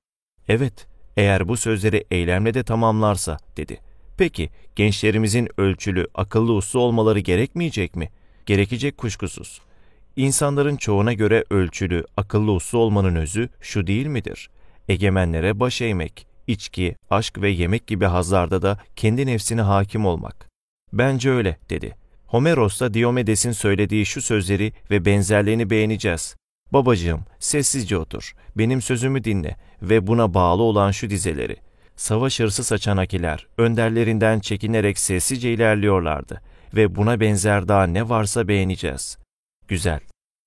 Evet, eğer bu sözleri eylemle de tamamlarsa, dedi. Peki, gençlerimizin ölçülü, akıllı uslu olmaları gerekmeyecek mi? Gerekecek kuşkusuz. İnsanların çoğuna göre ölçülü, akıllı uslu olmanın özü şu değil midir? Egemenlere baş eğmek, içki, aşk ve yemek gibi hazlarda da kendi nefsine hakim olmak. Bence öyle, dedi. Homeros da Diomedes'in söylediği şu sözleri ve benzerlerini beğeneceğiz. Babacığım, sessizce otur, benim sözümü dinle ve buna bağlı olan şu dizeleri. Savaş hırsı saçan akiler, önderlerinden çekinerek sessizce ilerliyorlardı ve buna benzer daha ne varsa beğeneceğiz. Güzel.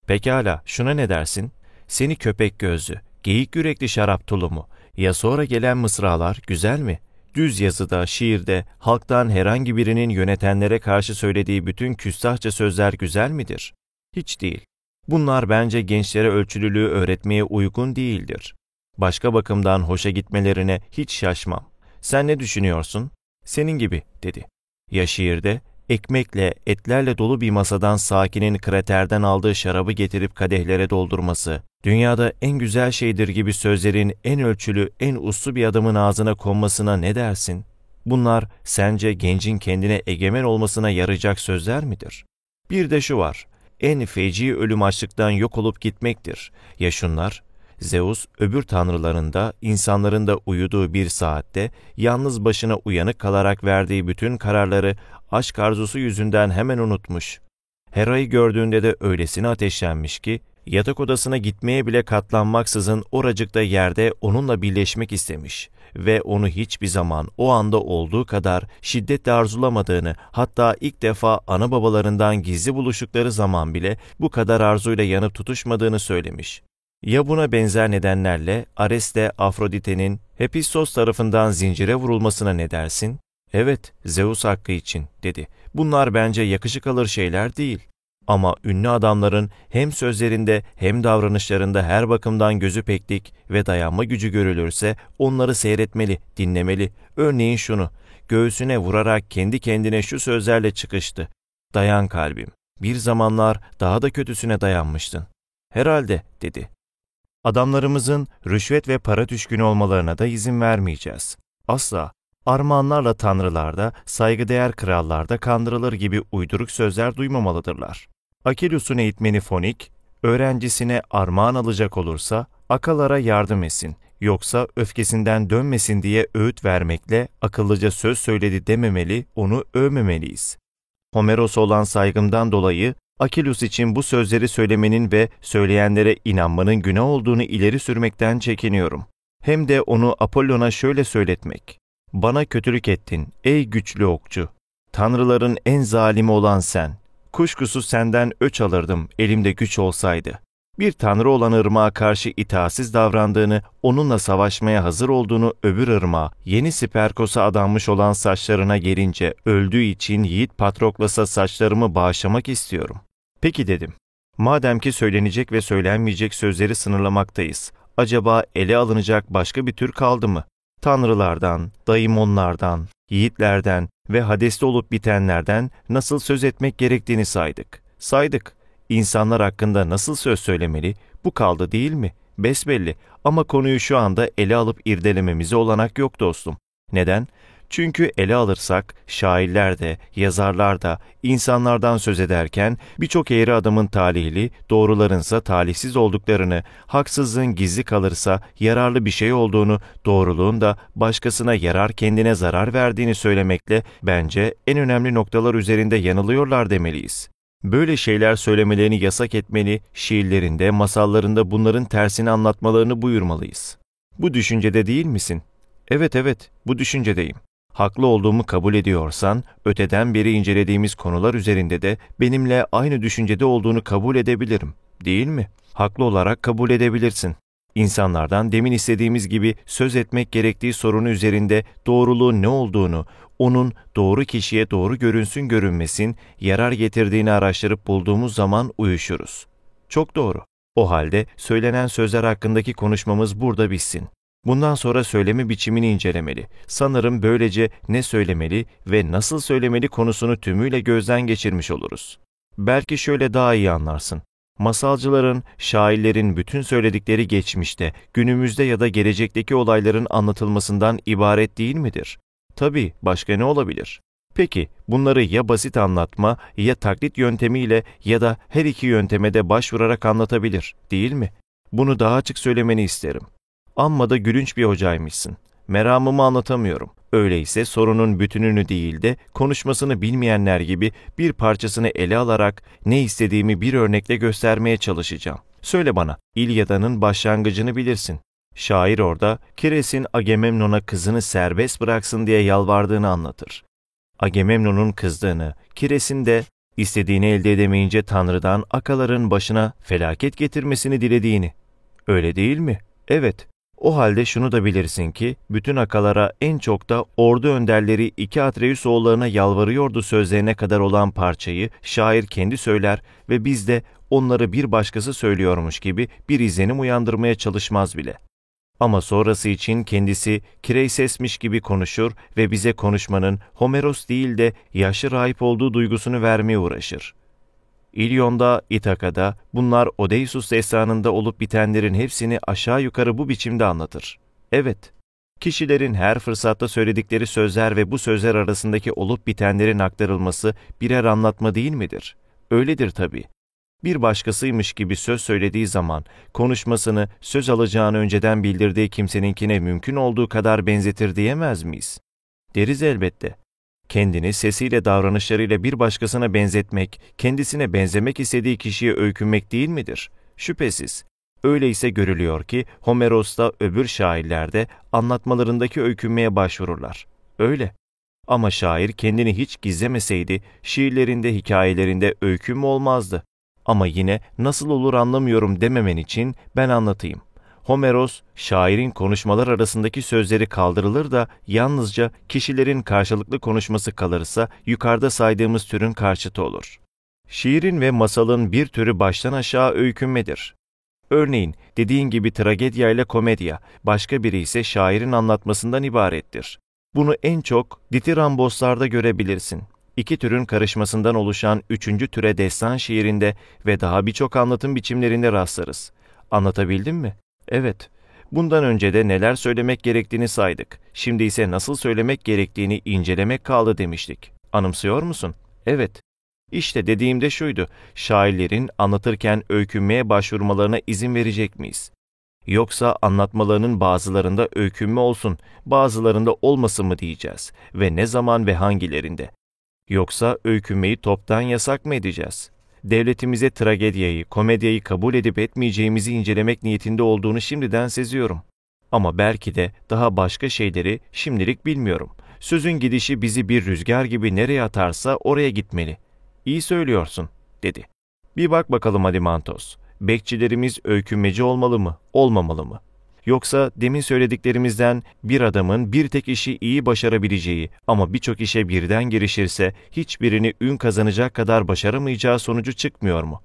Pekala, şuna ne dersin? Seni köpek gözlü, geyik yürekli şarap tulumu. Ya sonra gelen mısralar güzel mi? Düz yazıda, şiirde, halktan herhangi birinin yönetenlere karşı söylediği bütün küstahça sözler güzel midir? Hiç değil. Bunlar bence gençlere ölçülülüğü öğretmeye uygun değildir. Başka bakımdan hoşa gitmelerine hiç şaşmam. Sen ne düşünüyorsun? Senin gibi, dedi. Ya şiirde, ekmekle, etlerle dolu bir masadan sakinin kraterden aldığı şarabı getirip kadehlere doldurması, dünyada en güzel şeydir gibi sözlerin en ölçülü, en uslu bir adamın ağzına konmasına ne dersin? Bunlar sence gencin kendine egemen olmasına yarayacak sözler midir? Bir de şu var, en feci ölüm açlıktan yok olup gitmektir. Ya şunlar, Zeus öbür tanrılarında insanların da uyuduğu bir saatte yalnız başına uyanık kalarak verdiği bütün kararları aşk arzusu yüzünden hemen unutmuş. Hera'yı gördüğünde de öylesine ateşlenmiş ki yatak odasına gitmeye bile katlanmaksızın oracıkta yerde onunla birleşmek istemiş ve onu hiçbir zaman o anda olduğu kadar şiddetle arzulamadığını, hatta ilk defa ana babalarından gizli buluştukları zaman bile bu kadar arzuyla yanıp tutuşmadığını söylemiş. Ya buna benzer nedenlerle Ares'te Afrodite'nin Hepistos tarafından zincire vurulmasına ne dersin? Evet, Zeus hakkı için, dedi. Bunlar bence yakışık alır şeyler değil. Ama ünlü adamların hem sözlerinde hem davranışlarında her bakımdan gözü peklik ve dayanma gücü görülürse onları seyretmeli, dinlemeli. Örneğin şunu, göğsüne vurarak kendi kendine şu sözlerle çıkıştı. Dayan kalbim, bir zamanlar daha da kötüsüne dayanmıştın. Herhalde, dedi. Adamlarımızın rüşvet ve para düşkünü olmalarına da izin vermeyeceğiz. Asla. Armağanlarla tanrılarda, saygıdeğer krallarda kandırılır gibi uyduruk sözler duymamalıdırlar. Akilus'un eğitmeni Fonik, öğrencisine armağan alacak olursa akalara yardım etsin, yoksa öfkesinden dönmesin diye öğüt vermekle akıllıca söz söyledi dememeli, onu övmemeliyiz. Homeros olan saygımdan dolayı Akilus için bu sözleri söylemenin ve söyleyenlere inanmanın günah olduğunu ileri sürmekten çekiniyorum. Hem de onu Apollon'a şöyle söyletmek. Bana kötülük ettin ey güçlü okçu. Tanrıların en zalimi olan sen. Kuşkusuz senden öç alırdım elimde güç olsaydı. Bir tanrı olan ırmağa karşı itaatsiz davrandığını, onunla savaşmaya hazır olduğunu öbür ırmağa, yeni Siperkos'a adanmış olan saçlarına gelince öldüğü için Yiğit Patroklos'a saçlarımı bağışlamak istiyorum. Peki dedim. Madem ki söylenecek ve söylenmeyecek sözleri sınırlamaktayız, acaba ele alınacak başka bir tür kaldı mı? Tanrılardan, daimonlardan, yiğitlerden ve hadeste olup bitenlerden nasıl söz etmek gerektiğini saydık. Saydık. İnsanlar hakkında nasıl söz söylemeli? Bu kaldı değil mi? Besbelli ama konuyu şu anda ele alıp irdelememize olanak yok dostum. Neden? Çünkü ele alırsak şairler de, yazarlar da insanlardan söz ederken birçok eğri adamın talihli, doğrularınsa talihsiz olduklarını, haksızlığın gizli kalırsa yararlı bir şey olduğunu, doğruluğun da başkasına yarar kendine zarar verdiğini söylemekle bence en önemli noktalar üzerinde yanılıyorlar demeliyiz. Böyle şeyler söylemelerini yasak etmeli, şiirlerinde, masallarında bunların tersini anlatmalarını buyurmalıyız. Bu düşüncede değil misin? Evet evet, bu düşüncedeyim. Haklı olduğumu kabul ediyorsan, öteden beri incelediğimiz konular üzerinde de benimle aynı düşüncede olduğunu kabul edebilirim, değil mi? Haklı olarak kabul edebilirsin. İnsanlardan demin istediğimiz gibi söz etmek gerektiği sorunu üzerinde doğruluğun ne olduğunu, onun doğru kişiye doğru görünsün görünmesin, yarar getirdiğini araştırıp bulduğumuz zaman uyuşuruz. Çok doğru. O halde söylenen sözler hakkındaki konuşmamız burada bitsin. Bundan sonra söyleme biçimini incelemeli. Sanırım böylece ne söylemeli ve nasıl söylemeli konusunu tümüyle gözden geçirmiş oluruz. Belki şöyle daha iyi anlarsın. Masalcıların, şairlerin bütün söyledikleri geçmişte, günümüzde ya da gelecekteki olayların anlatılmasından ibaret değil midir? Tabii, başka ne olabilir? Peki, bunları ya basit anlatma, ya taklit yöntemiyle ya da her iki yönteme de başvurarak anlatabilir, değil mi? Bunu daha açık söylemeni isterim. Amma da gülünç bir hocaymışsın. Meramımı anlatamıyorum. Öyleyse sorunun bütününü değil de konuşmasını bilmeyenler gibi bir parçasını ele alarak ne istediğimi bir örnekle göstermeye çalışacağım. Söyle bana, İlyada'nın başlangıcını bilirsin. Şair orada Kires'in Agamemnon'a kızını serbest bıraksın diye yalvardığını anlatır. Agamemnon'un kızdığını, Kires'in de istediğini elde edemeyince Tanrı'dan akaların başına felaket getirmesini dilediğini. Öyle değil mi? Evet. O halde şunu da bilirsin ki, bütün akalara en çok da ordu önderleri iki Atreus oğullarına yalvarıyordu sözlerine kadar olan parçayı şair kendi söyler ve biz de onları bir başkası söylüyormuş gibi bir izlenim uyandırmaya çalışmaz bile. Ama sonrası için kendisi Kireysesmiş gibi konuşur ve bize konuşmanın Homeros değil de yaşlı rahip olduğu duygusunu vermeye uğraşır. İlyon'da, İtaka'da bunlar Odysseus destanında olup bitenlerin hepsini aşağı yukarı bu biçimde anlatır. Evet, kişilerin her fırsatta söyledikleri sözler ve bu sözler arasındaki olup bitenlerin aktarılması birer anlatma değil midir? Öyledir tabii bir başkasıymış gibi söz söylediği zaman konuşmasını söz alacağını önceden bildirdiği kimseninkine mümkün olduğu kadar benzetir diyemez miyiz? Deriz elbette. Kendini sesiyle davranışlarıyla bir başkasına benzetmek, kendisine benzemek istediği kişiye öykünmek değil midir? Şüphesiz. Öyleyse görülüyor ki Homeros'ta öbür şairlerde anlatmalarındaki öykünmeye başvururlar. Öyle. Ama şair kendini hiç gizlemeseydi şiirlerinde, hikayelerinde öyküm olmazdı. Ama yine nasıl olur anlamıyorum dememen için ben anlatayım. Homeros, şairin konuşmalar arasındaki sözleri kaldırılır da yalnızca kişilerin karşılıklı konuşması kalırsa yukarıda saydığımız türün karşıtı olur. Şiirin ve masalın bir türü baştan aşağı öykünmedir. Örneğin dediğin gibi tragedya ile komedya, başka biri ise şairin anlatmasından ibarettir. Bunu en çok ditiramboslarda görebilirsin iki türün karışmasından oluşan üçüncü türe destan şiirinde ve daha birçok anlatım biçimlerinde rastlarız. Anlatabildim mi? Evet. Bundan önce de neler söylemek gerektiğini saydık. Şimdi ise nasıl söylemek gerektiğini incelemek kaldı demiştik. Anımsıyor musun? Evet. İşte dediğimde şuydu, şairlerin anlatırken öykünmeye başvurmalarına izin verecek miyiz? Yoksa anlatmalarının bazılarında öykünme olsun, bazılarında olmasın mı diyeceğiz ve ne zaman ve hangilerinde? Yoksa öykünmeyi toptan yasak mı edeceğiz? Devletimize tragediyeyi, komedyayı kabul edip etmeyeceğimizi incelemek niyetinde olduğunu şimdiden seziyorum. Ama belki de daha başka şeyleri şimdilik bilmiyorum. Sözün gidişi bizi bir rüzgar gibi nereye atarsa oraya gitmeli. İyi söylüyorsun, dedi. Bir bak bakalım Adimantos. Bekçilerimiz öykünmeci olmalı mı, olmamalı mı?'' Yoksa demin söylediklerimizden bir adamın bir tek işi iyi başarabileceği ama birçok işe birden girişirse hiçbirini ün kazanacak kadar başaramayacağı sonucu çıkmıyor mu?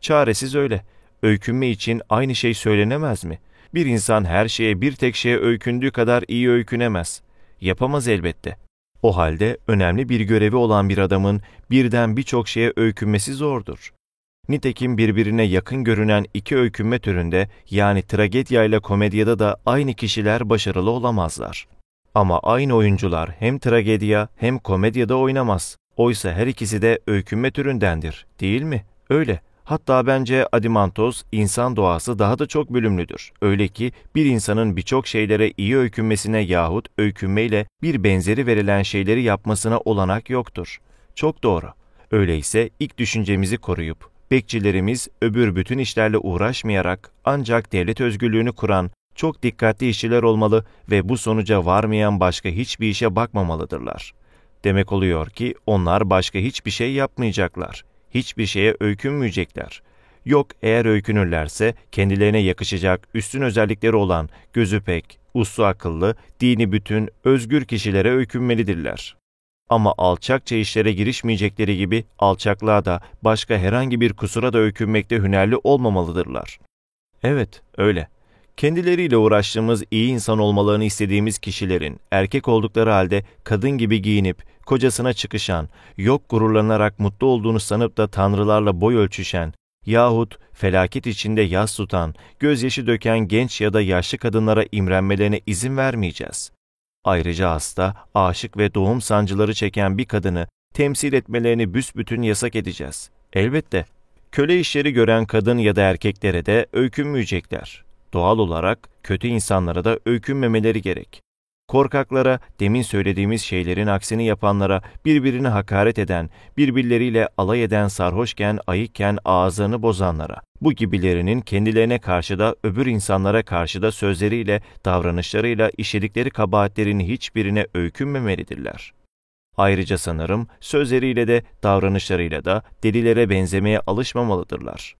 Çaresiz öyle. Öykünme için aynı şey söylenemez mi? Bir insan her şeye bir tek şeye öykündüğü kadar iyi öykünemez. Yapamaz elbette. O halde önemli bir görevi olan bir adamın birden birçok şeye öykünmesi zordur. Nitekim birbirine yakın görünen iki öykünme türünde yani tragedya ile komedyada da aynı kişiler başarılı olamazlar. Ama aynı oyuncular hem tragedya hem komedyada oynamaz. Oysa her ikisi de öykünme türündendir, değil mi? Öyle. Hatta bence Adimantos, insan doğası daha da çok bölümlüdür. Öyle ki bir insanın birçok şeylere iyi öykünmesine yahut öykünmeyle bir benzeri verilen şeyleri yapmasına olanak yoktur. Çok doğru. Öyleyse ilk düşüncemizi koruyup bekçilerimiz öbür bütün işlerle uğraşmayarak ancak devlet özgürlüğünü kuran çok dikkatli işçiler olmalı ve bu sonuca varmayan başka hiçbir işe bakmamalıdırlar. Demek oluyor ki onlar başka hiçbir şey yapmayacaklar. Hiçbir şeye öykünmeyecekler. Yok eğer öykünürlerse kendilerine yakışacak üstün özellikleri olan gözü pek, uslu akıllı, dini bütün, özgür kişilere öykünmelidirler. Ama alçakça işlere girişmeyecekleri gibi alçaklığa da başka herhangi bir kusura da öykünmekte hünerli olmamalıdırlar. Evet, öyle. Kendileriyle uğraştığımız iyi insan olmalarını istediğimiz kişilerin erkek oldukları halde kadın gibi giyinip kocasına çıkışan, yok gururlanarak mutlu olduğunu sanıp da tanrılarla boy ölçüşen yahut felaket içinde yas tutan, gözyaşı döken genç ya da yaşlı kadınlara imrenmelerine izin vermeyeceğiz. Ayrıca hasta, aşık ve doğum sancıları çeken bir kadını temsil etmelerini büsbütün yasak edeceğiz. Elbette, köle işleri gören kadın ya da erkeklere de öykünmeyecekler. Doğal olarak kötü insanlara da öykünmemeleri gerek. Korkaklara, demin söylediğimiz şeylerin aksini yapanlara, birbirine hakaret eden, birbirleriyle alay eden sarhoşken, ayıkken ağızlarını bozanlara, bu gibilerinin kendilerine karşı da öbür insanlara karşı da sözleriyle, davranışlarıyla işledikleri kabahatlerin hiçbirine öykünmemelidirler. Ayrıca sanırım sözleriyle de davranışlarıyla da delilere benzemeye alışmamalıdırlar.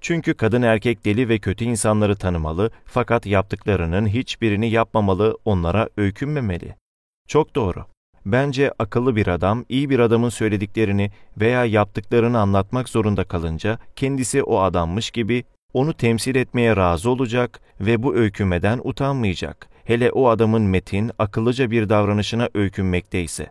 Çünkü kadın erkek deli ve kötü insanları tanımalı fakat yaptıklarının hiçbirini yapmamalı, onlara öykünmemeli. Çok doğru. Bence akıllı bir adam, iyi bir adamın söylediklerini veya yaptıklarını anlatmak zorunda kalınca kendisi o adammış gibi onu temsil etmeye razı olacak ve bu öykünmeden utanmayacak. Hele o adamın metin, akıllıca bir davranışına öykünmekteyse.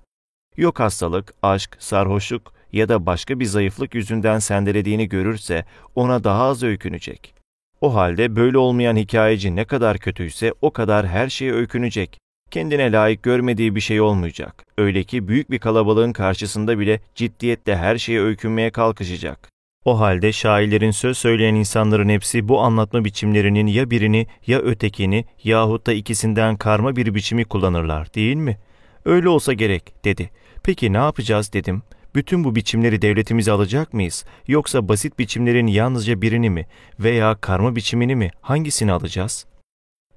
Yok hastalık, aşk, sarhoşluk ya da başka bir zayıflık yüzünden sendelediğini görürse ona daha az öykünecek. O halde böyle olmayan hikayeci ne kadar kötüyse o kadar her şeye öykünecek. Kendine layık görmediği bir şey olmayacak. Öyle ki büyük bir kalabalığın karşısında bile ciddiyetle her şeye öykünmeye kalkışacak. O halde şairlerin söz söyleyen insanların hepsi bu anlatma biçimlerinin ya birini ya ötekini yahut da ikisinden karma bir biçimi kullanırlar değil mi? Öyle olsa gerek dedi. Peki ne yapacağız dedim. Bütün bu biçimleri devletimize alacak mıyız? Yoksa basit biçimlerin yalnızca birini mi veya karma biçimini mi hangisini alacağız?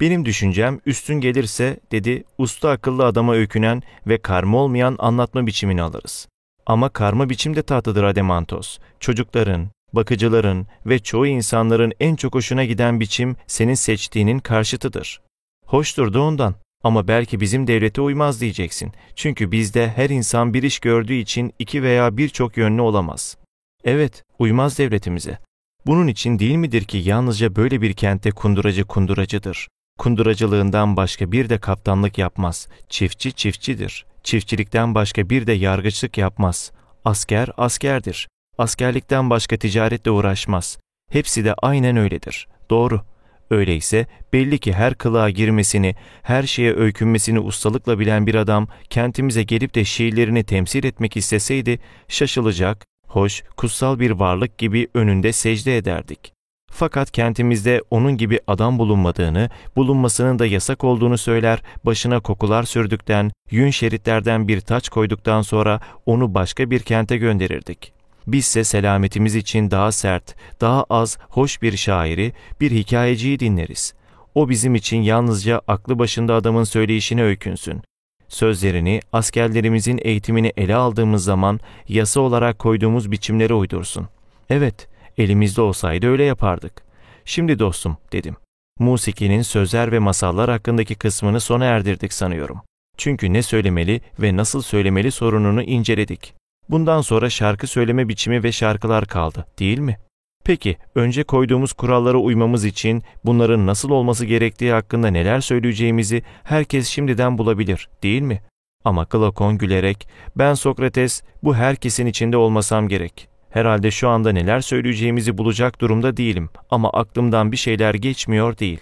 Benim düşüncem üstün gelirse dedi usta akıllı adama öykünen ve karma olmayan anlatma biçimini alırız. Ama karma biçim de tatlıdır Ademantos. Çocukların, bakıcıların ve çoğu insanların en çok hoşuna giden biçim senin seçtiğinin karşıtıdır. Hoştur da ondan. Ama belki bizim devlete uymaz diyeceksin. Çünkü bizde her insan bir iş gördüğü için iki veya birçok yönlü olamaz. Evet, uymaz devletimize. Bunun için değil midir ki yalnızca böyle bir kente kunduracı kunduracıdır. Kunduracılığından başka bir de kaptanlık yapmaz. Çiftçi çiftçidir. Çiftçilikten başka bir de yargıçlık yapmaz. Asker askerdir. Askerlikten başka ticaretle uğraşmaz. Hepsi de aynen öyledir. Doğru. Öyleyse belli ki her kılığa girmesini, her şeye öykünmesini ustalıkla bilen bir adam kentimize gelip de şiirlerini temsil etmek isteseydi şaşılacak, hoş, kutsal bir varlık gibi önünde secde ederdik. Fakat kentimizde onun gibi adam bulunmadığını, bulunmasının da yasak olduğunu söyler, başına kokular sürdükten, yün şeritlerden bir taç koyduktan sonra onu başka bir kente gönderirdik. Bizse selametimiz için daha sert, daha az hoş bir şairi, bir hikayeciyi dinleriz. O bizim için yalnızca aklı başında adamın söyleyişine öykünsün. Sözlerini, askerlerimizin eğitimini ele aldığımız zaman yasa olarak koyduğumuz biçimlere uydursun. Evet, elimizde olsaydı öyle yapardık. Şimdi dostum, dedim. Musiki'nin sözler ve masallar hakkındaki kısmını sona erdirdik sanıyorum. Çünkü ne söylemeli ve nasıl söylemeli sorununu inceledik. Bundan sonra şarkı söyleme biçimi ve şarkılar kaldı, değil mi? Peki, önce koyduğumuz kurallara uymamız için bunların nasıl olması gerektiği hakkında neler söyleyeceğimizi herkes şimdiden bulabilir, değil mi? Ama Glakon gülerek, ben Sokrates, bu herkesin içinde olmasam gerek. Herhalde şu anda neler söyleyeceğimizi bulacak durumda değilim ama aklımdan bir şeyler geçmiyor değil.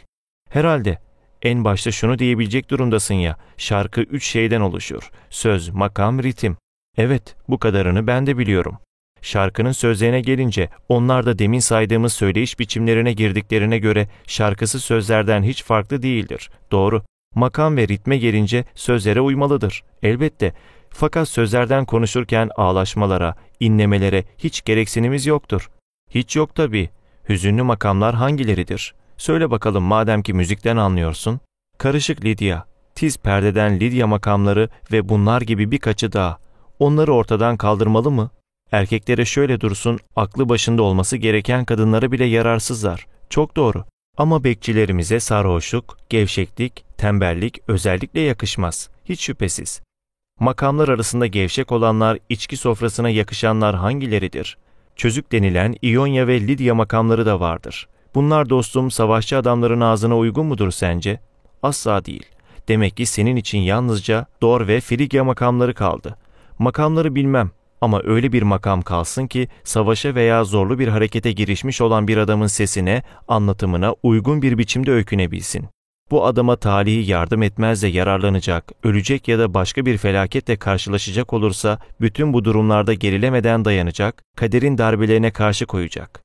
Herhalde en başta şunu diyebilecek durumdasın ya, şarkı üç şeyden oluşur. Söz, makam, ritim. Evet, bu kadarını ben de biliyorum. Şarkının sözlerine gelince onlar da demin saydığımız söyleyiş biçimlerine girdiklerine göre şarkısı sözlerden hiç farklı değildir. Doğru. Makam ve ritme gelince sözlere uymalıdır. Elbette. Fakat sözlerden konuşurken ağlaşmalara, inlemelere hiç gereksinimiz yoktur. Hiç yok tabii. Hüzünlü makamlar hangileridir? Söyle bakalım madem ki müzikten anlıyorsun. Karışık Lidya, tiz perdeden Lidya makamları ve bunlar gibi birkaçı daha. Onları ortadan kaldırmalı mı? Erkeklere şöyle dursun, aklı başında olması gereken kadınlara bile yararsızlar. Çok doğru. Ama bekçilerimize sarhoşluk, gevşeklik, tembellik özellikle yakışmaz. Hiç şüphesiz. Makamlar arasında gevşek olanlar, içki sofrasına yakışanlar hangileridir? Çözük denilen İonya ve Lidya makamları da vardır. Bunlar dostum savaşçı adamların ağzına uygun mudur sence? Asla değil. Demek ki senin için yalnızca Dor ve Frigya makamları kaldı. Makamları bilmem ama öyle bir makam kalsın ki savaşa veya zorlu bir harekete girişmiş olan bir adamın sesine, anlatımına uygun bir biçimde öykünebilsin. bu adama talihi yardım etmez de yararlanacak, ölecek ya da başka bir felaketle karşılaşacak olursa bütün bu durumlarda gerilemeden dayanacak, kaderin darbelerine karşı koyacak.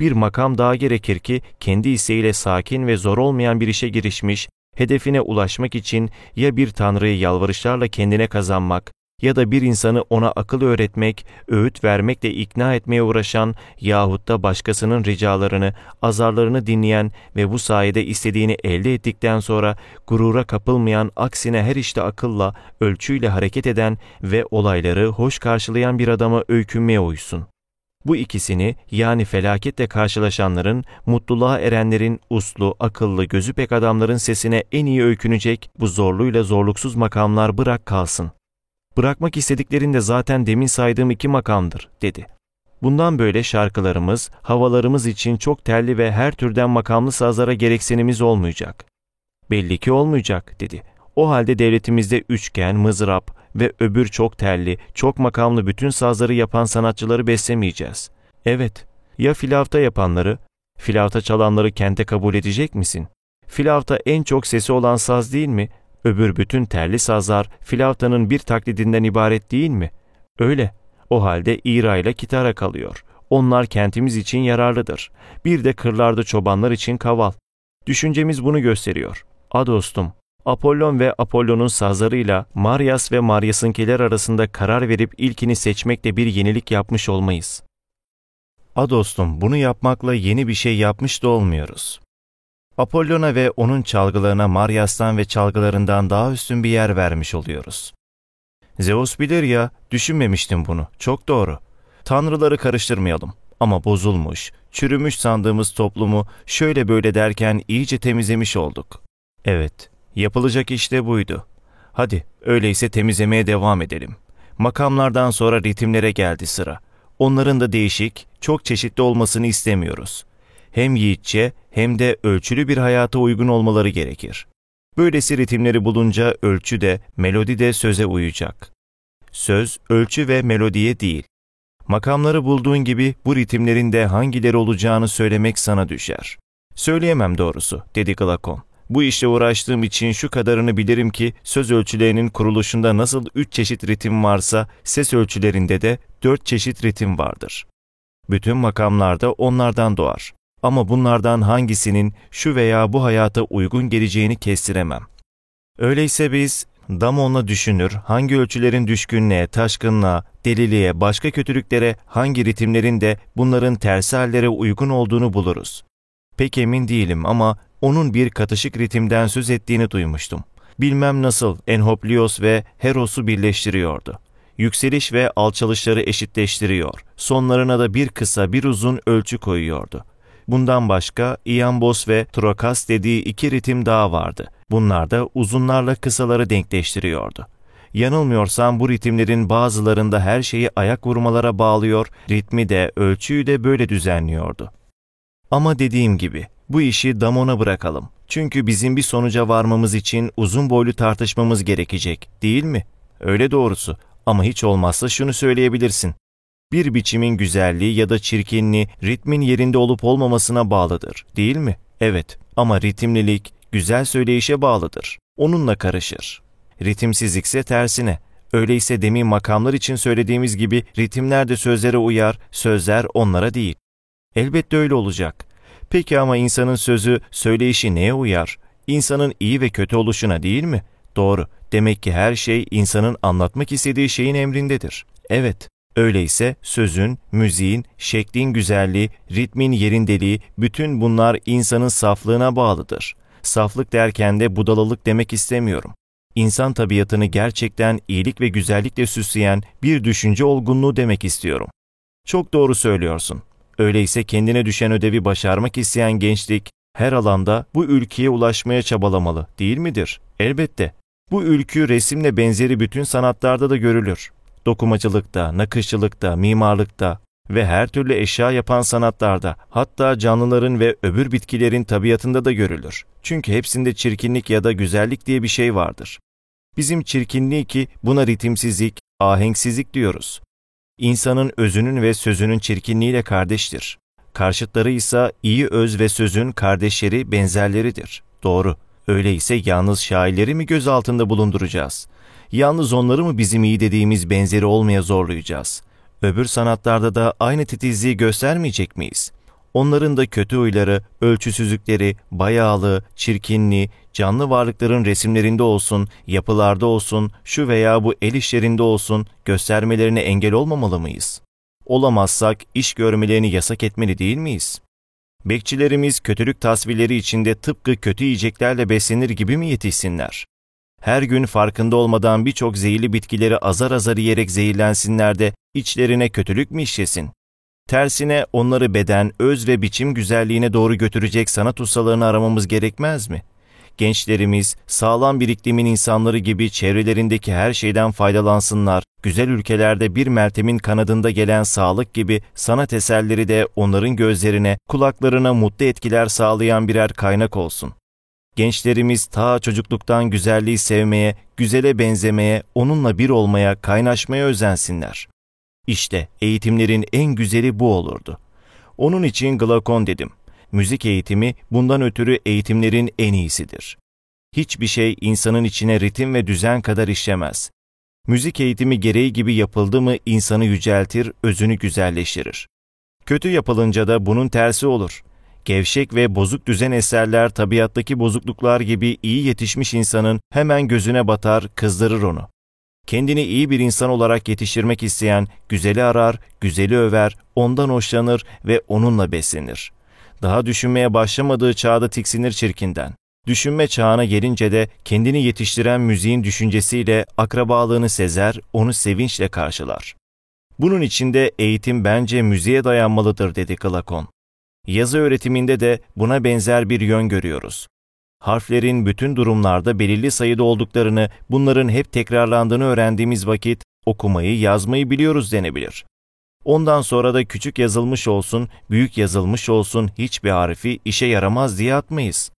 Bir makam daha gerekir ki kendi isteğiyle sakin ve zor olmayan bir işe girişmiş, hedefine ulaşmak için ya bir tanrıyı yalvarışlarla kendine kazanmak ya da bir insanı ona akıl öğretmek, öğüt vermekle ikna etmeye uğraşan yahut da başkasının ricalarını, azarlarını dinleyen ve bu sayede istediğini elde ettikten sonra gurura kapılmayan, aksine her işte akılla, ölçüyle hareket eden ve olayları hoş karşılayan bir adama öykünmeye uysun. Bu ikisini yani felaketle karşılaşanların, mutluluğa erenlerin uslu, akıllı, gözü pek adamların sesine en iyi öykünecek bu zorluyla zorluksuz makamlar bırak kalsın. Bırakmak istediklerinde zaten demin saydığım iki makamdır, dedi. Bundan böyle şarkılarımız, havalarımız için çok telli ve her türden makamlı sazlara gereksinimiz olmayacak. Belli ki olmayacak, dedi. O halde devletimizde üçgen, mızrap ve öbür çok telli, çok makamlı bütün sazları yapan sanatçıları beslemeyeceğiz. Evet, ya filavta yapanları, filavta çalanları kente kabul edecek misin? Filavta en çok sesi olan saz değil mi? Öbür bütün telli sazlar filavtanın bir taklidinden ibaret değil mi? Öyle. O halde İra ile kitara kalıyor. Onlar kentimiz için yararlıdır. Bir de kırlarda çobanlar için kaval. Düşüncemiz bunu gösteriyor. A dostum, Apollon ve Apollon'un sazlarıyla Marias ve Marias'ınkiler arasında karar verip ilkini seçmekle bir yenilik yapmış olmayız. A dostum, bunu yapmakla yeni bir şey yapmış da olmuyoruz. Apollon'a ve onun çalgılarına Marias'tan ve çalgılarından daha üstün bir yer vermiş oluyoruz. Zeus bilir ya, düşünmemiştim bunu. Çok doğru. Tanrıları karıştırmayalım. Ama bozulmuş, çürümüş sandığımız toplumu şöyle böyle derken iyice temizlemiş olduk. Evet, yapılacak işte buydu. Hadi, öyleyse temizlemeye devam edelim. Makamlardan sonra ritimlere geldi sıra. Onların da değişik, çok çeşitli olmasını istemiyoruz hem yiğitçe hem de ölçülü bir hayata uygun olmaları gerekir. Böylesi ritimleri bulunca ölçü de, melodi de söze uyacak. Söz, ölçü ve melodiye değil. Makamları bulduğun gibi bu ritimlerin de hangileri olacağını söylemek sana düşer. Söyleyemem doğrusu, dedi Glakon. Bu işle uğraştığım için şu kadarını bilirim ki söz ölçülerinin kuruluşunda nasıl üç çeşit ritim varsa ses ölçülerinde de dört çeşit ritim vardır. Bütün makamlarda onlardan doğar. Ama bunlardan hangisinin şu veya bu hayata uygun geleceğini kestiremem. Öyleyse biz Damon'la düşünür, hangi ölçülerin düşkünlüğe, taşkınlığa, deliliğe, başka kötülüklere, hangi ritimlerin de bunların tersi hallere uygun olduğunu buluruz. Pek emin değilim ama onun bir katışık ritimden söz ettiğini duymuştum. Bilmem nasıl Enhoplios ve Heros'u birleştiriyordu. Yükseliş ve alçalışları eşitleştiriyor. Sonlarına da bir kısa bir uzun ölçü koyuyordu. Bundan başka iambos ve trokas dediği iki ritim daha vardı. Bunlar da uzunlarla kısaları denkleştiriyordu. Yanılmıyorsam bu ritimlerin bazılarında her şeyi ayak vurmalara bağlıyor, ritmi de ölçüyü de böyle düzenliyordu. Ama dediğim gibi bu işi Damon'a bırakalım. Çünkü bizim bir sonuca varmamız için uzun boylu tartışmamız gerekecek, değil mi? Öyle doğrusu. Ama hiç olmazsa şunu söyleyebilirsin bir biçimin güzelliği ya da çirkinliği ritmin yerinde olup olmamasına bağlıdır, değil mi? Evet, ama ritimlilik güzel söyleyişe bağlıdır. Onunla karışır. Ritimsizlikse tersine. Öyleyse demin makamlar için söylediğimiz gibi ritimler de sözlere uyar, sözler onlara değil. Elbette öyle olacak. Peki ama insanın sözü, söyleyişi neye uyar? İnsanın iyi ve kötü oluşuna değil mi? Doğru. Demek ki her şey insanın anlatmak istediği şeyin emrindedir. Evet, Öyleyse sözün, müziğin, şeklin güzelliği, ritmin yerindeliği, bütün bunlar insanın saflığına bağlıdır. Saflık derken de budalalık demek istemiyorum. İnsan tabiatını gerçekten iyilik ve güzellikle süsleyen bir düşünce olgunluğu demek istiyorum. Çok doğru söylüyorsun. Öyleyse kendine düşen ödevi başarmak isteyen gençlik her alanda bu ülkeye ulaşmaya çabalamalı, değil midir? Elbette. Bu ülkü resimle benzeri bütün sanatlarda da görülür dokumacılıkta, nakışçılıkta, mimarlıkta ve her türlü eşya yapan sanatlarda, hatta canlıların ve öbür bitkilerin tabiatında da görülür. Çünkü hepsinde çirkinlik ya da güzellik diye bir şey vardır. Bizim çirkinliği ki buna ritimsizlik, ahenksizlik diyoruz. İnsanın özünün ve sözünün çirkinliğiyle kardeştir. Karşıtları ise iyi öz ve sözün kardeşleri, benzerleridir. Doğru. Öyleyse yalnız şairleri mi göz altında bulunduracağız? Yalnız onları mı bizim iyi dediğimiz benzeri olmaya zorlayacağız? Öbür sanatlarda da aynı titizliği göstermeyecek miyiz? Onların da kötü huyları, ölçüsüzlükleri, bayağılığı, çirkinliği, canlı varlıkların resimlerinde olsun, yapılarda olsun, şu veya bu el işlerinde olsun göstermelerine engel olmamalı mıyız? Olamazsak iş görmelerini yasak etmeli değil miyiz? Bekçilerimiz kötülük tasvirleri içinde tıpkı kötü yiyeceklerle beslenir gibi mi yetişsinler? Her gün farkında olmadan birçok zehirli bitkileri azar azar yiyerek zehirlensinler de içlerine kötülük mü işlesin? Tersine onları beden, öz ve biçim güzelliğine doğru götürecek sanat ustalarını aramamız gerekmez mi? Gençlerimiz sağlam bir iklimin insanları gibi çevrelerindeki her şeyden faydalansınlar, güzel ülkelerde bir Meltem'in kanadında gelen sağlık gibi sanat eserleri de onların gözlerine, kulaklarına mutlu etkiler sağlayan birer kaynak olsun. Gençlerimiz ta çocukluktan güzelliği sevmeye, güzele benzemeye, onunla bir olmaya, kaynaşmaya özensinler. İşte eğitimlerin en güzeli bu olurdu. Onun için glakon dedim. Müzik eğitimi bundan ötürü eğitimlerin en iyisidir. Hiçbir şey insanın içine ritim ve düzen kadar işlemez. Müzik eğitimi gereği gibi yapıldı mı insanı yüceltir, özünü güzelleştirir. Kötü yapılınca da bunun tersi olur. Gevşek ve bozuk düzen eserler tabiattaki bozukluklar gibi iyi yetişmiş insanın hemen gözüne batar, kızdırır onu. Kendini iyi bir insan olarak yetiştirmek isteyen güzeli arar, güzeli över, ondan hoşlanır ve onunla beslenir. Daha düşünmeye başlamadığı çağda tiksinir çirkinden. Düşünme çağına gelince de kendini yetiştiren müziğin düşüncesiyle akrabalığını sezer, onu sevinçle karşılar. Bunun içinde eğitim bence müziğe dayanmalıdır dedi Glakon. Yazı öğretiminde de buna benzer bir yön görüyoruz. Harflerin bütün durumlarda belirli sayıda olduklarını, bunların hep tekrarlandığını öğrendiğimiz vakit okumayı, yazmayı biliyoruz denebilir. Ondan sonra da küçük yazılmış olsun, büyük yazılmış olsun hiçbir harfi işe yaramaz diye atmayız.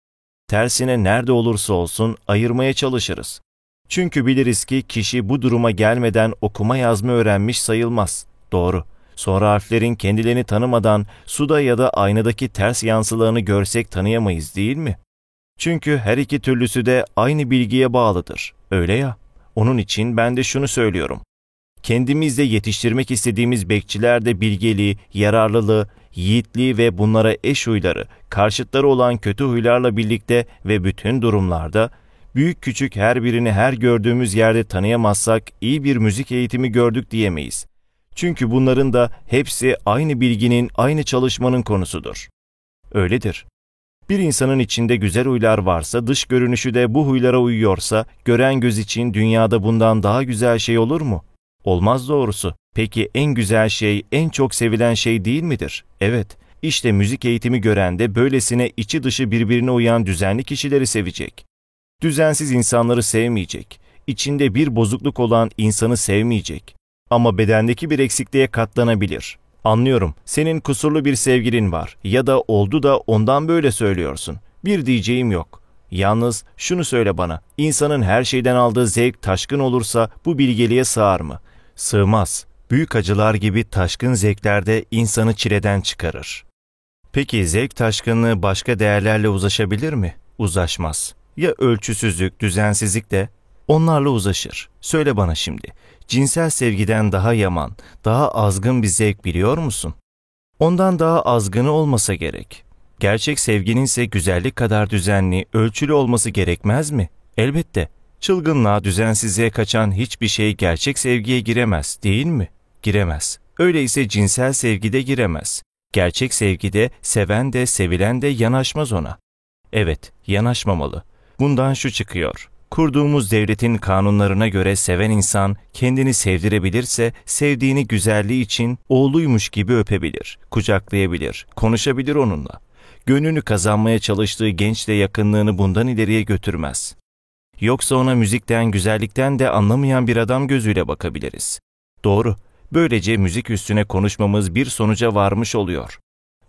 Tersine nerede olursa olsun ayırmaya çalışırız. Çünkü biliriz ki kişi bu duruma gelmeden okuma yazma öğrenmiş sayılmaz. Doğru. Sonra harflerin kendilerini tanımadan suda ya da aynadaki ters yansılarını görsek tanıyamayız değil mi? Çünkü her iki türlüsü de aynı bilgiye bağlıdır. Öyle ya. Onun için ben de şunu söylüyorum. Kendimizde yetiştirmek istediğimiz bekçilerde bilgeliği, yararlılığı, yiğitliği ve bunlara eş huyları, karşıtları olan kötü huylarla birlikte ve bütün durumlarda büyük küçük her birini her gördüğümüz yerde tanıyamazsak iyi bir müzik eğitimi gördük diyemeyiz. Çünkü bunların da hepsi aynı bilginin, aynı çalışmanın konusudur. Öyledir. Bir insanın içinde güzel huylar varsa, dış görünüşü de bu huylara uyuyorsa, gören göz için dünyada bundan daha güzel şey olur mu? Olmaz doğrusu. Peki en güzel şey, en çok sevilen şey değil midir? Evet. İşte müzik eğitimi gören de böylesine içi dışı birbirine uyan düzenli kişileri sevecek. Düzensiz insanları sevmeyecek. İçinde bir bozukluk olan insanı sevmeyecek. Ama bedendeki bir eksikliğe katlanabilir. Anlıyorum. Senin kusurlu bir sevgilin var ya da oldu da ondan böyle söylüyorsun. Bir diyeceğim yok. Yalnız şunu söyle bana. İnsanın her şeyden aldığı zevk taşkın olursa bu bilgeliğe sığar mı? Sığmaz. Büyük acılar gibi taşkın zevklerde insanı çileden çıkarır. Peki zevk taşkınlığı başka değerlerle uzlaşabilir mi? Uzlaşmaz. Ya ölçüsüzlük, düzensizlik de onlarla uzlaşır. Söyle bana şimdi, cinsel sevgiden daha yaman, daha azgın bir zevk biliyor musun? Ondan daha azgını olmasa gerek. Gerçek sevginin ise güzellik kadar düzenli, ölçülü olması gerekmez mi? Elbette. Çılgınlığa, düzensizliğe kaçan hiçbir şey gerçek sevgiye giremez, değil mi? Giremez. Öyleyse cinsel sevgide giremez. Gerçek sevgide seven de sevilen de yanaşmaz ona. Evet, yanaşmamalı. Bundan şu çıkıyor. Kurduğumuz devletin kanunlarına göre seven insan kendini sevdirebilirse sevdiğini güzelliği için oğluymuş gibi öpebilir, kucaklayabilir, konuşabilir onunla. Gönlünü kazanmaya çalıştığı gençle yakınlığını bundan ileriye götürmez. Yoksa ona müzikten, güzellikten de anlamayan bir adam gözüyle bakabiliriz. Doğru, böylece müzik üstüne konuşmamız bir sonuca varmış oluyor.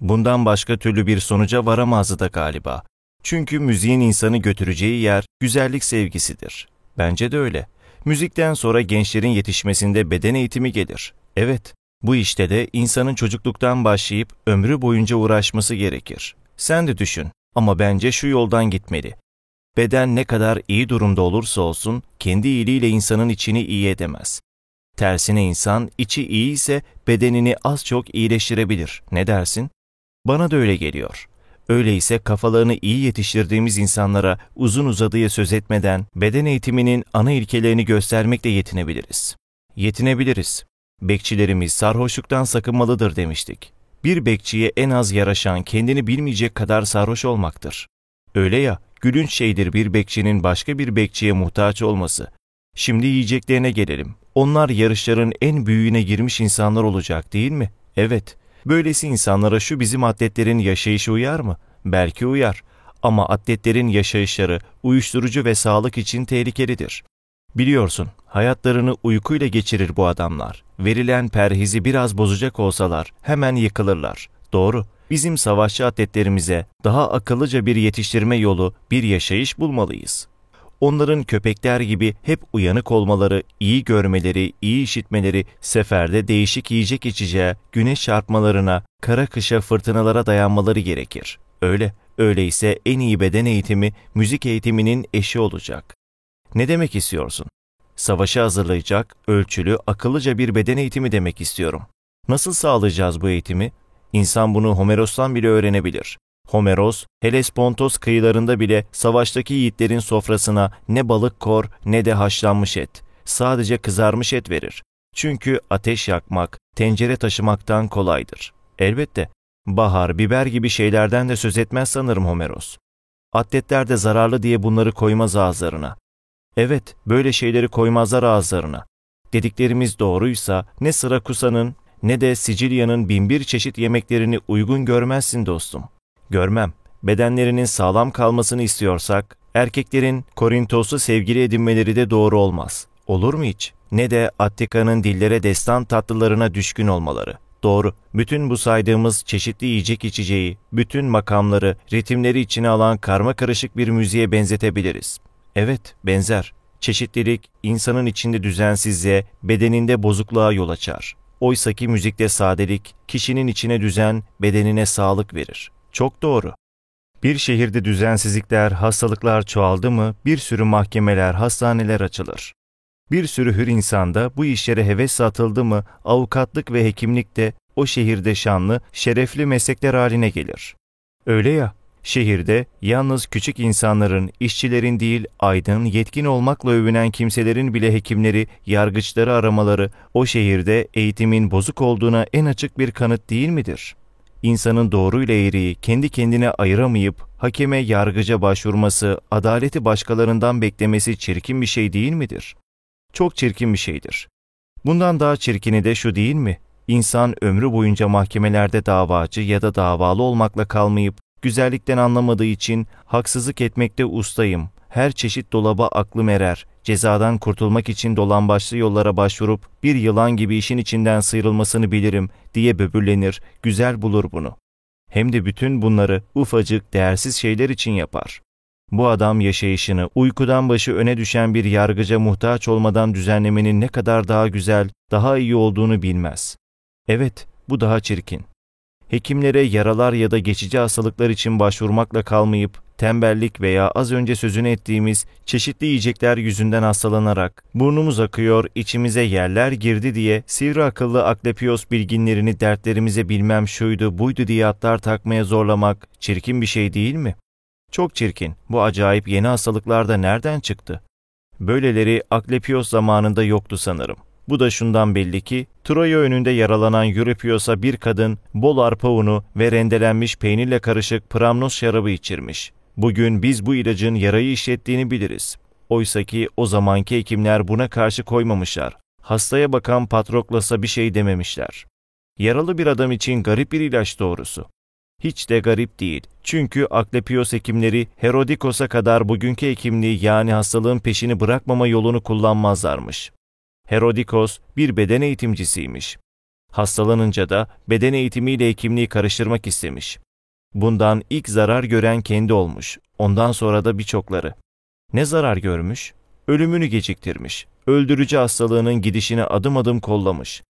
Bundan başka türlü bir sonuca varamazdı da galiba. Çünkü müziğin insanı götüreceği yer güzellik sevgisidir. Bence de öyle. Müzikten sonra gençlerin yetişmesinde beden eğitimi gelir. Evet, bu işte de insanın çocukluktan başlayıp ömrü boyunca uğraşması gerekir. Sen de düşün ama bence şu yoldan gitmeli. Beden ne kadar iyi durumda olursa olsun kendi iyiliğiyle insanın içini iyi edemez. Tersine insan içi iyi ise bedenini az çok iyileştirebilir. Ne dersin? Bana da öyle geliyor. Öyleyse kafalarını iyi yetiştirdiğimiz insanlara uzun uzadıya söz etmeden beden eğitiminin ana ilkelerini göstermekle yetinebiliriz. Yetinebiliriz. Bekçilerimiz sarhoşluktan sakınmalıdır demiştik. Bir bekçiye en az yaraşan kendini bilmeyecek kadar sarhoş olmaktır. Öyle ya, gülünç şeydir bir bekçinin başka bir bekçiye muhtaç olması. Şimdi yiyeceklerine gelelim. Onlar yarışların en büyüğüne girmiş insanlar olacak değil mi? Evet. Böylesi insanlara şu bizim atletlerin yaşayışı uyar mı? Belki uyar. Ama atletlerin yaşayışları uyuşturucu ve sağlık için tehlikelidir. Biliyorsun, hayatlarını uykuyla geçirir bu adamlar. Verilen perhizi biraz bozacak olsalar hemen yıkılırlar. Doğru. Bizim savaşçı atletlerimize daha akıllıca bir yetiştirme yolu, bir yaşayış bulmalıyız. Onların köpekler gibi hep uyanık olmaları, iyi görmeleri, iyi işitmeleri, seferde değişik yiyecek içeceğe, güneş çarpmalarına, kara kışa fırtınalara dayanmaları gerekir. Öyle, öyleyse en iyi beden eğitimi müzik eğitiminin eşi olacak. Ne demek istiyorsun? Savaşı hazırlayacak, ölçülü, akıllıca bir beden eğitimi demek istiyorum. Nasıl sağlayacağız bu eğitimi? İnsan bunu Homeros'tan bile öğrenebilir. Homeros, Helespontos kıyılarında bile savaştaki yiğitlerin sofrasına ne balık kor ne de haşlanmış et. Sadece kızarmış et verir. Çünkü ateş yakmak, tencere taşımaktan kolaydır. Elbette, bahar, biber gibi şeylerden de söz etmez sanırım Homeros. Atletler de zararlı diye bunları koymaz ağızlarına. Evet, böyle şeyleri koymazlar ağızlarına. Dediklerimiz doğruysa ne Sırakusa'nın ne de Sicilya'nın binbir çeşit yemeklerini uygun görmezsin dostum. Görmem. Bedenlerinin sağlam kalmasını istiyorsak, erkeklerin Korintos'u sevgili edinmeleri de doğru olmaz. Olur mu hiç? Ne de Attika'nın dillere destan tatlılarına düşkün olmaları. Doğru. Bütün bu saydığımız çeşitli yiyecek içeceği, bütün makamları, ritimleri içine alan karma karışık bir müziğe benzetebiliriz. Evet, benzer. Çeşitlilik, insanın içinde düzensizliğe, bedeninde bozukluğa yol açar. Oysaki müzikte sadelik, kişinin içine düzen, bedenine sağlık verir. Çok doğru. Bir şehirde düzensizlikler, hastalıklar çoğaldı mı bir sürü mahkemeler, hastaneler açılır. Bir sürü hür insanda bu işlere heves atıldı mı avukatlık ve hekimlik de o şehirde şanlı, şerefli meslekler haline gelir. Öyle ya, şehirde yalnız küçük insanların, işçilerin değil aydın, yetkin olmakla övünen kimselerin bile hekimleri, yargıçları aramaları o şehirde eğitimin bozuk olduğuna en açık bir kanıt değil midir?'' İnsanın doğruyla eğriyi kendi kendine ayıramayıp hakeme yargıca başvurması, adaleti başkalarından beklemesi çirkin bir şey değil midir? Çok çirkin bir şeydir. Bundan daha çirkini de şu değil mi? İnsan ömrü boyunca mahkemelerde davacı ya da davalı olmakla kalmayıp, güzellikten anlamadığı için haksızlık etmekte ustayım, her çeşit dolaba aklım erer, cezadan kurtulmak için dolan başlı yollara başvurup bir yılan gibi işin içinden sıyrılmasını bilirim diye böbürlenir, güzel bulur bunu. Hem de bütün bunları ufacık, değersiz şeyler için yapar. Bu adam yaşayışını uykudan başı öne düşen bir yargıca muhtaç olmadan düzenlemenin ne kadar daha güzel, daha iyi olduğunu bilmez. Evet, bu daha çirkin. Hekimlere yaralar ya da geçici hastalıklar için başvurmakla kalmayıp tembellik veya az önce sözünü ettiğimiz çeşitli yiyecekler yüzünden hastalanarak burnumuz akıyor, içimize yerler girdi diye sivri akıllı Aklepios bilginlerini dertlerimize bilmem şuydu buydu diye atlar takmaya zorlamak çirkin bir şey değil mi? Çok çirkin. Bu acayip yeni hastalıklar da nereden çıktı? Böyleleri Aklepios zamanında yoktu sanırım. Bu da şundan belli ki Troya önünde yaralanan Eurypios'a bir kadın bol arpa unu ve rendelenmiş peynirle karışık pramnos şarabı içirmiş. Bugün biz bu ilacın yarayı işlettiğini biliriz. Oysaki o zamanki hekimler buna karşı koymamışlar. Hastaya bakan Patroklos'a bir şey dememişler. Yaralı bir adam için garip bir ilaç doğrusu. Hiç de garip değil. Çünkü Aklepios hekimleri Herodikos'a kadar bugünkü hekimliği yani hastalığın peşini bırakmama yolunu kullanmazlarmış. Herodikos bir beden eğitimcisiymiş. Hastalanınca da beden eğitimiyle hekimliği karıştırmak istemiş. Bundan ilk zarar gören kendi olmuş, ondan sonra da birçokları. Ne zarar görmüş? Ölümünü geciktirmiş, öldürücü hastalığının gidişini adım adım kollamış.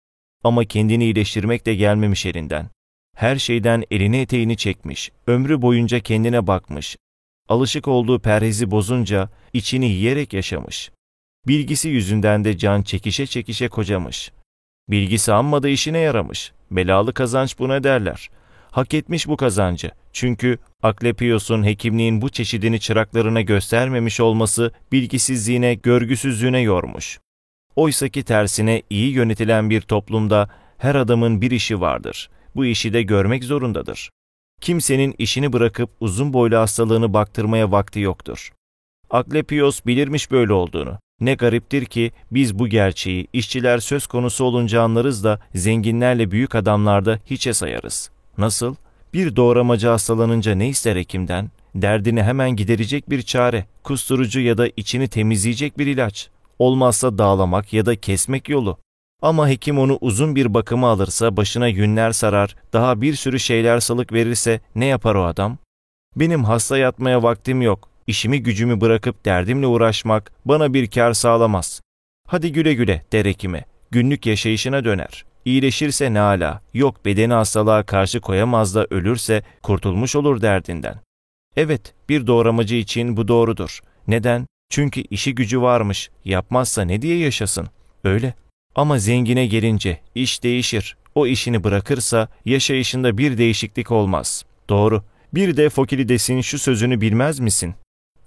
Ama kendini iyileştirmek de gelmemiş elinden. Her şeyden elini eteğini çekmiş, ömrü boyunca kendine bakmış. alışık olduğu perhezi bozunca içini yiyerek yaşamış. Bilgisi yüzünden de can çekişe çekişe kocamış. Bilgisi amma da işine yaramış. Belalı kazanç buna derler. Hak etmiş bu kazancı. Çünkü Aklepios'un hekimliğin bu çeşidini çıraklarına göstermemiş olması bilgisizliğine, görgüsüzlüğüne yormuş. Oysaki tersine iyi yönetilen bir toplumda her adamın bir işi vardır. Bu işi de görmek zorundadır. Kimsenin işini bırakıp uzun boylu hastalığını baktırmaya vakti yoktur. Aklepios bilirmiş böyle olduğunu. Ne gariptir ki biz bu gerçeği işçiler söz konusu olunca anlarız da zenginlerle büyük adamlarda hiçe sayarız. Nasıl? Bir doğramacı hastalanınca ne ister hekimden? Derdini hemen giderecek bir çare, kusturucu ya da içini temizleyecek bir ilaç. Olmazsa dağlamak ya da kesmek yolu. Ama hekim onu uzun bir bakıma alırsa başına yünler sarar, daha bir sürü şeyler salık verirse ne yapar o adam? Benim hasta yatmaya vaktim yok. İşimi gücümü bırakıp derdimle uğraşmak bana bir kar sağlamaz. Hadi güle güle der hekime. Günlük yaşayışına döner. İyileşirse ne ala, yok bedeni hastalığa karşı koyamaz da ölürse kurtulmuş olur derdinden. Evet, bir doğramacı için bu doğrudur. Neden? Çünkü işi gücü varmış, yapmazsa ne diye yaşasın? Öyle. Ama zengine gelince iş değişir. O işini bırakırsa yaşayışında bir değişiklik olmaz. Doğru. Bir de Fokilides'in şu sözünü bilmez misin?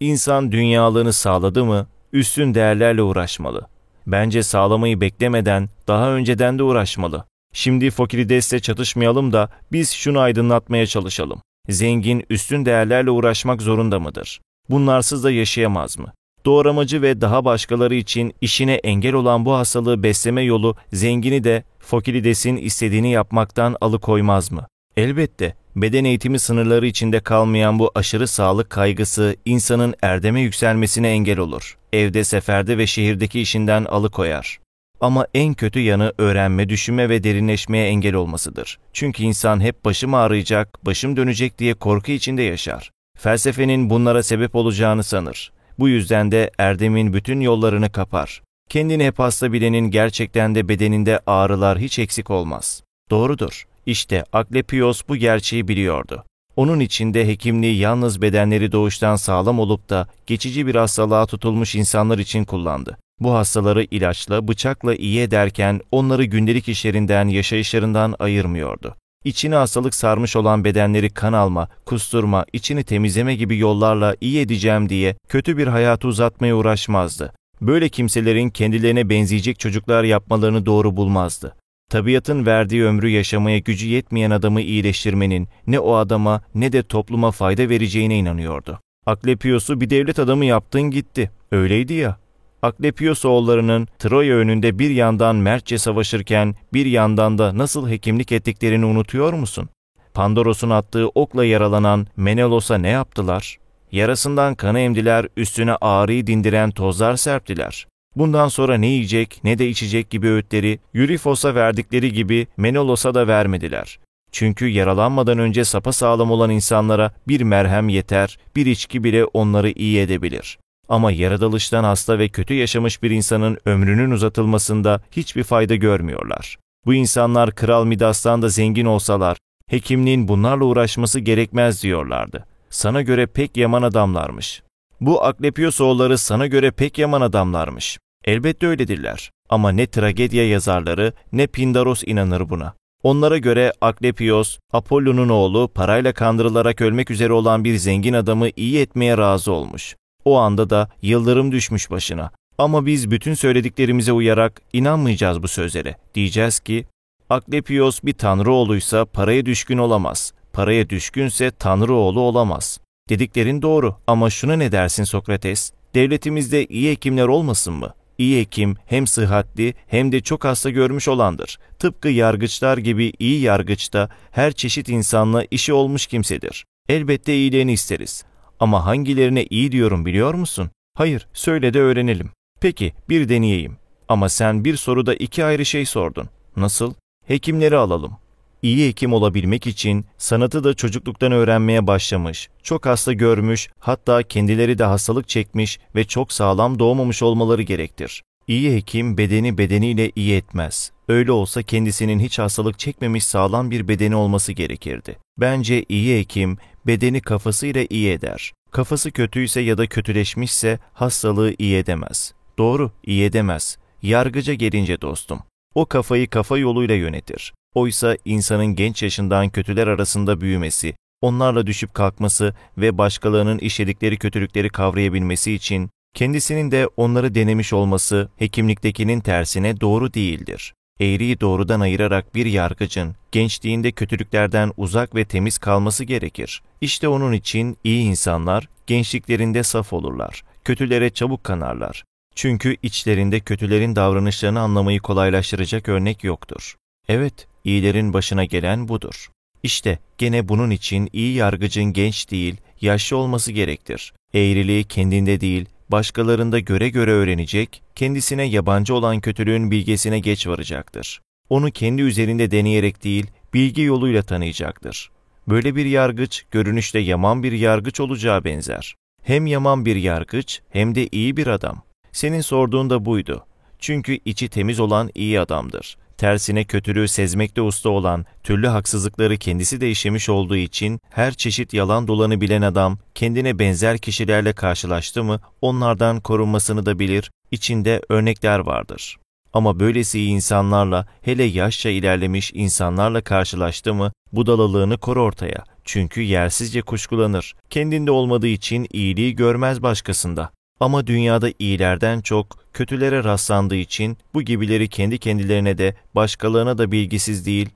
İnsan dünyalığını sağladı mı, üstün değerlerle uğraşmalı. Bence sağlamayı beklemeden daha önceden de uğraşmalı. Şimdi Fokirides'le çatışmayalım da biz şunu aydınlatmaya çalışalım. Zengin üstün değerlerle uğraşmak zorunda mıdır? Bunlarsız da yaşayamaz mı? Doğramacı ve daha başkaları için işine engel olan bu hastalığı besleme yolu zengini de Fokilides'in istediğini yapmaktan alıkoymaz mı? Elbette beden eğitimi sınırları içinde kalmayan bu aşırı sağlık kaygısı insanın erdeme yükselmesine engel olur. Evde, seferde ve şehirdeki işinden alıkoyar. Ama en kötü yanı öğrenme, düşünme ve derinleşmeye engel olmasıdır. Çünkü insan hep başım ağrıyacak, başım dönecek diye korku içinde yaşar. Felsefenin bunlara sebep olacağını sanır. Bu yüzden de erdemin bütün yollarını kapar. Kendini hep hasta bilenin gerçekten de bedeninde ağrılar hiç eksik olmaz. Doğrudur. İşte Aklepios bu gerçeği biliyordu. Onun içinde hekimliği yalnız bedenleri doğuştan sağlam olup da geçici bir hastalığa tutulmuş insanlar için kullandı. Bu hastaları ilaçla, bıçakla iyi ederken onları gündelik işlerinden, yaşayışlarından ayırmıyordu. İçine hastalık sarmış olan bedenleri kan alma, kusturma, içini temizleme gibi yollarla iyi edeceğim diye kötü bir hayatı uzatmaya uğraşmazdı. Böyle kimselerin kendilerine benzeyecek çocuklar yapmalarını doğru bulmazdı. Tabiatın verdiği ömrü yaşamaya gücü yetmeyen adamı iyileştirmenin ne o adama ne de topluma fayda vereceğine inanıyordu. Aklepios'u bir devlet adamı yaptın gitti. Öyleydi ya. Aklepios oğullarının Troya önünde bir yandan mertçe savaşırken bir yandan da nasıl hekimlik ettiklerini unutuyor musun? Pandoros'un attığı okla yaralanan Menelos'a ne yaptılar? Yarasından kanı emdiler, üstüne ağrıyı dindiren tozlar serptiler. Bundan sonra ne yiyecek ne de içecek gibi öğütleri Eurifos'a verdikleri gibi Menelos'a da vermediler. Çünkü yaralanmadan önce sapa sağlam olan insanlara bir merhem yeter, bir içki bile onları iyi edebilir. Ama yaratılıştan hasta ve kötü yaşamış bir insanın ömrünün uzatılmasında hiçbir fayda görmüyorlar. Bu insanlar Kral Midas'tan da zengin olsalar, hekimliğin bunlarla uğraşması gerekmez diyorlardı. Sana göre pek yaman adamlarmış. Bu Aklepios oğulları sana göre pek yaman adamlarmış. Elbette öyledirler. Ama ne tragedya yazarları ne Pindaros inanır buna. Onlara göre Aklepios, Apollon'un oğlu parayla kandırılarak ölmek üzere olan bir zengin adamı iyi etmeye razı olmuş. O anda da yıldırım düşmüş başına. Ama biz bütün söylediklerimize uyarak inanmayacağız bu sözlere. Diyeceğiz ki, Aklepios bir tanrı oğluysa paraya düşkün olamaz. Paraya düşkünse tanrı oğlu olamaz. Dediklerin doğru ama şuna ne dersin Sokrates? Devletimizde iyi hekimler olmasın mı? İyi hekim hem sıhhatli hem de çok hasta görmüş olandır. Tıpkı yargıçlar gibi iyi yargıç da her çeşit insanla işi olmuş kimsedir. Elbette iyiliğini isteriz. Ama hangilerine iyi diyorum biliyor musun? Hayır, söyle de öğrenelim. Peki, bir deneyeyim. Ama sen bir soruda iki ayrı şey sordun. Nasıl? Hekimleri alalım. İyi hekim olabilmek için sanatı da çocukluktan öğrenmeye başlamış, çok hasta görmüş, hatta kendileri de hastalık çekmiş ve çok sağlam doğmamış olmaları gerektir. İyi hekim bedeni bedeniyle iyi etmez. Öyle olsa kendisinin hiç hastalık çekmemiş sağlam bir bedeni olması gerekirdi. Bence iyi hekim bedeni kafasıyla iyi eder. Kafası kötüyse ya da kötüleşmişse hastalığı iyi edemez. Doğru, iyi edemez. Yargıca gelince dostum. O kafayı kafa yoluyla yönetir. Oysa insanın genç yaşından kötüler arasında büyümesi, onlarla düşüp kalkması ve başkalarının işledikleri kötülükleri kavrayabilmesi için kendisinin de onları denemiş olması hekimliktekinin tersine doğru değildir. Eğriyi doğrudan ayırarak bir yargıcın gençliğinde kötülüklerden uzak ve temiz kalması gerekir. İşte onun için iyi insanlar gençliklerinde saf olurlar. Kötülere çabuk kanarlar. Çünkü içlerinde kötülerin davranışlarını anlamayı kolaylaştıracak örnek yoktur. Evet, iyilerin başına gelen budur. İşte gene bunun için iyi yargıcın genç değil, yaşlı olması gerektir. Eğriliği kendinde değil, başkalarında göre göre öğrenecek, kendisine yabancı olan kötülüğün bilgesine geç varacaktır. Onu kendi üzerinde deneyerek değil, bilgi yoluyla tanıyacaktır. Böyle bir yargıç, görünüşte yaman bir yargıç olacağı benzer. Hem yaman bir yargıç, hem de iyi bir adam. Senin sorduğun da buydu. Çünkü içi temiz olan iyi adamdır. Tersine kötülüğü sezmekte usta olan, türlü haksızlıkları kendisi de işlemiş olduğu için her çeşit yalan dolanı bilen adam kendine benzer kişilerle karşılaştı mı onlardan korunmasını da bilir, içinde örnekler vardır. Ama böylesi insanlarla, hele yaşça ilerlemiş insanlarla karşılaştı mı budalalığını kor ortaya. Çünkü yersizce kuşkulanır. Kendinde olmadığı için iyiliği görmez başkasında. Ama dünyada iyilerden çok kötülere rastlandığı için bu gibileri kendi kendilerine de başkalarına da bilgisiz değil,